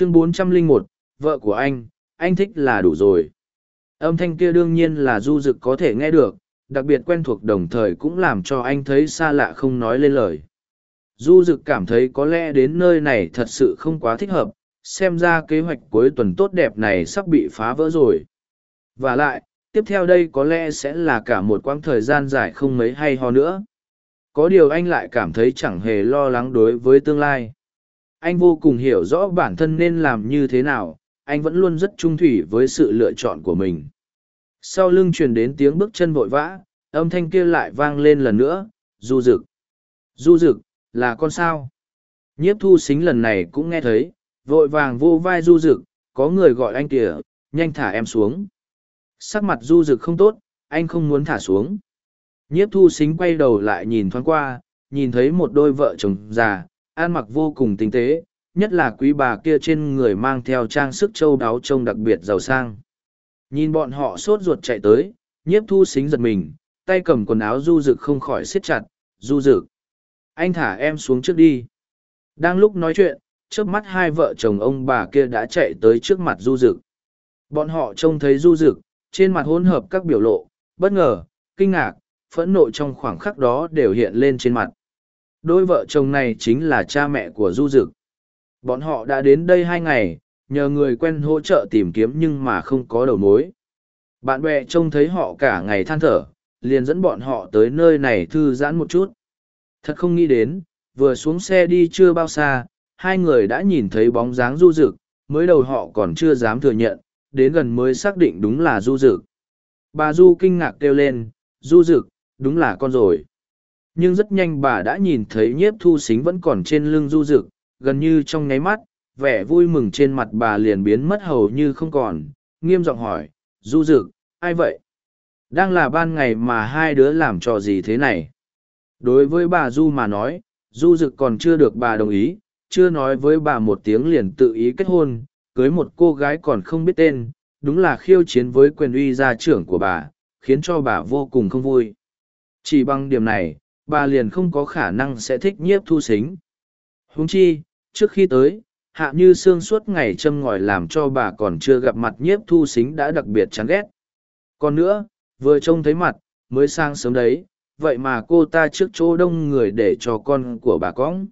chương 401, vợ của anh, anh thích là đủ rồi. Âm thanh kia đương nhiên là du dực có thể nghe được, đặc biệt quen thuộc đồng thời cũng làm cho anh thấy xa lạ không nói lên lời. Du dực cảm thấy có lẽ đến nơi này thật sự không quá thích hợp, xem ra kế hoạch cuối tuần tốt đẹp này sắp bị phá vỡ rồi. Và lại, tiếp theo đây có lẽ sẽ là cả một quãng thời gian dài không mấy hay ho nữa. Có điều anh lại cảm thấy chẳng hề lo lắng đối với tương lai. Anh vô cùng hiểu rõ bản thân nên làm như thế nào, anh vẫn luôn rất trung thủy với sự lựa chọn của mình. Sau lưng truyền đến tiếng bước chân vội vã, âm thanh kia lại vang lên lần nữa, du rực. Du rực, là con sao? Nhiếp thu xính lần này cũng nghe thấy, vội vàng vô vai du rực, có người gọi anh kìa, nhanh thả em xuống. Sắc mặt du rực không tốt, anh không muốn thả xuống. Nhiếp thu xính quay đầu lại nhìn thoáng qua, nhìn thấy một đôi vợ chồng già, ăn mặc vô cùng tinh tế, nhất là quý bà kia trên người mang theo trang sức châu đáo trông đặc biệt giàu sang. Nhìn bọn họ sốt ruột chạy tới, nhiếp thu xính giật mình, tay cầm quần áo du rực không khỏi siết chặt, du rực. Anh thả em xuống trước đi. Đang lúc nói chuyện, trước mắt hai vợ chồng ông bà kia đã chạy tới trước mặt du rực. Bọn họ trông thấy du rực, trên mặt hỗn hợp các biểu lộ, bất ngờ, kinh ngạc, phẫn nộ trong khoảng khắc đó đều hiện lên trên mặt. Đôi vợ chồng này chính là cha mẹ của du Dực. Bọn họ đã đến đây hai ngày, nhờ người quen hỗ trợ tìm kiếm nhưng mà không có đầu mối. Bạn bè trông thấy họ cả ngày than thở, liền dẫn bọn họ tới nơi này thư giãn một chút. Thật không nghĩ đến, vừa xuống xe đi chưa bao xa, hai người đã nhìn thấy bóng dáng du Dực. mới đầu họ còn chưa dám thừa nhận, đến gần mới xác định đúng là du Dực. Bà Du kinh ngạc kêu lên, du Dực, đúng là con rồi. Nhưng rất nhanh bà đã nhìn thấy nhiếp thu xính vẫn còn trên lưng du rực, gần như trong nháy mắt, vẻ vui mừng trên mặt bà liền biến mất hầu như không còn, nghiêm giọng hỏi, du rực, ai vậy? Đang là ban ngày mà hai đứa làm trò gì thế này? Đối với bà Du mà nói, Du Dực còn chưa được bà đồng ý, chưa nói với bà một tiếng liền tự ý kết hôn, cưới một cô gái còn không biết tên, đúng là khiêu chiến với quyền uy gia trưởng của bà, khiến cho bà vô cùng không vui. Chỉ bằng điểm này, bà liền không có khả năng sẽ thích nhiếp thu xính. Huống chi, trước khi tới, hạ như xương suốt ngày châm ngòi làm cho bà còn chưa gặp mặt nhiếp thu xính đã đặc biệt chán ghét. Còn nữa, vừa trông thấy mặt, mới sang sớm đấy, vậy mà cô ta trước chỗ đông người để cho con của bà cõng.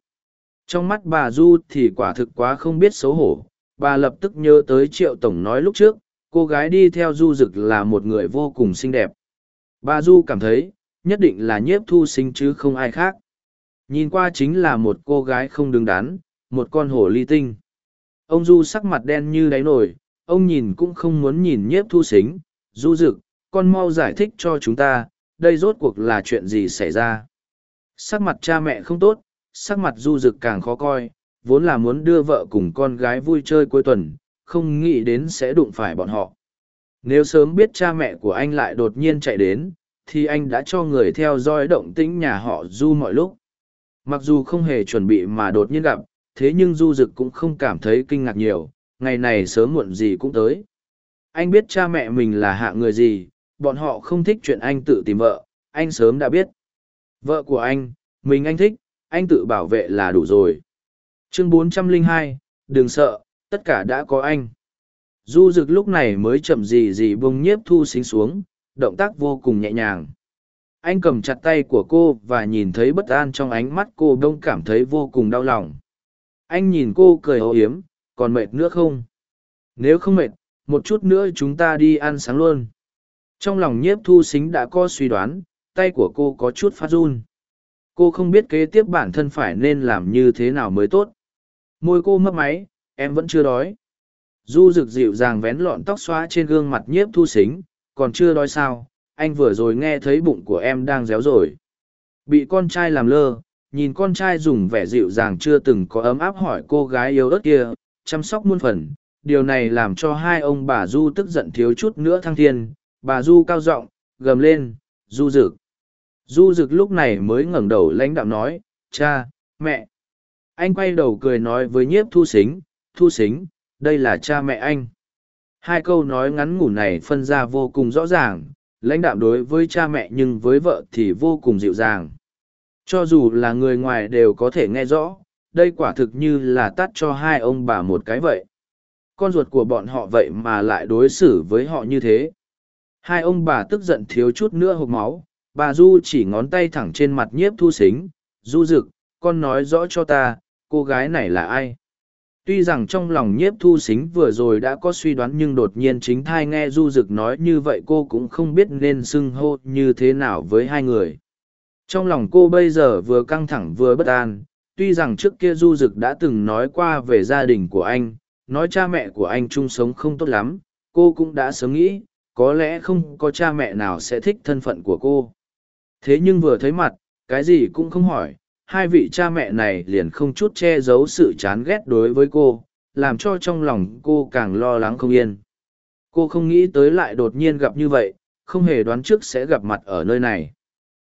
Trong mắt bà Du thì quả thực quá không biết xấu hổ, bà lập tức nhớ tới Triệu Tổng nói lúc trước, cô gái đi theo Du Dực là một người vô cùng xinh đẹp. Bà Du cảm thấy, nhất định là nhiếp thu sinh chứ không ai khác. Nhìn qua chính là một cô gái không đứng đắn, một con hổ ly tinh. Ông Du sắc mặt đen như đáy nổi, ông nhìn cũng không muốn nhìn nhiếp thu sinh, Du Dực, con mau giải thích cho chúng ta, đây rốt cuộc là chuyện gì xảy ra. Sắc mặt cha mẹ không tốt, sắc mặt du Dực càng khó coi, vốn là muốn đưa vợ cùng con gái vui chơi cuối tuần, không nghĩ đến sẽ đụng phải bọn họ. Nếu sớm biết cha mẹ của anh lại đột nhiên chạy đến, thì anh đã cho người theo dõi động tĩnh nhà họ du mọi lúc. Mặc dù không hề chuẩn bị mà đột nhiên gặp, thế nhưng du rực cũng không cảm thấy kinh ngạc nhiều, ngày này sớm muộn gì cũng tới. Anh biết cha mẹ mình là hạ người gì, bọn họ không thích chuyện anh tự tìm vợ, anh sớm đã biết. Vợ của anh, mình anh thích, anh tự bảo vệ là đủ rồi. Chương 402, đừng sợ, tất cả đã có anh. Du dực lúc này mới chậm gì gì bông nhiếp thu xính xuống, động tác vô cùng nhẹ nhàng. Anh cầm chặt tay của cô và nhìn thấy bất an trong ánh mắt cô đông cảm thấy vô cùng đau lòng. Anh nhìn cô cười hô hiếm, còn mệt nữa không? Nếu không mệt, một chút nữa chúng ta đi ăn sáng luôn. Trong lòng nhiếp thu xính đã có suy đoán, tay của cô có chút phát run. Cô không biết kế tiếp bản thân phải nên làm như thế nào mới tốt. Môi cô mấp máy, em vẫn chưa đói. Du rực dịu dàng vén lọn tóc xóa trên gương mặt nhiếp thu xính, còn chưa đói sao, anh vừa rồi nghe thấy bụng của em đang réo rồi. Bị con trai làm lơ, nhìn con trai dùng vẻ dịu dàng chưa từng có ấm áp hỏi cô gái yếu ớt kia, chăm sóc muôn phần. Điều này làm cho hai ông bà Du tức giận thiếu chút nữa thăng thiên, bà du cao giọng gầm lên du dực du dực lúc này mới ngẩng đầu lãnh đạo nói cha mẹ anh quay đầu cười nói với nhiếp thu xính thu xính đây là cha mẹ anh hai câu nói ngắn ngủ này phân ra vô cùng rõ ràng lãnh đạo đối với cha mẹ nhưng với vợ thì vô cùng dịu dàng cho dù là người ngoài đều có thể nghe rõ đây quả thực như là tắt cho hai ông bà một cái vậy con ruột của bọn họ vậy mà lại đối xử với họ như thế. Hai ông bà tức giận thiếu chút nữa hộp máu, bà Du chỉ ngón tay thẳng trên mặt nhiếp thu xính, Du rực, con nói rõ cho ta, cô gái này là ai? Tuy rằng trong lòng nhiếp thu xính vừa rồi đã có suy đoán nhưng đột nhiên chính thai nghe Du Dực nói như vậy cô cũng không biết nên xưng hô như thế nào với hai người. Trong lòng cô bây giờ vừa căng thẳng vừa bất an, tuy rằng trước kia Du Dực đã từng nói qua về gia đình của anh, nói cha mẹ của anh chung sống không tốt lắm, cô cũng đã sớm nghĩ, có lẽ không có cha mẹ nào sẽ thích thân phận của cô. Thế nhưng vừa thấy mặt, cái gì cũng không hỏi, hai vị cha mẹ này liền không chút che giấu sự chán ghét đối với cô, làm cho trong lòng cô càng lo lắng không yên. Cô không nghĩ tới lại đột nhiên gặp như vậy, không hề đoán trước sẽ gặp mặt ở nơi này.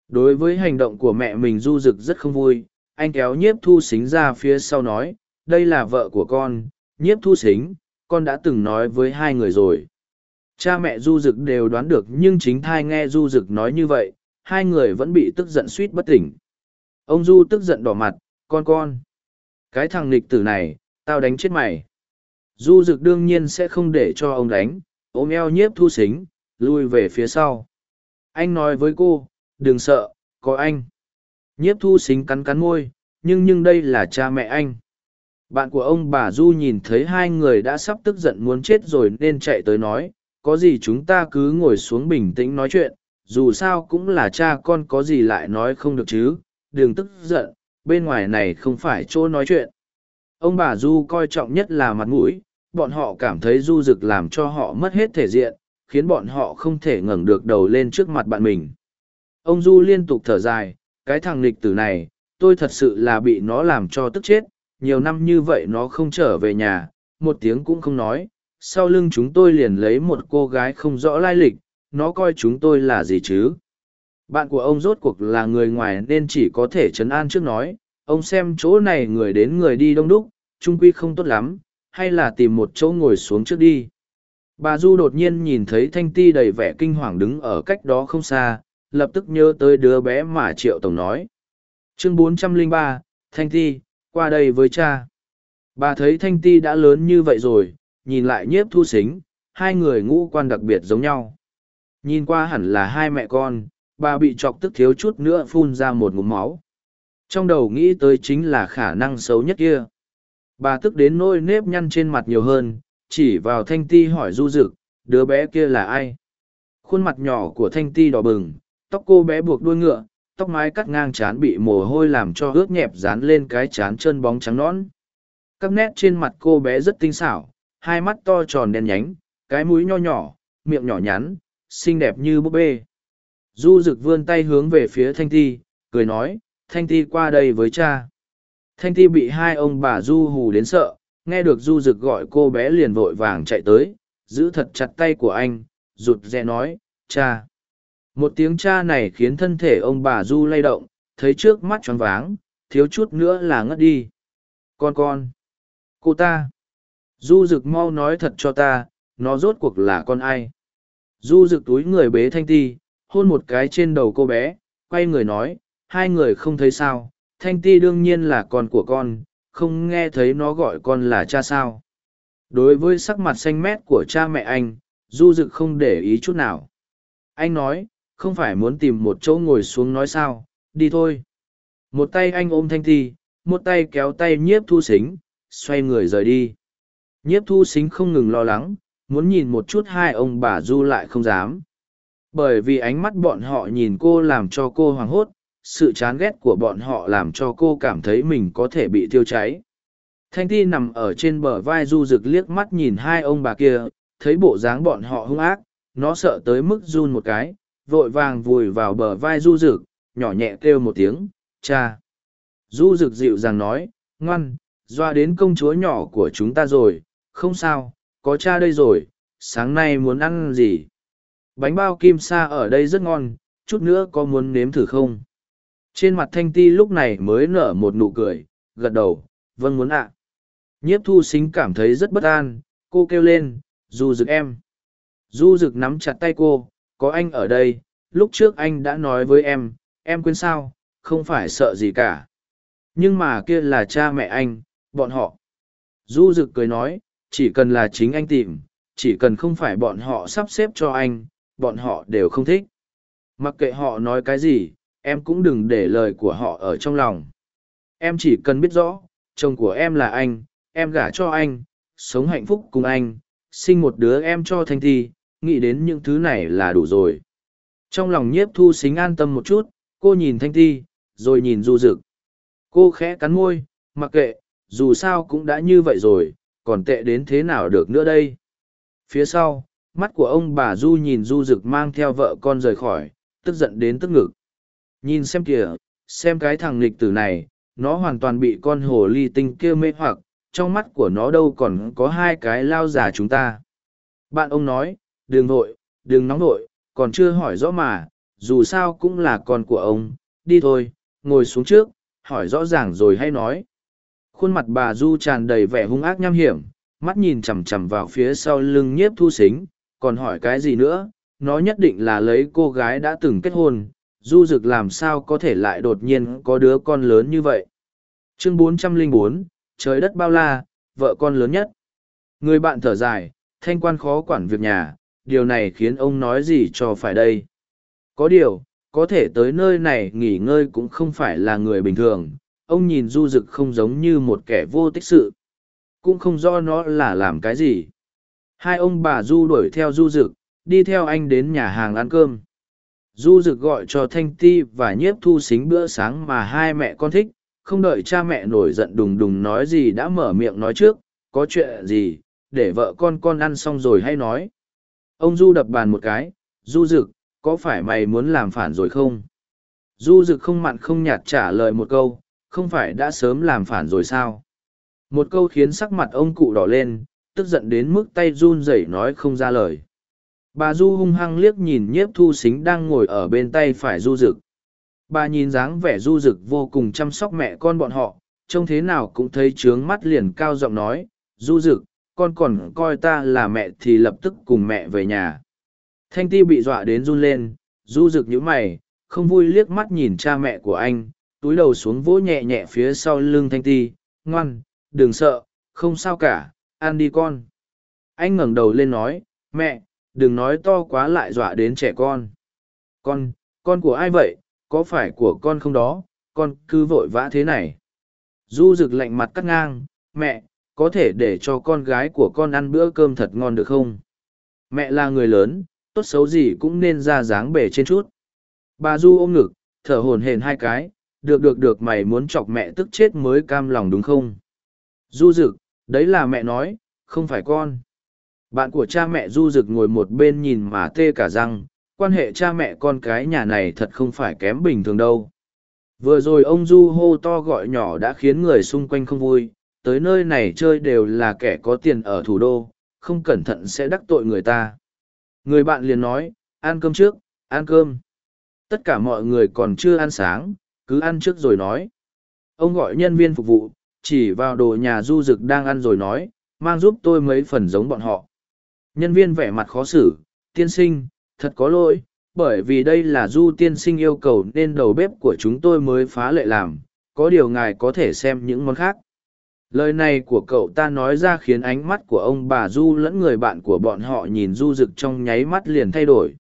Đối với hành động của mẹ mình du rực rất không vui, anh kéo nhiếp thu xính ra phía sau nói, đây là vợ của con, nhiếp thu xính con đã từng nói với hai người rồi. Cha mẹ du rực đều đoán được nhưng chính thai nghe du rực nói như vậy, hai người vẫn bị tức giận suýt bất tỉnh. Ông Du tức giận đỏ mặt, con con. Cái thằng nghịch tử này, tao đánh chết mày. Du Dực đương nhiên sẽ không để cho ông đánh, ôm eo nhiếp thu xính, lui về phía sau. Anh nói với cô, đừng sợ, có anh. Nhiếp thu xính cắn cắn môi, nhưng nhưng đây là cha mẹ anh. Bạn của ông bà Du nhìn thấy hai người đã sắp tức giận muốn chết rồi nên chạy tới nói, có gì chúng ta cứ ngồi xuống bình tĩnh nói chuyện, dù sao cũng là cha con có gì lại nói không được chứ, đừng tức giận, bên ngoài này không phải chỗ nói chuyện. Ông bà Du coi trọng nhất là mặt mũi, bọn họ cảm thấy Du Dực làm cho họ mất hết thể diện, khiến bọn họ không thể ngẩng được đầu lên trước mặt bạn mình. Ông Du liên tục thở dài, cái thằng nghịch tử này, tôi thật sự là bị nó làm cho tức chết, nhiều năm như vậy nó không trở về nhà, một tiếng cũng không nói, sau lưng chúng tôi liền lấy một cô gái không rõ lai lịch, nó coi chúng tôi là gì chứ. Bạn của ông rốt cuộc là người ngoài nên chỉ có thể chấn an trước nói, ông xem chỗ này người đến người đi đông đúc, trung quy không tốt lắm, hay là tìm một chỗ ngồi xuống trước đi. Bà Du đột nhiên nhìn thấy Thanh Ti đầy vẻ kinh hoàng đứng ở cách đó không xa, lập tức nhớ tới đứa bé mà Triệu Tổng nói. Chương 403, Thanh Ti, qua đây với cha. Bà thấy Thanh Ti đã lớn như vậy rồi, nhìn lại nhiếp thu xính, hai người ngũ quan đặc biệt giống nhau. Nhìn qua hẳn là hai mẹ con, bà bị chọc tức thiếu chút nữa phun ra một ngụm máu. Trong đầu nghĩ tới chính là khả năng xấu nhất kia. Bà tức đến nỗi nếp nhăn trên mặt nhiều hơn, chỉ vào thanh ti hỏi du dực, đứa bé kia là ai? Khuôn mặt nhỏ của thanh ti đỏ bừng, tóc cô bé buộc đuôi ngựa, tóc mái cắt ngang chán bị mồ hôi làm cho ướt nhẹp dán lên cái chán chân bóng trắng nõn. Các nét trên mặt cô bé rất tinh xảo, hai mắt to tròn đen nhánh, cái mũi nho nhỏ, miệng nhỏ nhắn, xinh đẹp như búp bê. Du rực vươn tay hướng về phía Thanh Ti, cười nói, Thanh Ti qua đây với cha. Thanh Ti bị hai ông bà Du hù đến sợ, nghe được Du rực gọi cô bé liền vội vàng chạy tới, giữ thật chặt tay của anh, rụt rè nói, cha. Một tiếng cha này khiến thân thể ông bà Du lay động, thấy trước mắt tròn váng, thiếu chút nữa là ngất đi. Con con. Cô ta. Du rực mau nói thật cho ta, nó rốt cuộc là con ai. Du rực túi người bế Thanh Ti, hôn một cái trên đầu cô bé, quay người nói, hai người không thấy sao, thanh ti đương nhiên là con của con, không nghe thấy nó gọi con là cha sao. Đối với sắc mặt xanh mét của cha mẹ anh, du dực không để ý chút nào. Anh nói, không phải muốn tìm một chỗ ngồi xuống nói sao, đi thôi. Một tay anh ôm thanh ti, một tay kéo tay nhiếp thu xính, xoay người rời đi. Nhiếp thu xính không ngừng lo lắng, muốn nhìn một chút hai ông bà du lại không dám bởi vì ánh mắt bọn họ nhìn cô làm cho cô hoảng hốt, sự chán ghét của bọn họ làm cho cô cảm thấy mình có thể bị thiêu cháy. Thanh ti nằm ở trên bờ vai du rực liếc mắt nhìn hai ông bà kia, thấy bộ dáng bọn họ hung ác, nó sợ tới mức run một cái, vội vàng vùi vào bờ vai du rực nhỏ nhẹ kêu một tiếng, cha! Du rực dịu dàng nói, ngoan, doa đến công chúa nhỏ của chúng ta rồi, không sao, có cha đây rồi, sáng nay muốn ăn gì? Bánh bao kim sa ở đây rất ngon, chút nữa có muốn nếm thử không? Trên mặt thanh ti lúc này mới nở một nụ cười, gật đầu, vâng muốn ạ. Nhiếp thu xính cảm thấy rất bất an, cô kêu lên, du rực em. Du rực nắm chặt tay cô, có anh ở đây, lúc trước anh đã nói với em, em quên sao, không phải sợ gì cả. Nhưng mà kia là cha mẹ anh, bọn họ. Du rực cười nói, chỉ cần là chính anh tìm chỉ cần không phải bọn họ sắp xếp cho anh bọn họ đều không thích. Mặc kệ họ nói cái gì, em cũng đừng để lời của họ ở trong lòng. Em chỉ cần biết rõ, chồng của em là anh, em gả cho anh, sống hạnh phúc cùng anh, sinh một đứa em cho thanh thi, nghĩ đến những thứ này là đủ rồi. Trong lòng nhiếp thu xính an tâm một chút, cô nhìn thanh thi, rồi nhìn du rực cô khẽ cắn môi, mặc kệ, dù sao cũng đã như vậy rồi, còn tệ đến thế nào được nữa đây? Phía sau mắt của ông bà du nhìn du rực mang theo vợ con rời khỏi, tức giận đến tức ngực. Nhìn xem kìa, xem cái thằng nghịch tử này, nó hoàn toàn bị con hồ ly tinh kia mê hoặc, trong mắt của nó đâu còn có hai cái lao giả chúng ta. Bạn ông nói, đừng vội, đừng nóng vội, còn chưa hỏi rõ mà, dù sao cũng là con của ông, đi thôi, ngồi xuống trước, hỏi rõ ràng rồi hay nói. Khuôn mặt bà du tràn đầy vẻ hung ác nham hiểm, mắt nhìn chằm chằm vào phía sau lưng nhiếp thu xính còn hỏi cái gì nữa nó nhất định là lấy cô gái đã từng kết hôn du dực làm sao có thể lại đột nhiên có đứa con lớn như vậy. Chương 404, trời đất bao la vợ con lớn nhất. Người bạn thở dài thanh quan khó quản việc nhà điều này khiến ông nói gì cho phải đây? Có điều có thể tới nơi này nghỉ ngơi cũng không phải là người bình thường ông nhìn du dực không giống như một kẻ vô tích sự. Cũng không rõ nó là làm cái gì hai ông bà du đuổi theo du rực đi theo anh đến nhà hàng ăn cơm. Du rực gọi cho thanh ti và nhiếp thu xính bữa sáng mà hai mẹ con thích, không đợi cha mẹ nổi giận đùng đùng nói gì đã mở miệng nói trước, có chuyện gì? Để vợ con con ăn xong rồi hay nói? Ông du đập bàn một cái, du rực có phải mày muốn làm phản rồi không? Du rực không mặn không nhạt trả lời một câu, không phải đã sớm làm phản rồi sao? Một câu khiến sắc mặt ông cụ đỏ lên tức giận đến mức tay run rẩy nói không ra lời. Bà du hung hăng liếc nhìn nhiếp thu xính đang ngồi ở bên tay phải du rực bà nhìn dáng vẻ du rực vô cùng chăm sóc mẹ con bọn họ, trông thế nào cũng thấy trướng mắt liền cao giọng nói, du rực con còn coi ta là mẹ thì lập tức cùng mẹ về nhà. Thanh ti bị dọa đến run lên, du rực nhíu mày, không vui liếc mắt nhìn cha mẹ của anh, túi đầu xuống vỗ nhẹ nhẹ phía sau lưng thanh ti, ngoan, đừng sợ, không sao cả ăn đi con. Anh ngẩng đầu lên nói, mẹ, đừng nói to quá lại dọa đến trẻ con. Con con của ai vậy? Có phải của con không đó? Con cứ vội vã thế này. Du rực lạnh mặt cắt ngang, mẹ, có thể để cho con gái của con ăn bữa cơm thật ngon được không? Mẹ là người lớn, tốt xấu gì cũng nên ra dáng bể trên chút. Bà du ôm ngực, thở hổn hển hai cái, được được được, mày muốn chọc mẹ tức chết mới cam lòng đúng không? Du rực đấy là mẹ nói, không phải con. Bạn của cha mẹ du rực ngồi một bên nhìn mà tê cả răng, quan hệ cha mẹ con cái nhà này thật không phải kém bình thường đâu. Vừa rồi ông du hô to gọi nhỏ đã khiến người xung quanh không vui, tới nơi này chơi đều là kẻ có tiền ở thủ đô, không cẩn thận sẽ đắc tội người ta. Người bạn liền nói, ăn cơm trước, ăn cơm. Tất cả mọi người còn chưa ăn sáng, cứ ăn trước rồi nói. Ông gọi nhân viên phục vụ chỉ vào đồ nhà du rực đang ăn rồi nói, mang giúp tôi mấy phần giống bọn họ. Nhân viên vẻ mặt khó xử, tiên sinh, thật có lỗi, bởi vì đây là du tiên sinh yêu cầu nên đầu bếp của chúng tôi mới phá lệ làm, có điều ngài có thể xem những món khác. Lời này của cậu ta nói ra khiến ánh mắt của ông bà du lẫn người bạn của bọn họ nhìn du rực trong nháy mắt liền thay đổi.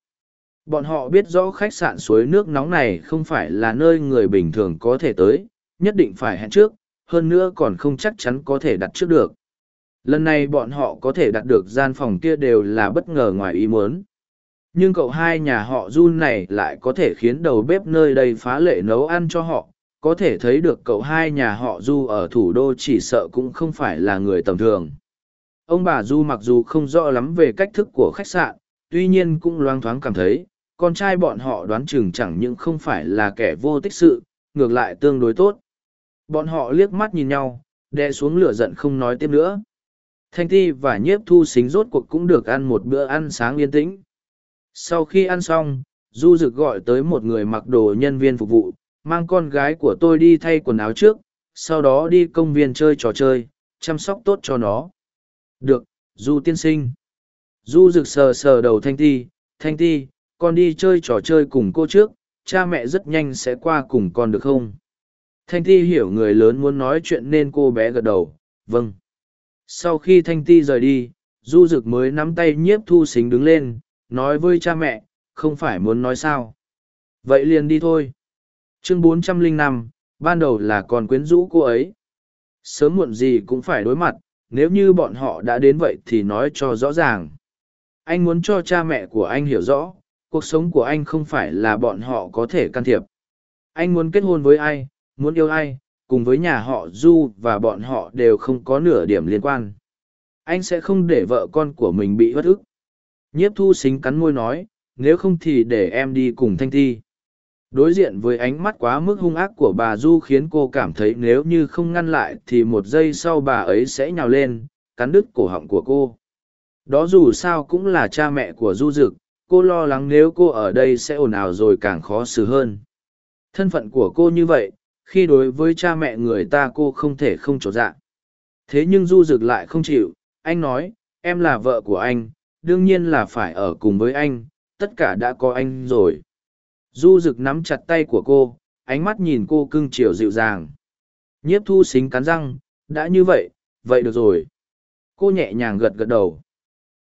Bọn họ biết rõ khách sạn suối nước nóng này không phải là nơi người bình thường có thể tới, nhất định phải hẹn trước hơn nữa còn không chắc chắn có thể đặt trước được. Lần này bọn họ có thể đặt được gian phòng kia đều là bất ngờ ngoài ý muốn. Nhưng cậu hai nhà họ Jun này lại có thể khiến đầu bếp nơi đây phá lệ nấu ăn cho họ. Có thể thấy được cậu hai nhà họ du ở thủ đô chỉ sợ cũng không phải là người tầm thường. Ông bà du mặc dù không rõ lắm về cách thức của khách sạn, tuy nhiên cũng loang thoáng cảm thấy, con trai bọn họ đoán chừng chẳng những không phải là kẻ vô tích sự, ngược lại tương đối tốt bọn họ liếc mắt nhìn nhau đe xuống lửa giận không nói tiếp nữa. Thanh ti và nhiếp thu xính rốt cuộc cũng được ăn một bữa ăn sáng yên tĩnh. Sau khi ăn xong, du Dực gọi tới một người mặc đồ nhân viên phục vụ, mang con gái của tôi đi thay quần áo trước, sau đó đi công viên chơi trò chơi, chăm sóc tốt cho nó. Được, du tiên sinh. Du Dực sờ sờ đầu thanh ti thanh ti, con đi chơi trò chơi cùng cô trước, cha mẹ rất nhanh sẽ qua cùng con được không? Thanh ti hiểu người lớn muốn nói chuyện nên cô bé gật đầu vâng. Sau khi thanh ti rời đi du rực mới nắm tay nhiếp thu xính đứng lên nói với cha mẹ không phải muốn nói sao. Vậy liền đi thôi. Chương 405, ban đầu là còn quyến rũ cô ấy. Sớm muộn gì cũng phải đối mặt nếu như bọn họ đã đến vậy thì nói cho rõ ràng. Anh muốn cho cha mẹ của anh hiểu rõ cuộc sống của anh không phải là bọn họ có thể can thiệp. Anh muốn kết hôn với ai muốn yêu ai, cùng với nhà họ du và bọn họ đều không có nửa điểm liên quan. Anh sẽ không để vợ con của mình bị bất ức. Nhiếp thu xính cắn môi nói, nếu không thì để em đi cùng thanh thi. Đối diện với ánh mắt quá mức hung ác của bà du khiến cô cảm thấy nếu như không ngăn lại thì một giây sau bà ấy sẽ nhào lên, cắn đứt cổ họng của cô. Đó dù sao cũng là cha mẹ của du dực, cô lo lắng nếu cô ở đây sẽ ồn ào rồi càng khó xử hơn. Thân phận của cô như vậy khi đối với cha mẹ người ta cô không thể không trổ dạ. Thế nhưng du dực lại không chịu, anh nói, em là vợ của anh, đương nhiên là phải ở cùng với anh, tất cả đã có anh rồi. Du rực nắm chặt tay của cô, ánh mắt nhìn cô cưng chiều dịu dàng. Nhiếp thu xính cắn răng, đã như vậy vậy được rồi. Cô nhẹ nhàng gật gật đầu.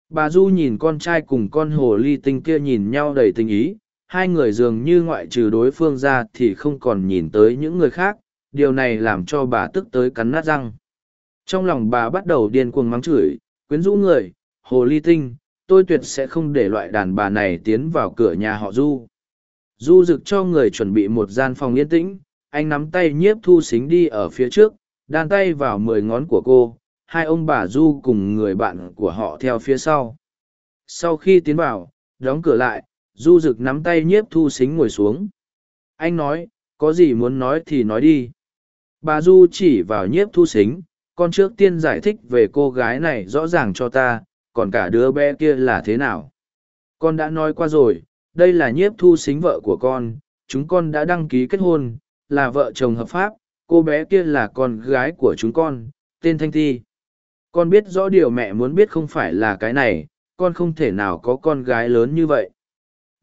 Bà du nhìn con trai cùng con hồ ly tinh kia nhìn nhau đầy tình ý hai người dường như ngoại trừ đối phương ra thì không còn nhìn tới những người khác, điều này làm cho bà tức tới cắn nát răng. Trong lòng bà bắt đầu điên cuồng mắng chửi, quyến rũ người, hồ ly tinh, tôi tuyệt sẽ không để loại đàn bà này tiến vào cửa nhà họ du. Du rực cho người chuẩn bị một gian phòng yên tĩnh, anh nắm tay nhiếp thu xính đi ở phía trước, đan tay vào mười ngón của cô, hai ông bà du cùng người bạn của họ theo phía sau. Sau khi tiến vào, đóng cửa lại du rực nắm tay nhiếp thu xính ngồi xuống. Anh nói, có gì muốn nói thì nói đi. Bà du chỉ vào nhiếp thu xính, con trước tiên giải thích về cô gái này rõ ràng cho ta, còn cả đứa bé kia là thế nào. Con đã nói qua rồi, đây là nhiếp thu xính vợ của con, chúng con đã đăng ký kết hôn, là vợ chồng hợp pháp, cô bé kia là con gái của chúng con, tên thanh thi. Con biết rõ điều mẹ muốn biết không phải là cái này, con không thể nào có con gái lớn như vậy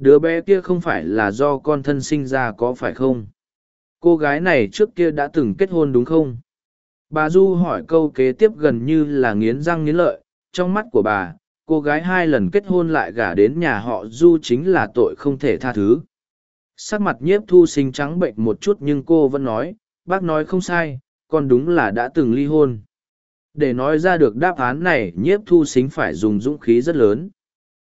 đứa bé kia không phải là do con thân sinh ra có phải không? Cô gái này trước kia đã từng kết hôn đúng không? Bà du hỏi câu kế tiếp gần như là nghiến răng nghiến lợi, trong mắt của bà, cô gái hai lần kết hôn lại gả đến nhà họ du chính là tội không thể tha thứ. Sắc mặt nhiếp thu sinh trắng bệnh một chút nhưng cô vẫn nói, bác nói không sai, con đúng là đã từng ly hôn. Để nói ra được đáp án này, nhiếp thu sinh phải dùng dũng khí rất lớn.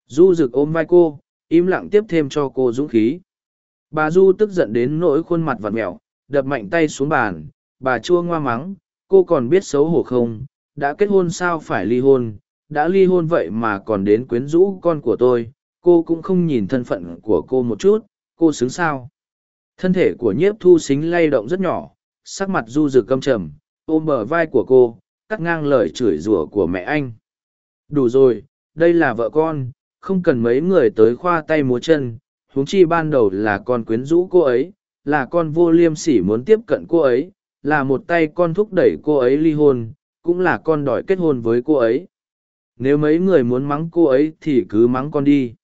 Du rực ôm vai cô im lặng tiếp thêm cho cô dũng khí. Bà du tức giận đến nỗi khuôn mặt vặt mẹo, đập mạnh tay xuống bàn. Bà chua ngoa mắng, cô còn biết xấu hổ không? Đã kết hôn sao phải ly hôn? Đã ly hôn vậy mà còn đến quyến rũ con của tôi. Cô cũng không nhìn thân phận của cô một chút. Cô xứng sao? Thân thể của nhiếp thu xính lay động rất nhỏ, sắc mặt du rực căm trầm, ôm bờ vai của cô, cắt ngang lời chửi rủa của mẹ anh. Đủ rồi, đây là vợ con không cần mấy người tới khoa tay múa chân, huống chi ban đầu là con quyến rũ cô ấy, là con vô liêm sỉ muốn tiếp cận cô ấy, là một tay con thúc đẩy cô ấy ly hôn, cũng là con đòi kết hôn với cô ấy. Nếu mấy người muốn mắng cô ấy thì cứ mắng con đi.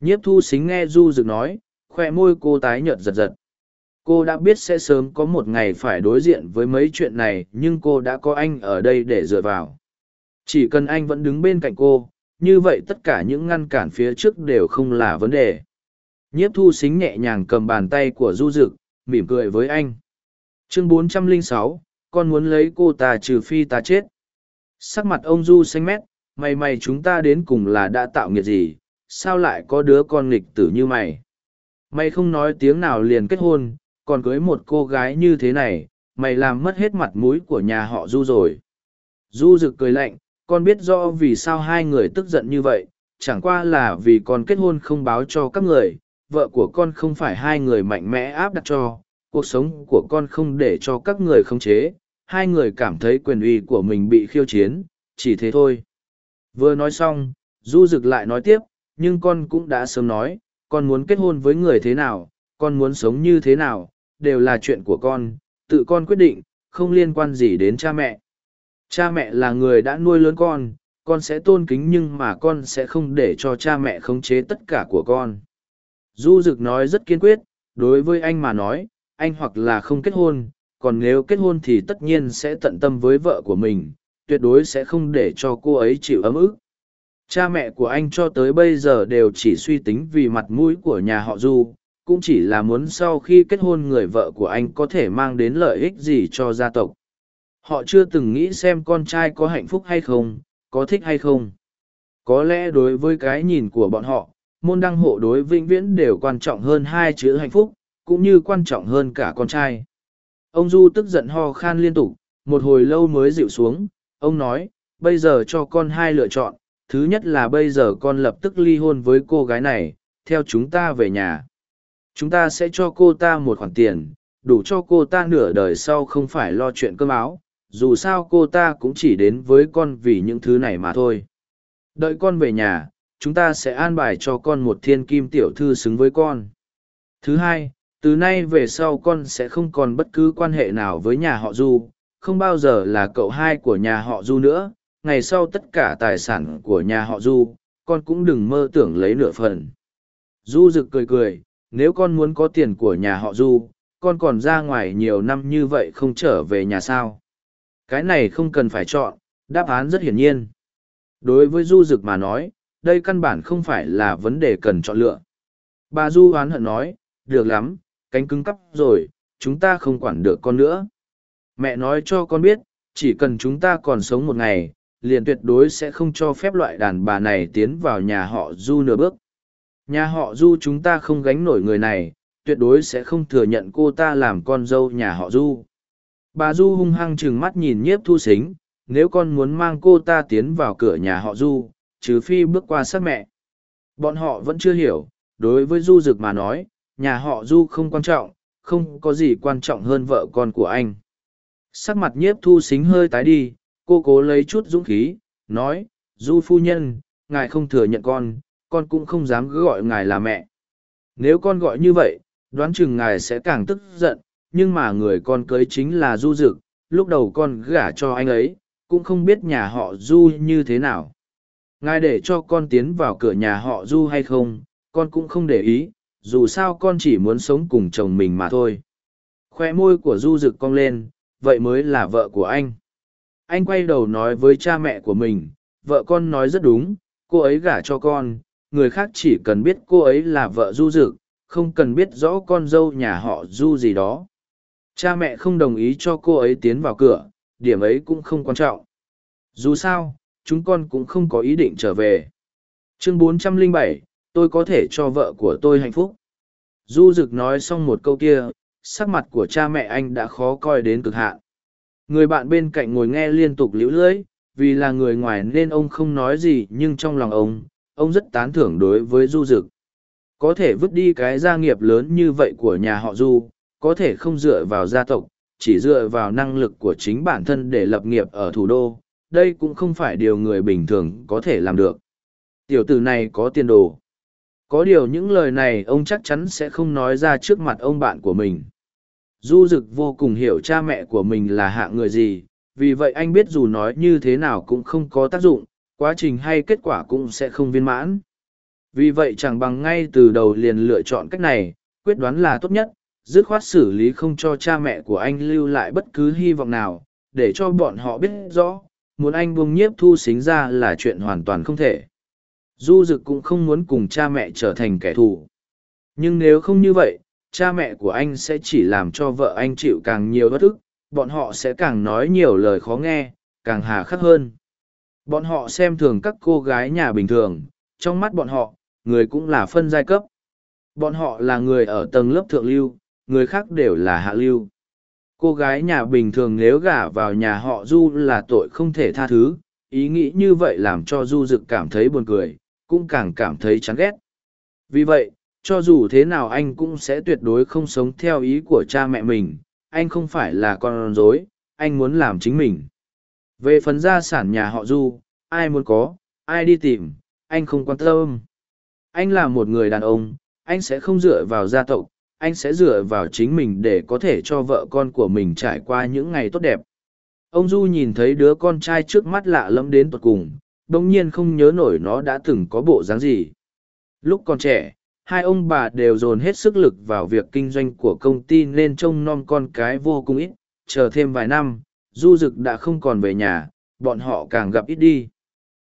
Nhiếp thu xính nghe du dực nói khoe môi cô tái nhợt giật giật. Cô đã biết sẽ sớm có một ngày phải đối diện với mấy chuyện này, nhưng cô đã có anh ở đây để dựa vào. Chỉ cần anh vẫn đứng bên cạnh cô như vậy tất cả những ngăn cản phía trước đều không là vấn đề. Nhiếp thu xính nhẹ nhàng cầm bàn tay của du Dực, mỉm cười với anh. Chương 406, con muốn lấy cô ta trừ phi ta chết. Sắc mặt ông du xanh mét mày mày chúng ta đến cùng là đã tạo nghiệt gì sao lại có đứa con nghịch tử như mày? Mày không nói tiếng nào liền kết hôn còn cưới một cô gái như thế này mày làm mất hết mặt mũi của nhà họ du rồi. Du rực cười lạnh con biết rõ vì sao hai người tức giận như vậy, chẳng qua là vì con kết hôn không báo cho các người, vợ của con không phải hai người mạnh mẽ áp đặt cho, cuộc sống của con không để cho các người khống chế, hai người cảm thấy quyền uy của mình bị khiêu chiến, chỉ thế thôi. Vừa nói xong, du Dực lại nói tiếp, nhưng con cũng đã sớm nói, con muốn kết hôn với người thế nào, con muốn sống như thế nào, đều là chuyện của con, tự con quyết định, không liên quan gì đến cha mẹ cha mẹ là người đã nuôi lớn con con sẽ tôn kính nhưng mà con sẽ không để cho cha mẹ khống chế tất cả của con du Dực nói rất kiên quyết đối với anh mà nói anh hoặc là không kết hôn còn nếu kết hôn thì tất nhiên sẽ tận tâm với vợ của mình tuyệt đối sẽ không để cho cô ấy chịu ấm ức. Cha mẹ của anh cho tới bây giờ đều chỉ suy tính vì mặt mũi của nhà họ Du, cũng chỉ là muốn sau khi kết hôn người vợ của anh có thể mang đến lợi ích gì cho gia tộc. Họ chưa từng nghĩ xem con trai có hạnh phúc hay không, có thích hay không. Có lẽ đối với cái nhìn của bọn họ, môn đăng hộ đối vĩnh viễn đều quan trọng hơn hai chữ hạnh phúc, cũng như quan trọng hơn cả con trai. Ông Du tức giận ho khan liên tục, một hồi lâu mới dịu xuống, ông nói, bây giờ cho con hai lựa chọn, thứ nhất là bây giờ con lập tức ly hôn với cô gái này, theo chúng ta về nhà. Chúng ta sẽ cho cô ta một khoản tiền, đủ cho cô ta nửa đời sau không phải lo chuyện cơm áo, dù sao cô ta cũng chỉ đến với con vì những thứ này mà thôi. Đợi con về nhà, chúng ta sẽ an bài cho con một thiên kim tiểu thư xứng với con. Thứ hai, từ nay về sau con sẽ không còn bất cứ quan hệ nào với nhà họ Du, không bao giờ là cậu hai của nhà họ Du nữa, ngày sau tất cả tài sản của nhà họ Du, con cũng đừng mơ tưởng lấy nửa phần. Du rực cười cười, nếu con muốn có tiền của nhà họ Du, con còn ra ngoài nhiều năm như vậy không trở về nhà sao. Cái này không cần phải chọn, đáp án rất hiển nhiên. Đối với Du Dực mà nói, đây căn bản không phải là vấn đề cần chọn lựa. Bà Du hoán hận nói, được lắm, cánh cứng cắp rồi, chúng ta không quản được con nữa. Mẹ nói cho con biết, chỉ cần chúng ta còn sống một ngày, liền tuyệt đối sẽ không cho phép loại đàn bà này tiến vào nhà họ Du nửa bước. Nhà họ Du chúng ta không gánh nổi người này, tuyệt đối sẽ không thừa nhận cô ta làm con dâu nhà họ Du. Bà Du hung hăng chừng mắt nhìn nhiếp thu xính, nếu con muốn mang cô ta tiến vào cửa nhà họ Du, trừ phi bước qua sát mẹ. Bọn họ vẫn chưa hiểu, đối với Du Dực mà nói, nhà họ Du không quan trọng, không có gì quan trọng hơn vợ con của anh. Sắc mặt nhiếp thu xính hơi tái đi, cô cố lấy chút dũng khí, nói, Du phu nhân, ngài không thừa nhận con, con cũng không dám cứ gọi ngài là mẹ. Nếu con gọi như vậy, đoán chừng ngài sẽ càng tức giận, nhưng mà người con cưới chính là Du Dực, lúc đầu con gả cho anh ấy, cũng không biết nhà họ Du như thế nào. Ngài để cho con tiến vào cửa nhà họ Du hay không, con cũng không để ý, dù sao con chỉ muốn sống cùng chồng mình mà thôi. Khoe môi của Du Dực cong lên, vậy mới là vợ của anh. Anh quay đầu nói với cha mẹ của mình, vợ con nói rất đúng, cô ấy gả cho con, người khác chỉ cần biết cô ấy là vợ Du Dực, không cần biết rõ con dâu nhà họ Du gì đó. Cha mẹ không đồng ý cho cô ấy tiến vào cửa, điểm ấy cũng không quan trọng. Dù sao, chúng con cũng không có ý định trở về. Chương 407, tôi có thể cho vợ của tôi hạnh phúc. Du Dực nói xong một câu kia, sắc mặt của cha mẹ anh đã khó coi đến cực hạn. Người bạn bên cạnh ngồi nghe liên tục liễu lưỡi, vì là người ngoài nên ông không nói gì nhưng trong lòng ông, ông rất tán thưởng đối với Du Dực. Có thể vứt đi cái gia nghiệp lớn như vậy của nhà họ Du, có thể không dựa vào gia tộc, chỉ dựa vào năng lực của chính bản thân để lập nghiệp ở thủ đô, đây cũng không phải điều người bình thường có thể làm được. Tiểu tử này có tiền đồ. Có điều những lời này ông chắc chắn sẽ không nói ra trước mặt ông bạn của mình. Du Dực vô cùng hiểu cha mẹ của mình là hạng người gì, vì vậy anh biết dù nói như thế nào cũng không có tác dụng, quá trình hay kết quả cũng sẽ không viên mãn. Vì vậy chẳng bằng ngay từ đầu liền lựa chọn cách này, quyết đoán là tốt nhất, dứt khoát xử lý không cho cha mẹ của anh lưu lại bất cứ hy vọng nào, để cho bọn họ biết rõ, muốn anh buông nhiếp thu xính ra là chuyện hoàn toàn không thể. Du Dực cũng không muốn cùng cha mẹ trở thành kẻ thù. Nhưng nếu không như vậy, cha mẹ của anh sẽ chỉ làm cho vợ anh chịu càng nhiều bất ức, bọn họ sẽ càng nói nhiều lời khó nghe, càng hà khắc hơn. Bọn họ xem thường các cô gái nhà bình thường, trong mắt bọn họ, người cũng là phân giai cấp. Bọn họ là người ở tầng lớp thượng lưu, người khác đều là hạ lưu. Cô gái nhà bình thường nếu gả vào nhà họ Du là tội không thể tha thứ, ý nghĩ như vậy làm cho Du Dực cảm thấy buồn cười, cũng càng cảm thấy chán ghét. Vì vậy, cho dù thế nào anh cũng sẽ tuyệt đối không sống theo ý của cha mẹ mình, anh không phải là con rối, anh muốn làm chính mình. Về phần gia sản nhà họ Du, ai muốn có, ai đi tìm, anh không quan tâm. Anh là một người đàn ông, anh sẽ không dựa vào gia tộc, anh sẽ dựa vào chính mình để có thể cho vợ con của mình trải qua những ngày tốt đẹp. Ông Du nhìn thấy đứa con trai trước mắt lạ lẫm đến tuột cùng, đồng nhiên không nhớ nổi nó đã từng có bộ dáng gì. Lúc còn trẻ, hai ông bà đều dồn hết sức lực vào việc kinh doanh của công ty nên trông nom con cái vô cùng ít, chờ thêm vài năm, Du Dực đã không còn về nhà, bọn họ càng gặp ít đi.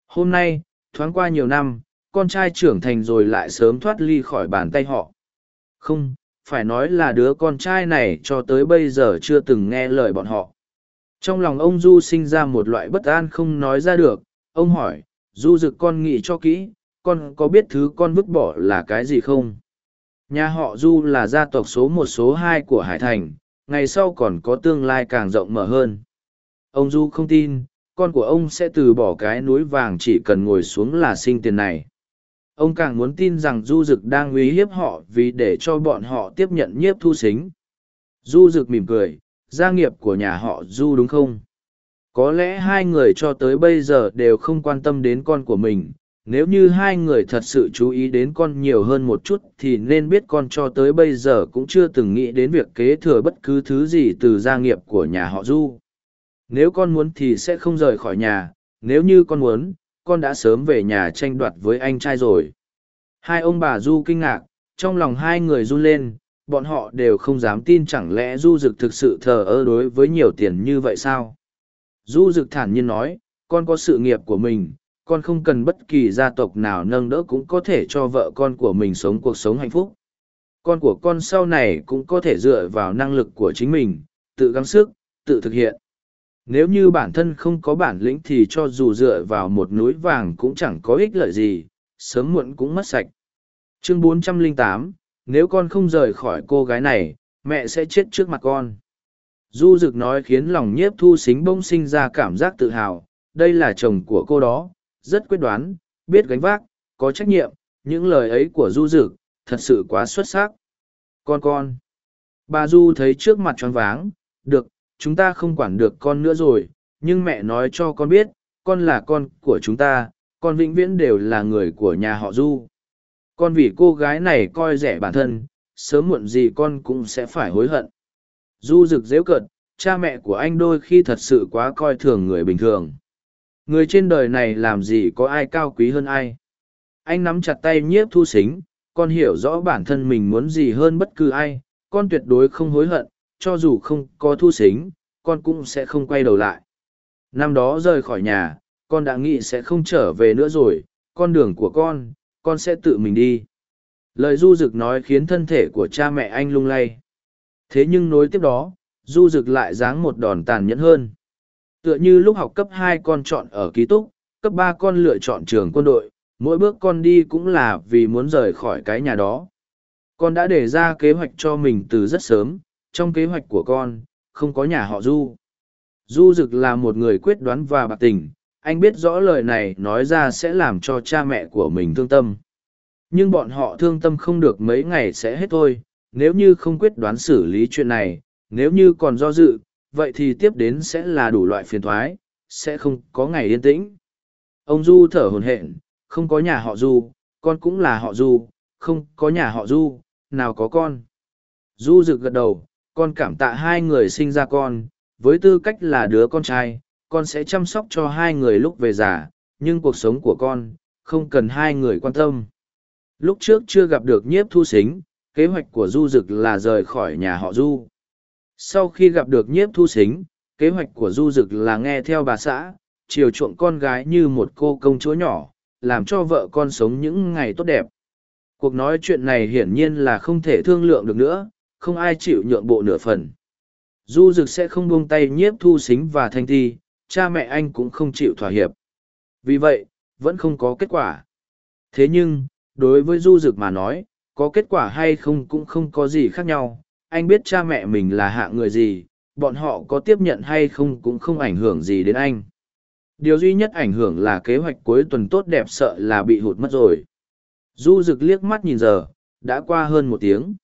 Hôm nay, thoáng qua nhiều năm, con trai trưởng thành rồi lại sớm thoát ly khỏi bàn tay họ. Không, phải nói là đứa con trai này cho tới bây giờ chưa từng nghe lời bọn họ. Trong lòng ông Du sinh ra một loại bất an không nói ra được, ông hỏi, Du dực con nghĩ cho kỹ, con có biết thứ con vứt bỏ là cái gì không? Nhà họ Du là gia tộc số một số hai của Hải Thành, ngày sau còn có tương lai càng rộng mở hơn. Ông Du không tin, con của ông sẽ từ bỏ cái núi vàng chỉ cần ngồi xuống là sinh tiền này. Ông càng muốn tin rằng Du Dực đang uy hiếp họ vì để cho bọn họ tiếp nhận nhiếp thu xính. Du Dực mỉm cười, gia nghiệp của nhà họ Du đúng không? Có lẽ hai người cho tới bây giờ đều không quan tâm đến con của mình. Nếu như hai người thật sự chú ý đến con nhiều hơn một chút thì nên biết con cho tới bây giờ cũng chưa từng nghĩ đến việc kế thừa bất cứ thứ gì từ gia nghiệp của nhà họ Du. Nếu con muốn thì sẽ không rời khỏi nhà, nếu như con muốn, con đã sớm về nhà tranh đoạt với anh trai rồi. Hai ông bà Du kinh ngạc, trong lòng hai người run lên, bọn họ đều không dám tin chẳng lẽ Du Dực thực sự thờ ơ đối với nhiều tiền như vậy sao? Du Dực thản nhiên nói, con có sự nghiệp của mình, con không cần bất kỳ gia tộc nào nâng đỡ cũng có thể cho vợ con của mình sống cuộc sống hạnh phúc. Con của con sau này cũng có thể dựa vào năng lực của chính mình, tự gắng sức, tự thực hiện. Nếu như bản thân không có bản lĩnh thì cho dù dựa vào một núi vàng cũng chẳng có ích lợi gì, sớm muộn cũng mất sạch. Chương 408, nếu con không rời khỏi cô gái này, mẹ sẽ chết trước mặt con. Du Dực nói khiến lòng nhiếp thu xính bông sinh ra cảm giác tự hào, đây là chồng của cô đó, rất quyết đoán, biết gánh vác, có trách nhiệm, những lời ấy của Du Dực, thật sự quá xuất sắc. Con con. Bà Du thấy trước mặt choáng váng, được, chúng ta không quản được con nữa rồi, nhưng mẹ nói cho con biết, con là con của chúng ta, con vĩnh viễn đều là người của nhà họ Du. Con vì cô gái này coi rẻ bản thân, sớm muộn gì con cũng sẽ phải hối hận. Du rực dễu cợt, cha mẹ của anh đôi khi thật sự quá coi thường người bình thường. Người trên đời này làm gì có ai cao quý hơn ai. Anh nắm chặt tay nhiếp thu xính, con hiểu rõ bản thân mình muốn gì hơn bất cứ ai, con tuyệt đối không hối hận, cho dù không có thu xính, con cũng sẽ không quay đầu lại. Năm đó rời khỏi nhà, con đã nghĩ sẽ không trở về nữa rồi, con đường của con, con sẽ tự mình đi. Lời du dực nói khiến thân thể của cha mẹ anh lung lay. Thế nhưng nối tiếp đó, du dực lại giáng một đòn tàn nhẫn hơn. Tựa như lúc học cấp hai con chọn ở ký túc, cấp ba con lựa chọn trường quân đội, mỗi bước con đi cũng là vì muốn rời khỏi cái nhà đó. Con đã đề ra kế hoạch cho mình từ rất sớm, trong kế hoạch của con, không có nhà họ Du. Du Dực là một người quyết đoán và bạc tình, anh biết rõ lời này nói ra sẽ làm cho cha mẹ của mình thương tâm. Nhưng bọn họ thương tâm không được mấy ngày sẽ hết thôi, nếu như không quyết đoán xử lý chuyện này, nếu như còn do dự, vậy thì tiếp đến sẽ là đủ loại phiền thoái, sẽ không có ngày yên tĩnh. Ông Du thở hồn hện, không có nhà họ Du, con cũng là họ Du, không có nhà họ Du, nào có con. Du rực gật đầu, con cảm tạ hai người sinh ra con, với tư cách là đứa con trai, con sẽ chăm sóc cho hai người lúc về già, nhưng cuộc sống của con, không cần hai người quan tâm. Lúc trước chưa gặp được nhiếp thu xính, kế hoạch của Du Dực là rời khỏi nhà họ Du. Sau khi gặp được nhiếp thu xính, kế hoạch của Du Dực là nghe theo bà xã, chiều chuộng con gái như một cô công chúa nhỏ, làm cho vợ con sống những ngày tốt đẹp. Cuộc nói chuyện này hiển nhiên là không thể thương lượng được nữa, không ai chịu nhượng bộ nửa phần. Du Dực sẽ không buông tay nhiếp thu xính và thanh thi, cha mẹ anh cũng không chịu thỏa hiệp. Vì vậy, vẫn không có kết quả. Thế nhưng, đối với Du Dực mà nói, có kết quả hay không cũng không có gì khác nhau. Anh biết cha mẹ mình là hạ người gì, bọn họ có tiếp nhận hay không cũng không ảnh hưởng gì đến anh. Điều duy nhất ảnh hưởng là kế hoạch cuối tuần tốt đẹp sợ là bị hụt mất rồi. Du Dực liếc mắt nhìn giờ, đã qua hơn một tiếng.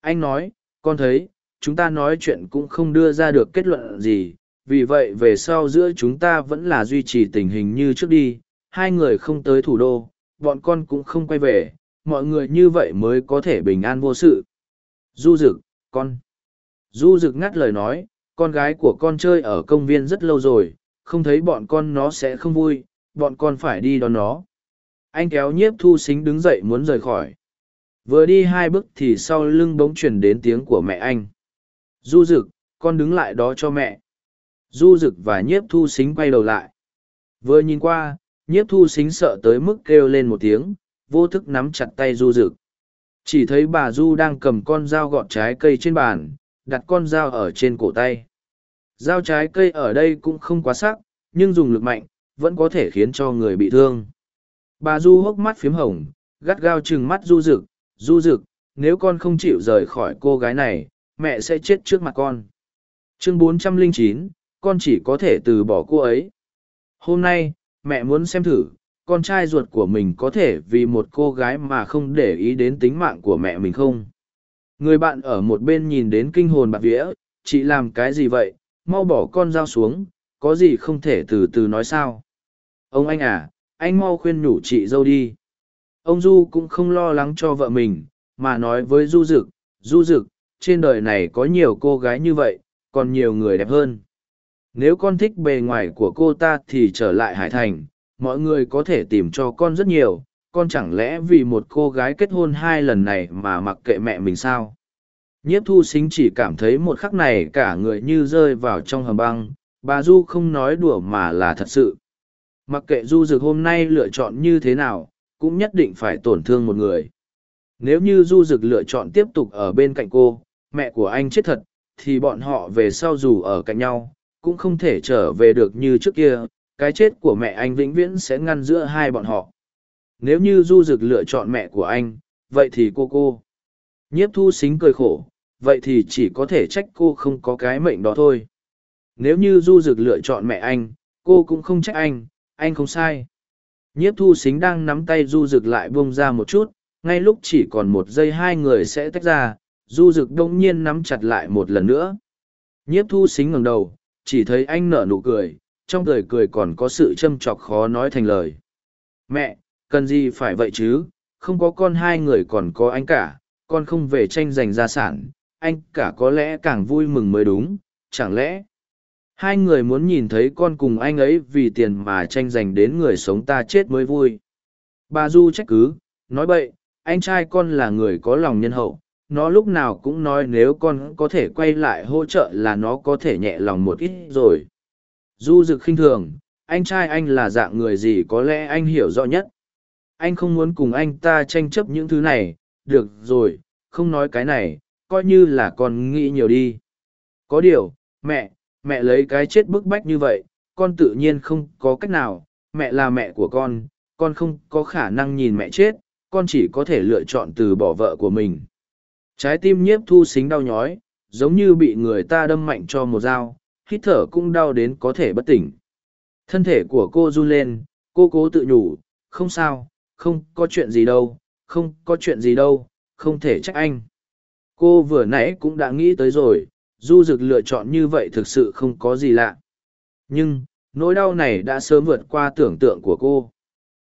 Anh nói, con thấy, chúng ta nói chuyện cũng không đưa ra được kết luận gì, vì vậy về sau giữa chúng ta vẫn là duy trì tình hình như trước đi, hai người không tới thủ đô, bọn con cũng không quay về, mọi người như vậy mới có thể bình an vô sự. Du Dực, con. Du Dực ngắt lời nói, con gái của con chơi ở công viên rất lâu rồi, không thấy bọn con nó sẽ không vui, bọn con phải đi đón nó. Anh kéo nhiếp thu xính đứng dậy muốn rời khỏi. Vừa đi hai bước thì sau lưng bỗng truyền đến tiếng của mẹ anh. Du Dực, con đứng lại đó cho mẹ. Du Dực và nhiếp thu xính quay đầu lại. Vừa nhìn qua, nhiếp thu xính sợ tới mức kêu lên một tiếng, vô thức nắm chặt tay Du Dực. Chỉ thấy bà Du đang cầm con dao gọt trái cây trên bàn, đặt con dao ở trên cổ tay. Dao trái cây ở đây cũng không quá sắc, nhưng dùng lực mạnh, vẫn có thể khiến cho người bị thương. Bà Du hốc mắt phiếm hồng, gắt gao chừng mắt Du Dực, Du Dực, nếu con không chịu rời khỏi cô gái này, mẹ sẽ chết trước mặt con. Chương 409, con chỉ có thể từ bỏ cô ấy. Hôm nay, mẹ muốn xem thử, con trai ruột của mình có thể vì một cô gái mà không để ý đến tính mạng của mẹ mình không? Người bạn ở một bên nhìn đến kinh hồn bạc vía, chị làm cái gì vậy, mau bỏ con dao xuống, có gì không thể từ từ nói sao? Ông anh à, anh mau khuyên nhủ chị dâu đi. Ông Du cũng không lo lắng cho vợ mình, mà nói với Du Dực, Du Dực, trên đời này có nhiều cô gái như vậy, còn nhiều người đẹp hơn. Nếu con thích bề ngoài của cô ta thì trở lại Hải Thành, mọi người có thể tìm cho con rất nhiều, con chẳng lẽ vì một cô gái kết hôn hai lần này mà mặc kệ mẹ mình sao? Nhiếp thu xính chỉ cảm thấy một khắc này cả người như rơi vào trong hầm băng, bà Du không nói đùa mà là thật sự. Mặc kệ Du Dực hôm nay lựa chọn như thế nào, cũng nhất định phải tổn thương một người. Nếu như Du Dực lựa chọn tiếp tục ở bên cạnh cô, mẹ của anh chết thật, thì bọn họ về sau dù ở cạnh nhau, cũng không thể trở về được như trước kia, cái chết của mẹ anh vĩnh viễn sẽ ngăn giữa hai bọn họ. Nếu như Du Dực lựa chọn mẹ của anh, vậy thì cô cô. Nhiếp thu xính cười khổ, vậy thì chỉ có thể trách cô không có cái mệnh đó thôi. Nếu như Du Dực lựa chọn mẹ anh, cô cũng không trách anh, anh không sai. Nhiếp thu xính đang nắm tay Du Dực lại buông ra một chút, ngay lúc chỉ còn một giây hai người sẽ tách ra, Du Dực đông nhiên nắm chặt lại một lần nữa. Nhiếp thu xính ngẩng đầu, chỉ thấy anh nở nụ cười, trong cười cười còn có sự châm chọc khó nói thành lời. Mẹ, cần gì phải vậy chứ, không có con hai người còn có anh cả, con không về tranh giành gia sản, anh cả có lẽ càng vui mừng mới đúng, chẳng lẽ hai người muốn nhìn thấy con cùng anh ấy vì tiền mà tranh giành đến người sống ta chết mới vui. Bà Du trách cứ, nói bậy, anh trai con là người có lòng nhân hậu, nó lúc nào cũng nói nếu con có thể quay lại hỗ trợ là nó có thể nhẹ lòng một ít rồi. Du rực khinh thường, anh trai anh là dạng người gì có lẽ anh hiểu rõ nhất. Anh không muốn cùng anh ta tranh chấp những thứ này, được rồi, không nói cái này, coi như là con nghĩ nhiều đi. Có điều, mẹ, mẹ lấy cái chết bức bách như vậy, con tự nhiên không có cách nào, mẹ là mẹ của con, con không có khả năng nhìn mẹ chết, con chỉ có thể lựa chọn từ bỏ vợ của mình. Trái tim nhiếp thu xính đau nhói, giống như bị người ta đâm mạnh cho một dao, hít thở cũng đau đến có thể bất tỉnh. Thân thể của cô run lên, cô cố tự nhủ, không sao, không có chuyện gì đâu, không có chuyện gì đâu, không thể trách anh. Cô vừa nãy cũng đã nghĩ tới rồi, du dực lựa chọn như vậy thực sự không có gì lạ. Nhưng, nỗi đau này đã sớm vượt qua tưởng tượng của cô.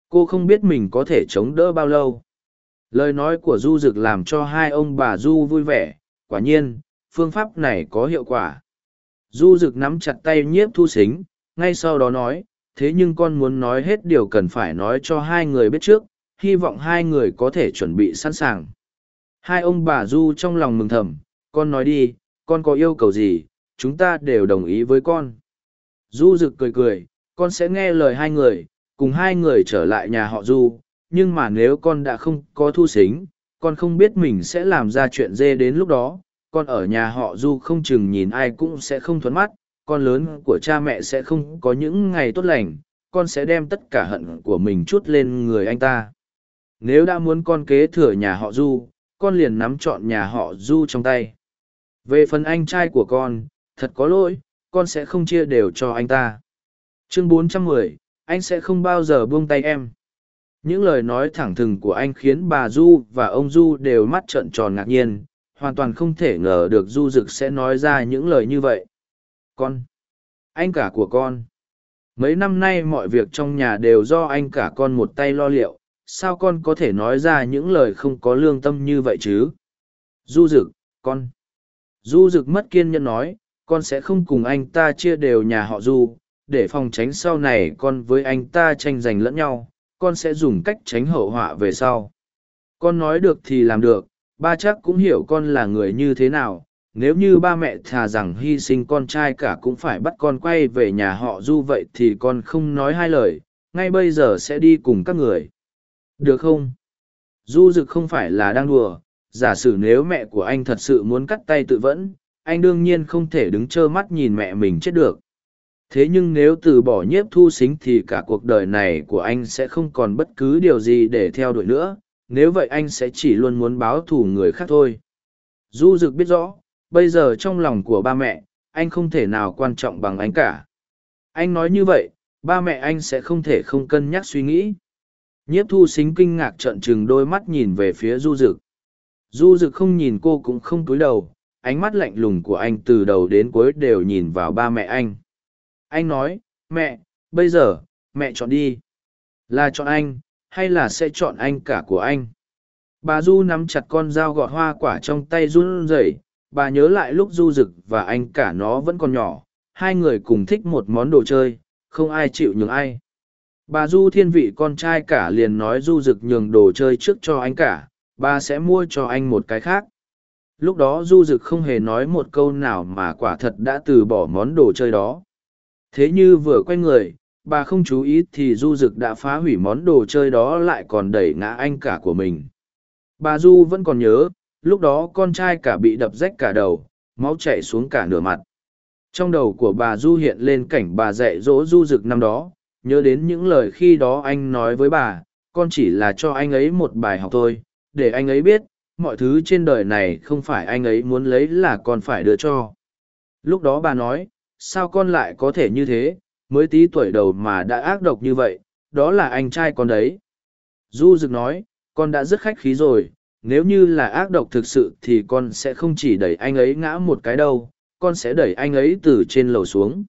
Cô không biết mình có thể chống đỡ bao lâu. Lời nói của Du Dực làm cho hai ông bà Du vui vẻ, quả nhiên, phương pháp này có hiệu quả. Du Dực nắm chặt tay nhiếp thu xính, ngay sau đó nói, thế nhưng con muốn nói hết điều cần phải nói cho hai người biết trước, hy vọng hai người có thể chuẩn bị sẵn sàng. Hai ông bà Du trong lòng mừng thầm, con nói đi, con có yêu cầu gì, chúng ta đều đồng ý với con. Du Dực cười cười, con sẽ nghe lời hai người, cùng hai người trở lại nhà họ Du, nhưng mà nếu con đã không có thu xính, con không biết mình sẽ làm ra chuyện dê đến lúc đó, con ở nhà họ Du không chừng nhìn ai cũng sẽ không thuẫn mắt, con lớn của cha mẹ sẽ không có những ngày tốt lành, con sẽ đem tất cả hận của mình chút lên người anh ta. Nếu đã muốn con kế thừa nhà họ Du, con liền nắm chọn nhà họ Du trong tay. Về phần anh trai của con, thật có lỗi, con sẽ không chia đều cho anh ta. Chương 410, anh sẽ không bao giờ buông tay em. Những lời nói thẳng thừng của anh khiến bà Du và ông Du đều mắt trợn tròn ngạc nhiên, hoàn toàn không thể ngờ được Du Dực sẽ nói ra những lời như vậy. Con! Anh cả của con! Mấy năm nay mọi việc trong nhà đều do anh cả con một tay lo liệu, sao con có thể nói ra những lời không có lương tâm như vậy chứ? Du Dực, con! Du Dực mất kiên nhẫn nói, con sẽ không cùng anh ta chia đều nhà họ Du, để phòng tránh sau này con với anh ta tranh giành lẫn nhau con sẽ dùng cách tránh hậu họa về sau. Con nói được thì làm được ba chắc cũng hiểu con là người như thế nào nếu như ba mẹ thà rằng hy sinh con trai cả cũng phải bắt con quay về nhà họ du vậy thì con không nói hai lời ngay bây giờ sẽ đi cùng các người. Được không? Du rực không phải là đang đùa giả sử nếu mẹ của anh thật sự muốn cắt tay tự vẫn, anh đương nhiên không thể đứng trơ mắt nhìn mẹ mình chết được. Thế nhưng nếu từ bỏ nhiếp thu xính thì cả cuộc đời này của anh sẽ không còn bất cứ điều gì để theo đuổi nữa, nếu vậy anh sẽ chỉ luôn muốn báo thù người khác thôi. Du Dực biết rõ, bây giờ trong lòng của ba mẹ, anh không thể nào quan trọng bằng anh cả. Anh nói như vậy, ba mẹ anh sẽ không thể không cân nhắc suy nghĩ. Nhiếp thu xính kinh ngạc trợn trừng đôi mắt nhìn về phía du Dực du Dực không nhìn cô cũng không cúi đầu, ánh mắt lạnh lùng của anh từ đầu đến cuối đều nhìn vào ba mẹ anh. Anh nói, mẹ, bây giờ, mẹ chọn đi. Là chọn anh, hay là sẽ chọn anh cả của anh? Bà du nắm chặt con dao gọt hoa quả trong tay run rẩy. Bà nhớ lại lúc du Dực và anh cả nó vẫn còn nhỏ, hai người cùng thích một món đồ chơi, không ai chịu nhường ai. Bà du thiên vị con trai cả liền nói du Dực nhường đồ chơi trước cho anh cả Ba sẽ mua cho anh một cái khác. Lúc đó du Dực không hề nói một câu nào mà quả thật đã từ bỏ món đồ chơi đó. Thế như vừa quay người, bà không chú ý thì du Dực đã phá hủy món đồ chơi đó lại còn đẩy ngã anh cả của mình. Bà du vẫn còn nhớ, lúc đó con trai cả bị đập rách cả đầu, máu chảy xuống cả nửa mặt. Trong đầu của bà du hiện lên cảnh bà dạy dỗ du Dực năm đó, nhớ đến những lời khi đó anh nói với bà, con chỉ là cho anh ấy một bài học thôi để anh ấy biết, mọi thứ trên đời này không phải anh ấy muốn lấy là con phải đưa cho. Lúc đó bà nói, sao con lại có thể như thế, mới tí tuổi đầu mà đã ác độc như vậy, đó là anh trai con đấy. Du rực nói, con đã rất khách khí rồi, nếu như là ác độc thực sự thì con sẽ không chỉ đẩy anh ấy ngã một cái đâu, con sẽ đẩy anh ấy từ trên lầu xuống.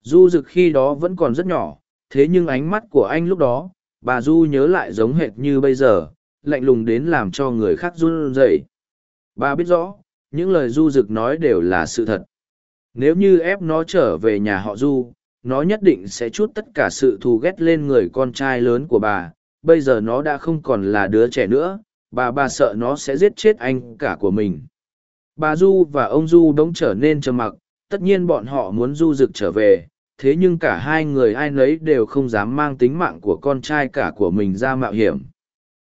Du rực khi đó vẫn còn rất nhỏ, thế nhưng ánh mắt của anh lúc đó, bà du nhớ lại giống hệt như bây giờ lạnh lùng đến làm cho người khác run rẩy. Bà biết rõ, những lời du dực nói đều là sự thật. Nếu như ép nó trở về nhà họ du, nó nhất định sẽ chút tất cả sự thù ghét lên người con trai lớn của bà. Bây giờ nó đã không còn là đứa trẻ nữa, bà bà sợ nó sẽ giết chết anh cả của mình. Bà du và ông du đống trở nên trầm mặc, tất nhiên bọn họ muốn du dực trở về, thế nhưng cả hai người ai nấy đều không dám mang tính mạng của con trai cả của mình ra mạo hiểm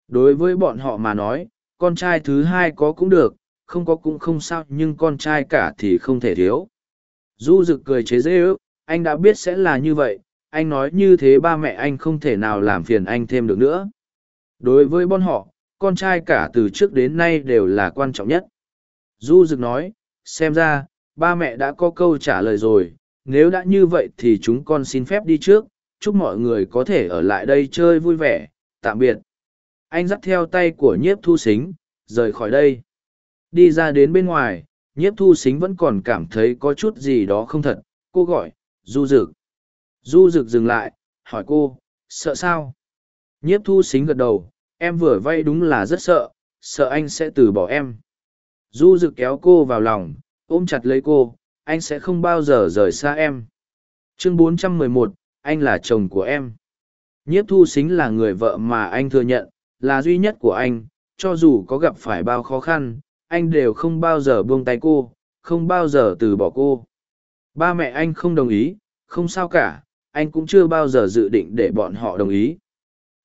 đối với bọn họ mà nói con trai thứ hai có cũng được không có cũng không sao nhưng con trai cả thì không thể thiếu du rực cười chế dễ ước anh đã biết sẽ là như vậy anh nói như thế ba mẹ anh không thể nào làm phiền anh thêm được nữa đối với bọn họ con trai cả từ trước đến nay đều là quan trọng nhất. Du Dực nói, xem ra, ba mẹ đã có câu trả lời rồi, nếu đã như vậy thì chúng con xin phép đi trước, chúc mọi người có thể ở lại đây chơi vui vẻ, tạm biệt. Anh dắt theo tay của nhiếp thu xính, rời khỏi đây. Đi ra đến bên ngoài, nhiếp thu xính vẫn còn cảm thấy có chút gì đó không thật, cô gọi, Du Dực. Du Dực dừng lại, hỏi cô, sợ sao? Nhiếp thu xính gật đầu, em vừa vay đúng là rất sợ sợ anh sẽ từ bỏ em du rực kéo cô vào lòng ôm chặt lấy cô anh sẽ không bao giờ rời xa em chương 411, anh là chồng của em nhiếp thu xính là người vợ mà anh thừa nhận là duy nhất của anh cho dù có gặp phải bao khó khăn anh đều không bao giờ buông tay cô không bao giờ từ bỏ cô ba mẹ anh không đồng ý không sao cả anh cũng chưa bao giờ dự định để bọn họ đồng ý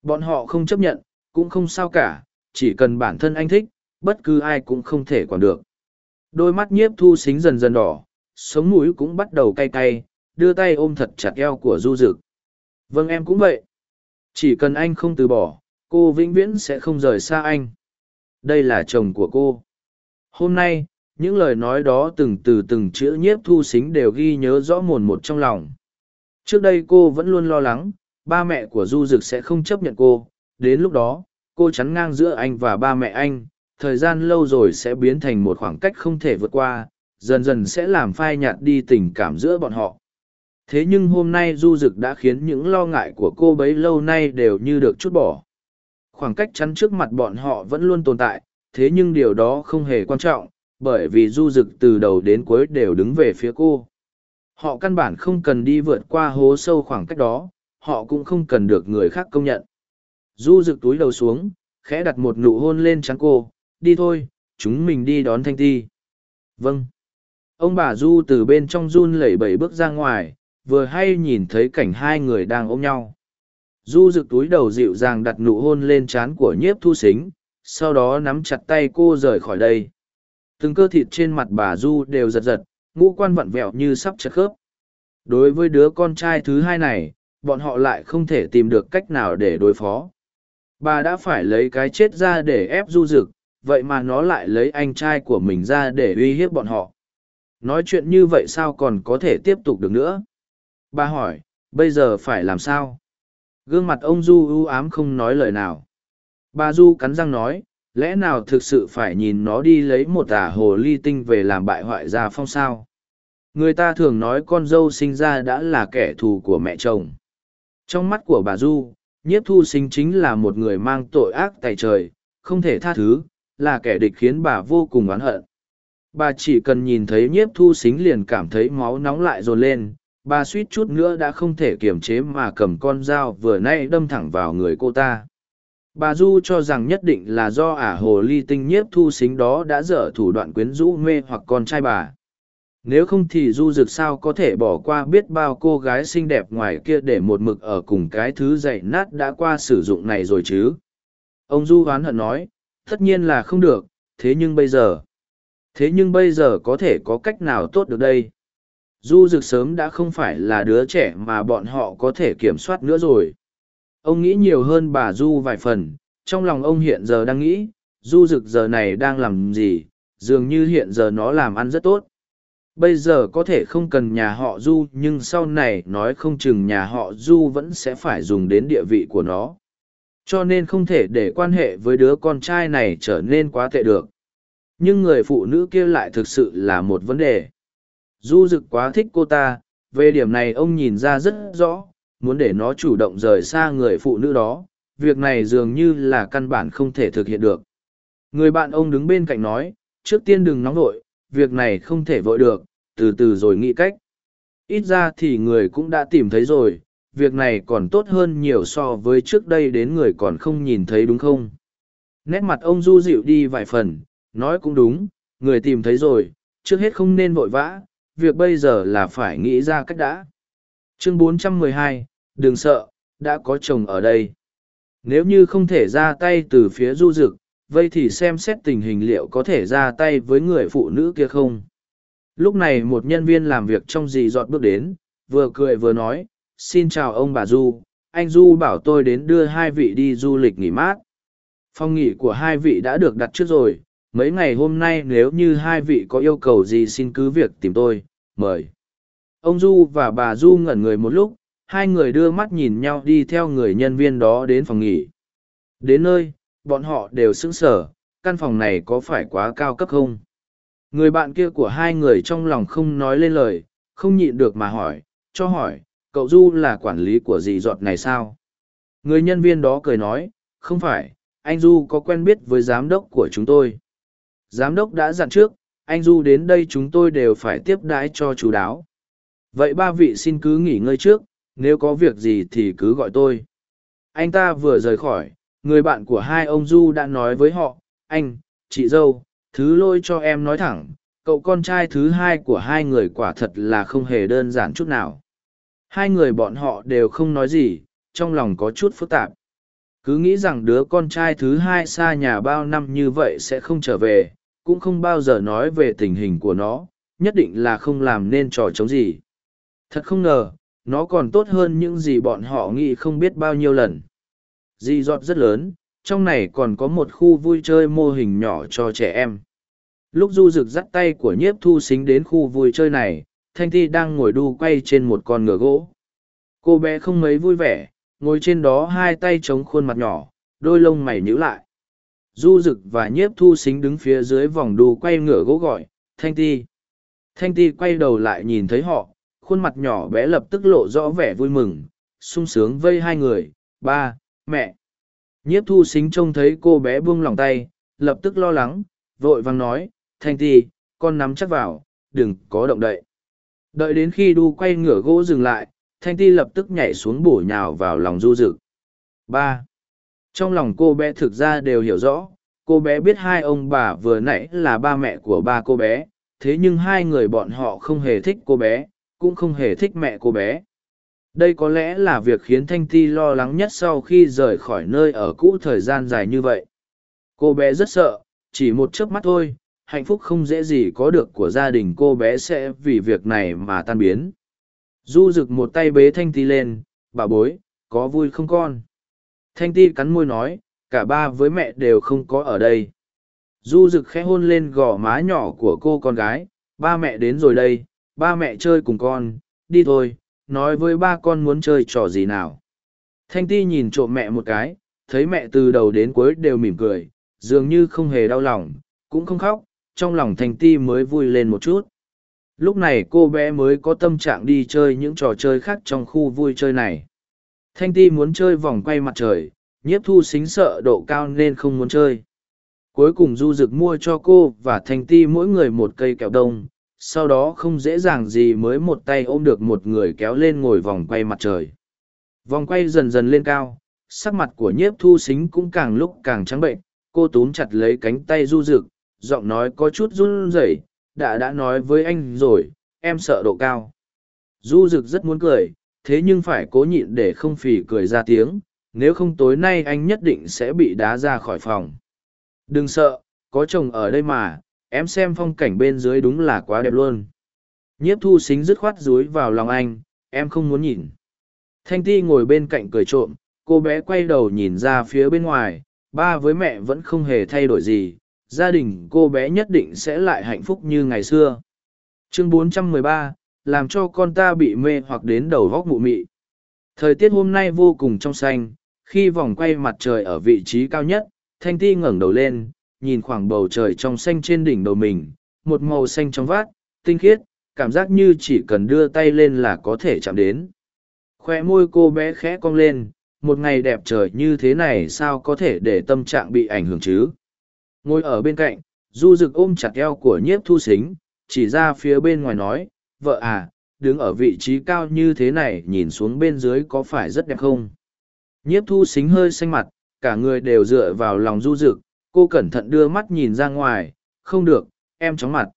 bọn họ không chấp nhận cũng không sao cả, chỉ cần bản thân anh thích, bất cứ ai cũng không thể quản được. Đôi mắt nhiếp thu xính dần dần đỏ, sống mũi cũng bắt đầu cay cay, đưa tay ôm thật chặt eo của du dực. Vâng em cũng vậy. Chỉ cần anh không từ bỏ, cô vĩnh viễn sẽ không rời xa anh. Đây là chồng của cô. Hôm nay, những lời nói đó từng từ từng chữ nhiếp thu xính đều ghi nhớ rõ mồn một trong lòng. Trước đây cô vẫn luôn lo lắng, ba mẹ của Du Dực sẽ không chấp nhận cô, đến lúc đó, cô chắn ngang giữa anh và ba mẹ anh, thời gian lâu rồi sẽ biến thành một khoảng cách không thể vượt qua, dần dần sẽ làm phai nhạt đi tình cảm giữa bọn họ. Thế nhưng hôm nay du dực đã khiến những lo ngại của cô bấy lâu nay đều như được chút bỏ. Khoảng cách chắn trước mặt bọn họ vẫn luôn tồn tại, thế nhưng điều đó không hề quan trọng, bởi vì du dực từ đầu đến cuối đều đứng về phía cô. Họ căn bản không cần đi vượt qua hố sâu khoảng cách đó, họ cũng không cần được người khác công nhận. Du Dực túi đầu xuống, khẽ đặt một nụ hôn lên trắng cô, đi thôi, chúng mình đi đón Thanh Ti. Vâng. ông bà du từ bên trong run lẩy bẩy bước ra ngoài vừa hay nhìn thấy cảnh hai người đang ôm nhau du rực túi đầu dịu dàng đặt nụ hôn lên trán của nhiếp thu xính, sau đó nắm chặt tay cô rời khỏi đây. Từng cơ thịt trên mặt bà du đều giật giật, ngũ quan vặn vẹo như sắp chật khớp. Đối với đứa con trai thứ hai này, bọn họ lại không thể tìm được cách nào để đối phó. Bà đã phải lấy cái chết ra để ép du rực, vậy mà nó lại lấy anh trai của mình ra để uy hiếp bọn họ. Nói chuyện như vậy sao còn có thể tiếp tục được nữa? Bà hỏi, bây giờ phải làm sao? Gương mặt ông du ưu ám không nói lời nào. Bà du cắn răng nói, lẽ nào thực sự phải nhìn nó đi lấy một ả hồ ly tinh về làm bại hoại gia phong sao? Người ta thường nói con dâu sinh ra đã là kẻ thù của mẹ chồng. Trong mắt của bà du, nhiếp thu sinh chính là một người mang tội ác tại trời, không thể tha thứ, là kẻ địch khiến bà vô cùng oán hận. Bà chỉ cần nhìn thấy nhiếp thu xính liền cảm thấy máu nóng lại dồn lên bà suýt chút nữa đã không thể kiềm chế mà cầm con dao vừa nay đâm thẳng vào người cô ta. Bà du cho rằng nhất định là do ả hồ ly tinh nhiếp thu xính đó đã dở thủ đoạn quyến rũ mê hoặc con trai bà. Nếu không thì du rực sao có thể bỏ qua biết bao cô gái xinh đẹp ngoài kia để một mực ở cùng cái thứ dậy nát đã qua sử dụng này rồi chứ? Ông du oán hận nói, tất nhiên là không được, thế nhưng bây giờ? Thế nhưng bây giờ có thể có cách nào tốt được đây? Du rực sớm đã không phải là đứa trẻ mà bọn họ có thể kiểm soát nữa rồi. Ông nghĩ nhiều hơn bà du vài phần, trong lòng ông hiện giờ đang nghĩ, du rực giờ này đang làm gì, dường như hiện giờ nó làm ăn rất tốt. Bây giờ có thể không cần nhà họ du, nhưng sau này nói không chừng nhà họ du vẫn sẽ phải dùng đến địa vị của nó. Cho nên không thể để quan hệ với đứa con trai này trở nên quá tệ được. Nhưng người phụ nữ kia lại thực sự là một vấn đề du rực quá thích cô ta, về điểm này ông nhìn ra rất rõ, muốn để nó chủ động rời xa người phụ nữ đó, việc này dường như là căn bản không thể thực hiện được. Người bạn ông đứng bên cạnh nói, trước tiên đừng nóng vội, việc này không thể vội được, từ từ rồi nghĩ cách. Ít ra thì người cũng đã tìm thấy rồi, việc này còn tốt hơn nhiều so với trước đây đến người còn không nhìn thấy đúng không? Nét mặt ông du dịu đi vài phần, nói cũng đúng, người tìm thấy rồi, trước hết không nên vội vã việc bây giờ là phải nghĩ ra cách đã. Chương 412, đừng sợ đã có chồng ở đây. Nếu như không thể ra tay từ phía du dực vậy thì xem xét tình hình liệu có thể ra tay với người phụ nữ kia không. Lúc này một nhân viên làm việc trong dì dọt bước đến vừa cười vừa nói xin chào ông bà du anh du bảo tôi đến đưa hai vị đi du lịch nghỉ mát. Phong nghỉ của hai vị đã được đặt trước rồi mấy ngày hôm nay nếu như hai vị có yêu cầu gì xin cứ việc tìm tôi mời. Ông du và bà du ngẩn người một lúc, hai người đưa mắt nhìn nhau đi theo người nhân viên đó đến phòng nghỉ. Đến nơi, bọn họ đều sững sờ, căn phòng này có phải quá cao cấp không? Người bạn kia của hai người trong lòng không nói lên lời, không nhịn được mà hỏi, cho hỏi, cậu du là quản lý của dì dọt này sao? Người nhân viên đó cười nói, không phải, anh du có quen biết với giám đốc của chúng tôi. Giám đốc đã dặn trước anh du đến đây chúng tôi đều phải tiếp đãi cho chú đáo. Vậy ba vị xin cứ nghỉ ngơi trước, nếu có việc gì thì cứ gọi tôi. Anh ta vừa rời khỏi, người bạn của hai ông du đã nói với họ, anh, chị dâu, thứ lôi cho em nói thẳng, cậu con trai thứ hai của hai người quả thật là không hề đơn giản chút nào. Hai người bọn họ đều không nói gì, trong lòng có chút phức tạp. Cứ nghĩ rằng đứa con trai thứ hai xa nhà bao năm như vậy sẽ không trở về cũng không bao giờ nói về tình hình của nó, nhất định là không làm nên trò chống gì. Thật không ngờ, nó còn tốt hơn những gì bọn họ nghĩ không biết bao nhiêu lần. Di dọt rất lớn, trong này còn có một khu vui chơi mô hình nhỏ cho trẻ em. Lúc du rực dắt tay của nhiếp thu xính đến khu vui chơi này, thanh ti đang ngồi đu quay trên một con ngựa gỗ. Cô bé không mấy vui vẻ, ngồi trên đó hai tay chống khuôn mặt nhỏ, đôi lông mày nhíu lại du rực và nhiếp thu xính đứng phía dưới vòng đu quay ngửa gỗ gọi, thanh ti. Thanh ti quay đầu lại nhìn thấy họ, khuôn mặt nhỏ bé lập tức lộ rõ vẻ vui mừng, sung sướng vây hai người, ba, mẹ. Nhiếp thu xính trông thấy cô bé buông lòng tay, lập tức lo lắng, vội vàng nói, thanh ti, con nắm chắc vào, đừng có động đậy. Đợi đến khi đu quay ngửa gỗ dừng lại, thanh ti lập tức nhảy xuống bổ nhào vào lòng du rực. Ba trong lòng cô bé thực ra đều hiểu rõ cô bé biết hai ông bà vừa nãy là ba mẹ của ba cô bé thế nhưng hai người bọn họ không hề thích cô bé, cũng không hề thích mẹ cô bé. Đây có lẽ là việc khiến Thanh Ti lo lắng nhất sau khi rời khỏi nơi ở cũ thời gian dài như vậy. Cô bé rất sợ, chỉ một chớp mắt thôi, hạnh phúc không dễ gì có được của gia đình cô bé sẽ vì việc này mà tan biến. Du rực một tay bế Thanh Ti lên, bà bối, có vui không con? Thanh Ti cắn môi nói, cả ba với mẹ đều không có ở đây. Du rực khẽ hôn lên gò má nhỏ của cô con gái, ba mẹ đến rồi đây, ba mẹ chơi cùng con, đi thôi, nói với ba con muốn chơi trò gì nào. Thanh ti nhìn trộm mẹ một cái, thấy mẹ từ đầu đến cuối đều mỉm cười, dường như không hề đau lòng, cũng không khóc, trong lòng thanh ti mới vui lên một chút. Lúc này cô bé mới có tâm trạng đi chơi những trò chơi khác trong khu vui chơi này. Thanh ti muốn chơi vòng quay mặt trời, nhiếp thu xính sợ độ cao nên không muốn chơi. Cuối cùng du rực mua cho cô và thanh ti mỗi người một cây kẹo đông, sau đó không dễ dàng gì mới một tay ôm được một người kéo lên ngồi vòng quay mặt trời. Vòng quay dần dần lên cao, sắc mặt của nhiếp thu xính cũng càng lúc càng trắng bệnh, cô túm chặt lấy cánh tay du rực, giọng nói có chút run rẩy đã đã nói với anh rồi, em sợ độ cao. Du rực rất muốn cười, thế nhưng phải cố nhịn để không phì cười ra tiếng, nếu không tối nay anh nhất định sẽ bị đá ra khỏi phòng. Đừng sợ, có chồng ở đây mà, em xem phong cảnh bên dưới đúng là quá đẹp luôn. Nhiếp thu xính dứt khoát dúi vào lòng anh em không muốn nhìn. Thanh ti ngồi bên cạnh cười trộm cô bé quay đầu nhìn ra phía bên ngoài ba với mẹ vẫn không hề thay đổi gì gia đình cô bé nhất định sẽ lại hạnh phúc như ngày xưa. Chương 413, làm cho con ta bị mê hoặc đến đầu góc mụ mị thời tiết hôm nay vô cùng trong xanh khi vòng quay mặt trời ở vị trí cao nhất thanh ti ngẩng đầu lên nhìn khoảng bầu trời trong xanh trên đỉnh đầu mình, một màu xanh trong vát, tinh khiết, cảm giác như chỉ cần đưa tay lên là có thể chạm đến. Khoe môi cô bé khẽ cong lên, một ngày đẹp trời như thế này sao có thể để tâm trạng bị ảnh hưởng chứ? Ngồi ở bên cạnh, du dực ôm chặt eo của nhiếp thu xính, chỉ ra phía bên ngoài nói, vợ à, đứng ở vị trí cao như thế này nhìn xuống bên dưới có phải rất đẹp không? Nhiếp thu xính hơi xanh mặt, cả người đều dựa vào lòng du rực, cô cẩn thận đưa mắt nhìn ra ngoài không được em chóng mặt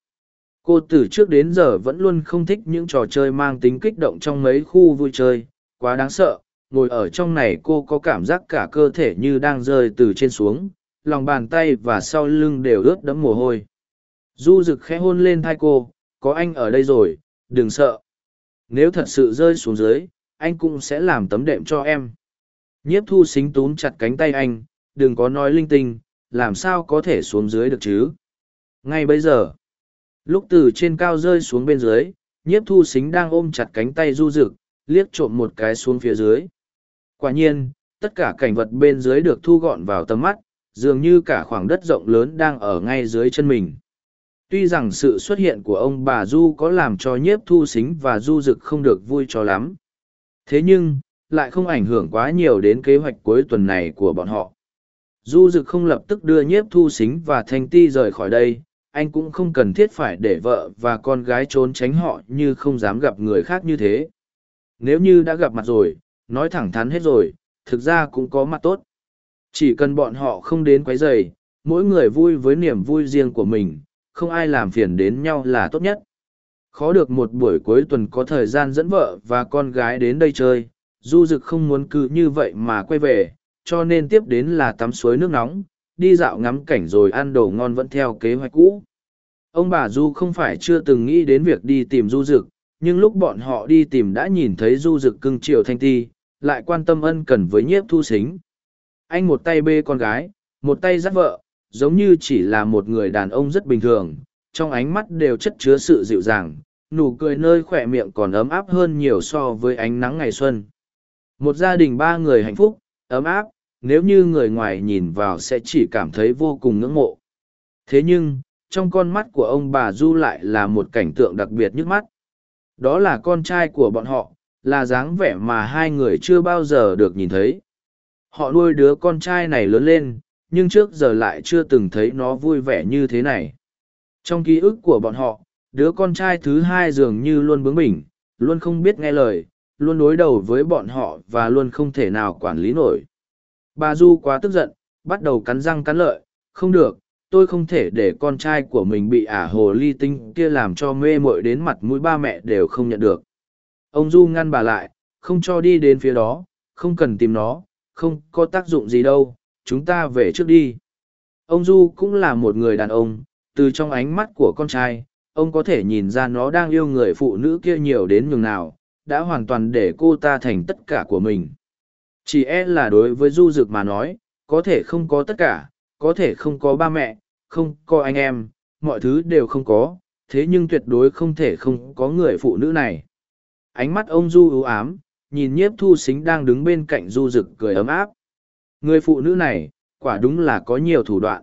cô từ trước đến giờ vẫn luôn không thích những trò chơi mang tính kích động trong mấy khu vui chơi quá đáng sợ ngồi ở trong này cô có cảm giác cả cơ thể như đang rơi từ trên xuống lòng bàn tay và sau lưng đều ướt đẫm mồ hôi du rực khẽ hôn lên thai cô có anh ở đây rồi đừng sợ nếu thật sự rơi xuống dưới anh cũng sẽ làm tấm đệm cho em nhiếp thu xính túm chặt cánh tay anh đừng có nói linh tinh làm sao có thể xuống dưới được chứ? Ngay bây giờ, lúc từ trên cao rơi xuống bên dưới, nhiếp thu xính đang ôm chặt cánh tay du rực, liếc trộm một cái xuống phía dưới. Quả nhiên, tất cả cảnh vật bên dưới được thu gọn vào tầm mắt, dường như cả khoảng đất rộng lớn đang ở ngay dưới chân mình. Tuy rằng sự xuất hiện của ông bà Du có làm cho nhiếp thu xính và du Dực không được vui cho lắm. Thế nhưng, lại không ảnh hưởng quá nhiều đến kế hoạch cuối tuần này của bọn họ. Du Dực không lập tức đưa nhiếp thu xính và thanh ti rời khỏi đây, anh cũng không cần thiết phải để vợ và con gái trốn tránh họ như không dám gặp người khác như thế. Nếu như đã gặp mặt rồi, nói thẳng thắn hết rồi, thực ra cũng có mặt tốt. Chỉ cần bọn họ không đến quấy rầy, mỗi người vui với niềm vui riêng của mình, không ai làm phiền đến nhau là tốt nhất. Khó được một buổi cuối tuần có thời gian dẫn vợ và con gái đến đây chơi, Du Dực không muốn cứ như vậy mà quay về, cho nên tiếp đến là tắm suối nước nóng, đi dạo ngắm cảnh rồi ăn đồ ngon vẫn theo kế hoạch cũ. Ông bà Du không phải chưa từng nghĩ đến việc đi tìm Du Dực, nhưng lúc bọn họ đi tìm đã nhìn thấy Du Dực cưng chiều thanh ti, lại quan tâm ân cần với nhiếp thu xính. Anh một tay bê con gái, một tay dắt vợ, giống như chỉ là một người đàn ông rất bình thường, trong ánh mắt đều chất chứa sự dịu dàng, nụ cười nơi khỏe miệng còn ấm áp hơn nhiều so với ánh nắng ngày xuân. Một gia đình ba người hạnh phúc, ấm áp, nếu như người ngoài nhìn vào sẽ chỉ cảm thấy vô cùng ngưỡng mộ. Thế nhưng, trong con mắt của ông bà Du lại là một cảnh tượng đặc biệt nhức mắt. Đó là con trai của bọn họ, là dáng vẻ mà hai người chưa bao giờ được nhìn thấy. Họ nuôi đứa con trai này lớn lên, nhưng trước giờ lại chưa từng thấy nó vui vẻ như thế này. Trong ký ức của bọn họ, đứa con trai thứ hai dường như luôn bướng bỉnh, luôn không biết nghe lời, luôn đối đầu với bọn họ và luôn không thể nào quản lý nổi. Bà Du quá tức giận, bắt đầu cắn răng cắn lợi, không được, tôi không thể để con trai của mình bị ả hồ ly tinh kia làm cho mê mội đến mặt mũi ba mẹ đều không nhận được ông du ngăn bà lại không cho đi đến phía đó không cần tìm nó không có tác dụng gì đâu chúng ta về trước đi. Ông du cũng là một người đàn ông, từ trong ánh mắt của con trai, ông có thể nhìn ra nó đang yêu người phụ nữ kia nhiều đến nhường nào, đã hoàn toàn để cô ta thành tất cả của mình. Chỉ e là đối với du Dực mà nói, có thể không có tất cả, có thể không có ba mẹ, không có anh em, mọi thứ đều không có, thế nhưng tuyệt đối không thể không có người phụ nữ này. Ánh mắt ông du ưu ám, nhìn nhiếp thu xính đang đứng bên cạnh du Dực cười ấm áp người phụ nữ này quả đúng là có nhiều thủ đoạn.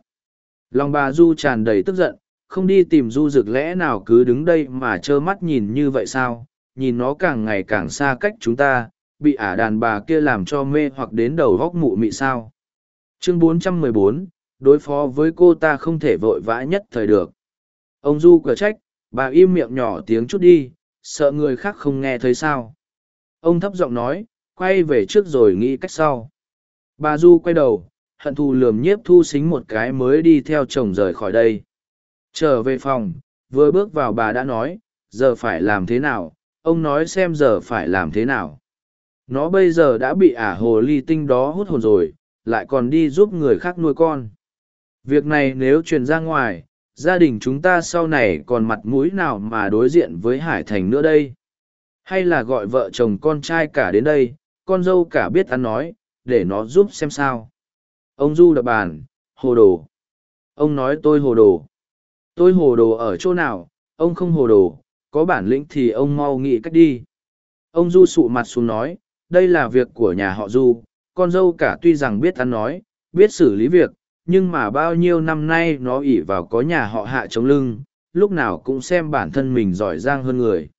Lòng bà du tràn đầy tức giận không đi tìm du rực lẽ nào cứ đứng đây mà trơ mắt nhìn như vậy sao? Nhìn nó càng ngày càng xa cách chúng ta bị ả đàn bà kia làm cho mê hoặc đến đầu góc mụ mị sao? Chương 414, đối phó với cô ta không thể vội vã nhất thời được. Ông du cửa trách bà im miệng nhỏ tiếng chút đi sợ người khác không nghe thấy sao? Ông thấp giọng nói quay về trước rồi nghĩ cách sau bà du quay đầu, hận thù lườm nhiếp thu xính một cái mới đi theo chồng rời khỏi đây. Trở về phòng, vừa bước vào bà đã nói, giờ phải làm thế nào? Ông nói xem giờ phải làm thế nào. Nó bây giờ đã bị ả hồ ly tinh đó hút hồn rồi, lại còn đi giúp người khác nuôi con. Việc này nếu truyền ra ngoài, gia đình chúng ta sau này còn mặt mũi nào mà đối diện với hải thành nữa đây? Hay là gọi vợ chồng con trai cả đến đây, con dâu cả biết ăn nói để nó giúp xem sao. Ông du đập bàn, hồ đồ. Ông nói tôi hồ đồ. Tôi hồ đồ ở chỗ nào? Ông không hồ đồ. Có bản lĩnh thì ông mau nghĩ cách đi. Ông du sụ mặt xuống nói, đây là việc của nhà họ du. Con dâu cả tuy rằng biết ăn nói, biết xử lý việc, nhưng mà bao nhiêu năm nay nó ỉ vào có nhà họ hạ chống lưng, lúc nào cũng xem bản thân mình giỏi giang hơn người.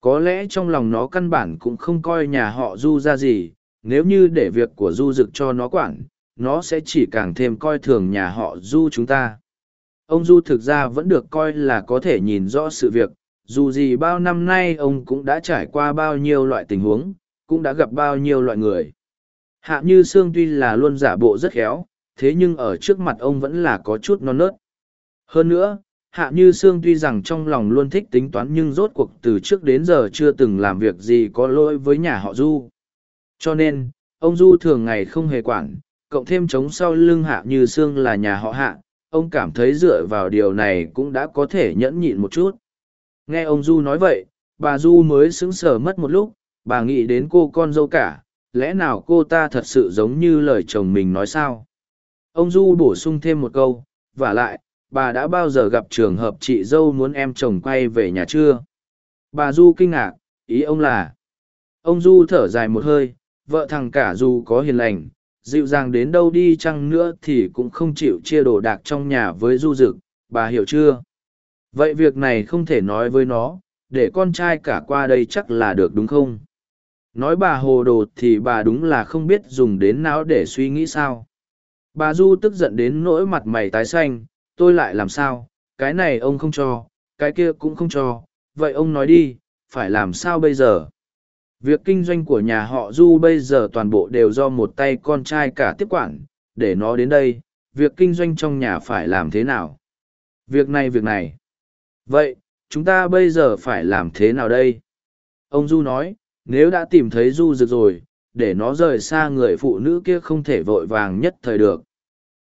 Có lẽ trong lòng nó căn bản cũng không coi nhà họ du ra gì nếu như để việc của du dực cho nó quản, nó sẽ chỉ càng thêm coi thường nhà họ du chúng ta. Ông du thực ra vẫn được coi là có thể nhìn rõ sự việc, dù gì bao năm nay ông cũng đã trải qua bao nhiêu loại tình huống, cũng đã gặp bao nhiêu loại người. Hạ như sương tuy là luôn giả bộ rất khéo, thế nhưng ở trước mặt ông vẫn là có chút non nớt. Hơn nữa, hạ như sương tuy rằng trong lòng luôn thích tính toán nhưng rốt cuộc từ trước đến giờ chưa từng làm việc gì có lỗi với nhà họ du cho nên, ông du thường ngày không hề quản, cộng thêm chống sau lưng hạ như xương là nhà họ hạ, ông cảm thấy dựa vào điều này cũng đã có thể nhẫn nhịn một chút. Nghe ông du nói vậy, bà du mới sững sờ mất một lúc, bà nghĩ đến cô con dâu cả, lẽ nào cô ta thật sự giống như lời chồng mình nói sao? Ông du bổ sung thêm một câu và lại, bà đã bao giờ gặp trường hợp chị dâu muốn em chồng quay về nhà chưa? Bà du kinh ngạc, ý ông là, ông du thở dài một hơi vợ thằng cả dù có hiền lành, dịu dàng đến đâu đi chăng nữa thì cũng không chịu chia đồ đạc trong nhà với du dực, bà hiểu chưa? Vậy việc này không thể nói với nó, để con trai cả qua đây chắc là được đúng không? Nói bà hồ đồ thì bà đúng là không biết dùng đến não để suy nghĩ sao. Bà du tức giận đến nỗi mặt mày tái xanh, tôi lại làm sao? Cái này ông không cho, cái kia cũng không cho. Vậy ông nói đi, phải làm sao bây giờ? Việc kinh doanh của nhà họ du bây giờ toàn bộ đều do một tay con trai cả tiếp quản. Để nó đến đây, việc kinh doanh trong nhà phải làm thế nào? Việc này việc này. Vậy, chúng ta bây giờ phải làm thế nào đây? Ông du nói, nếu đã tìm thấy du rực rồi, để nó rời xa người phụ nữ kia không thể vội vàng nhất thời được.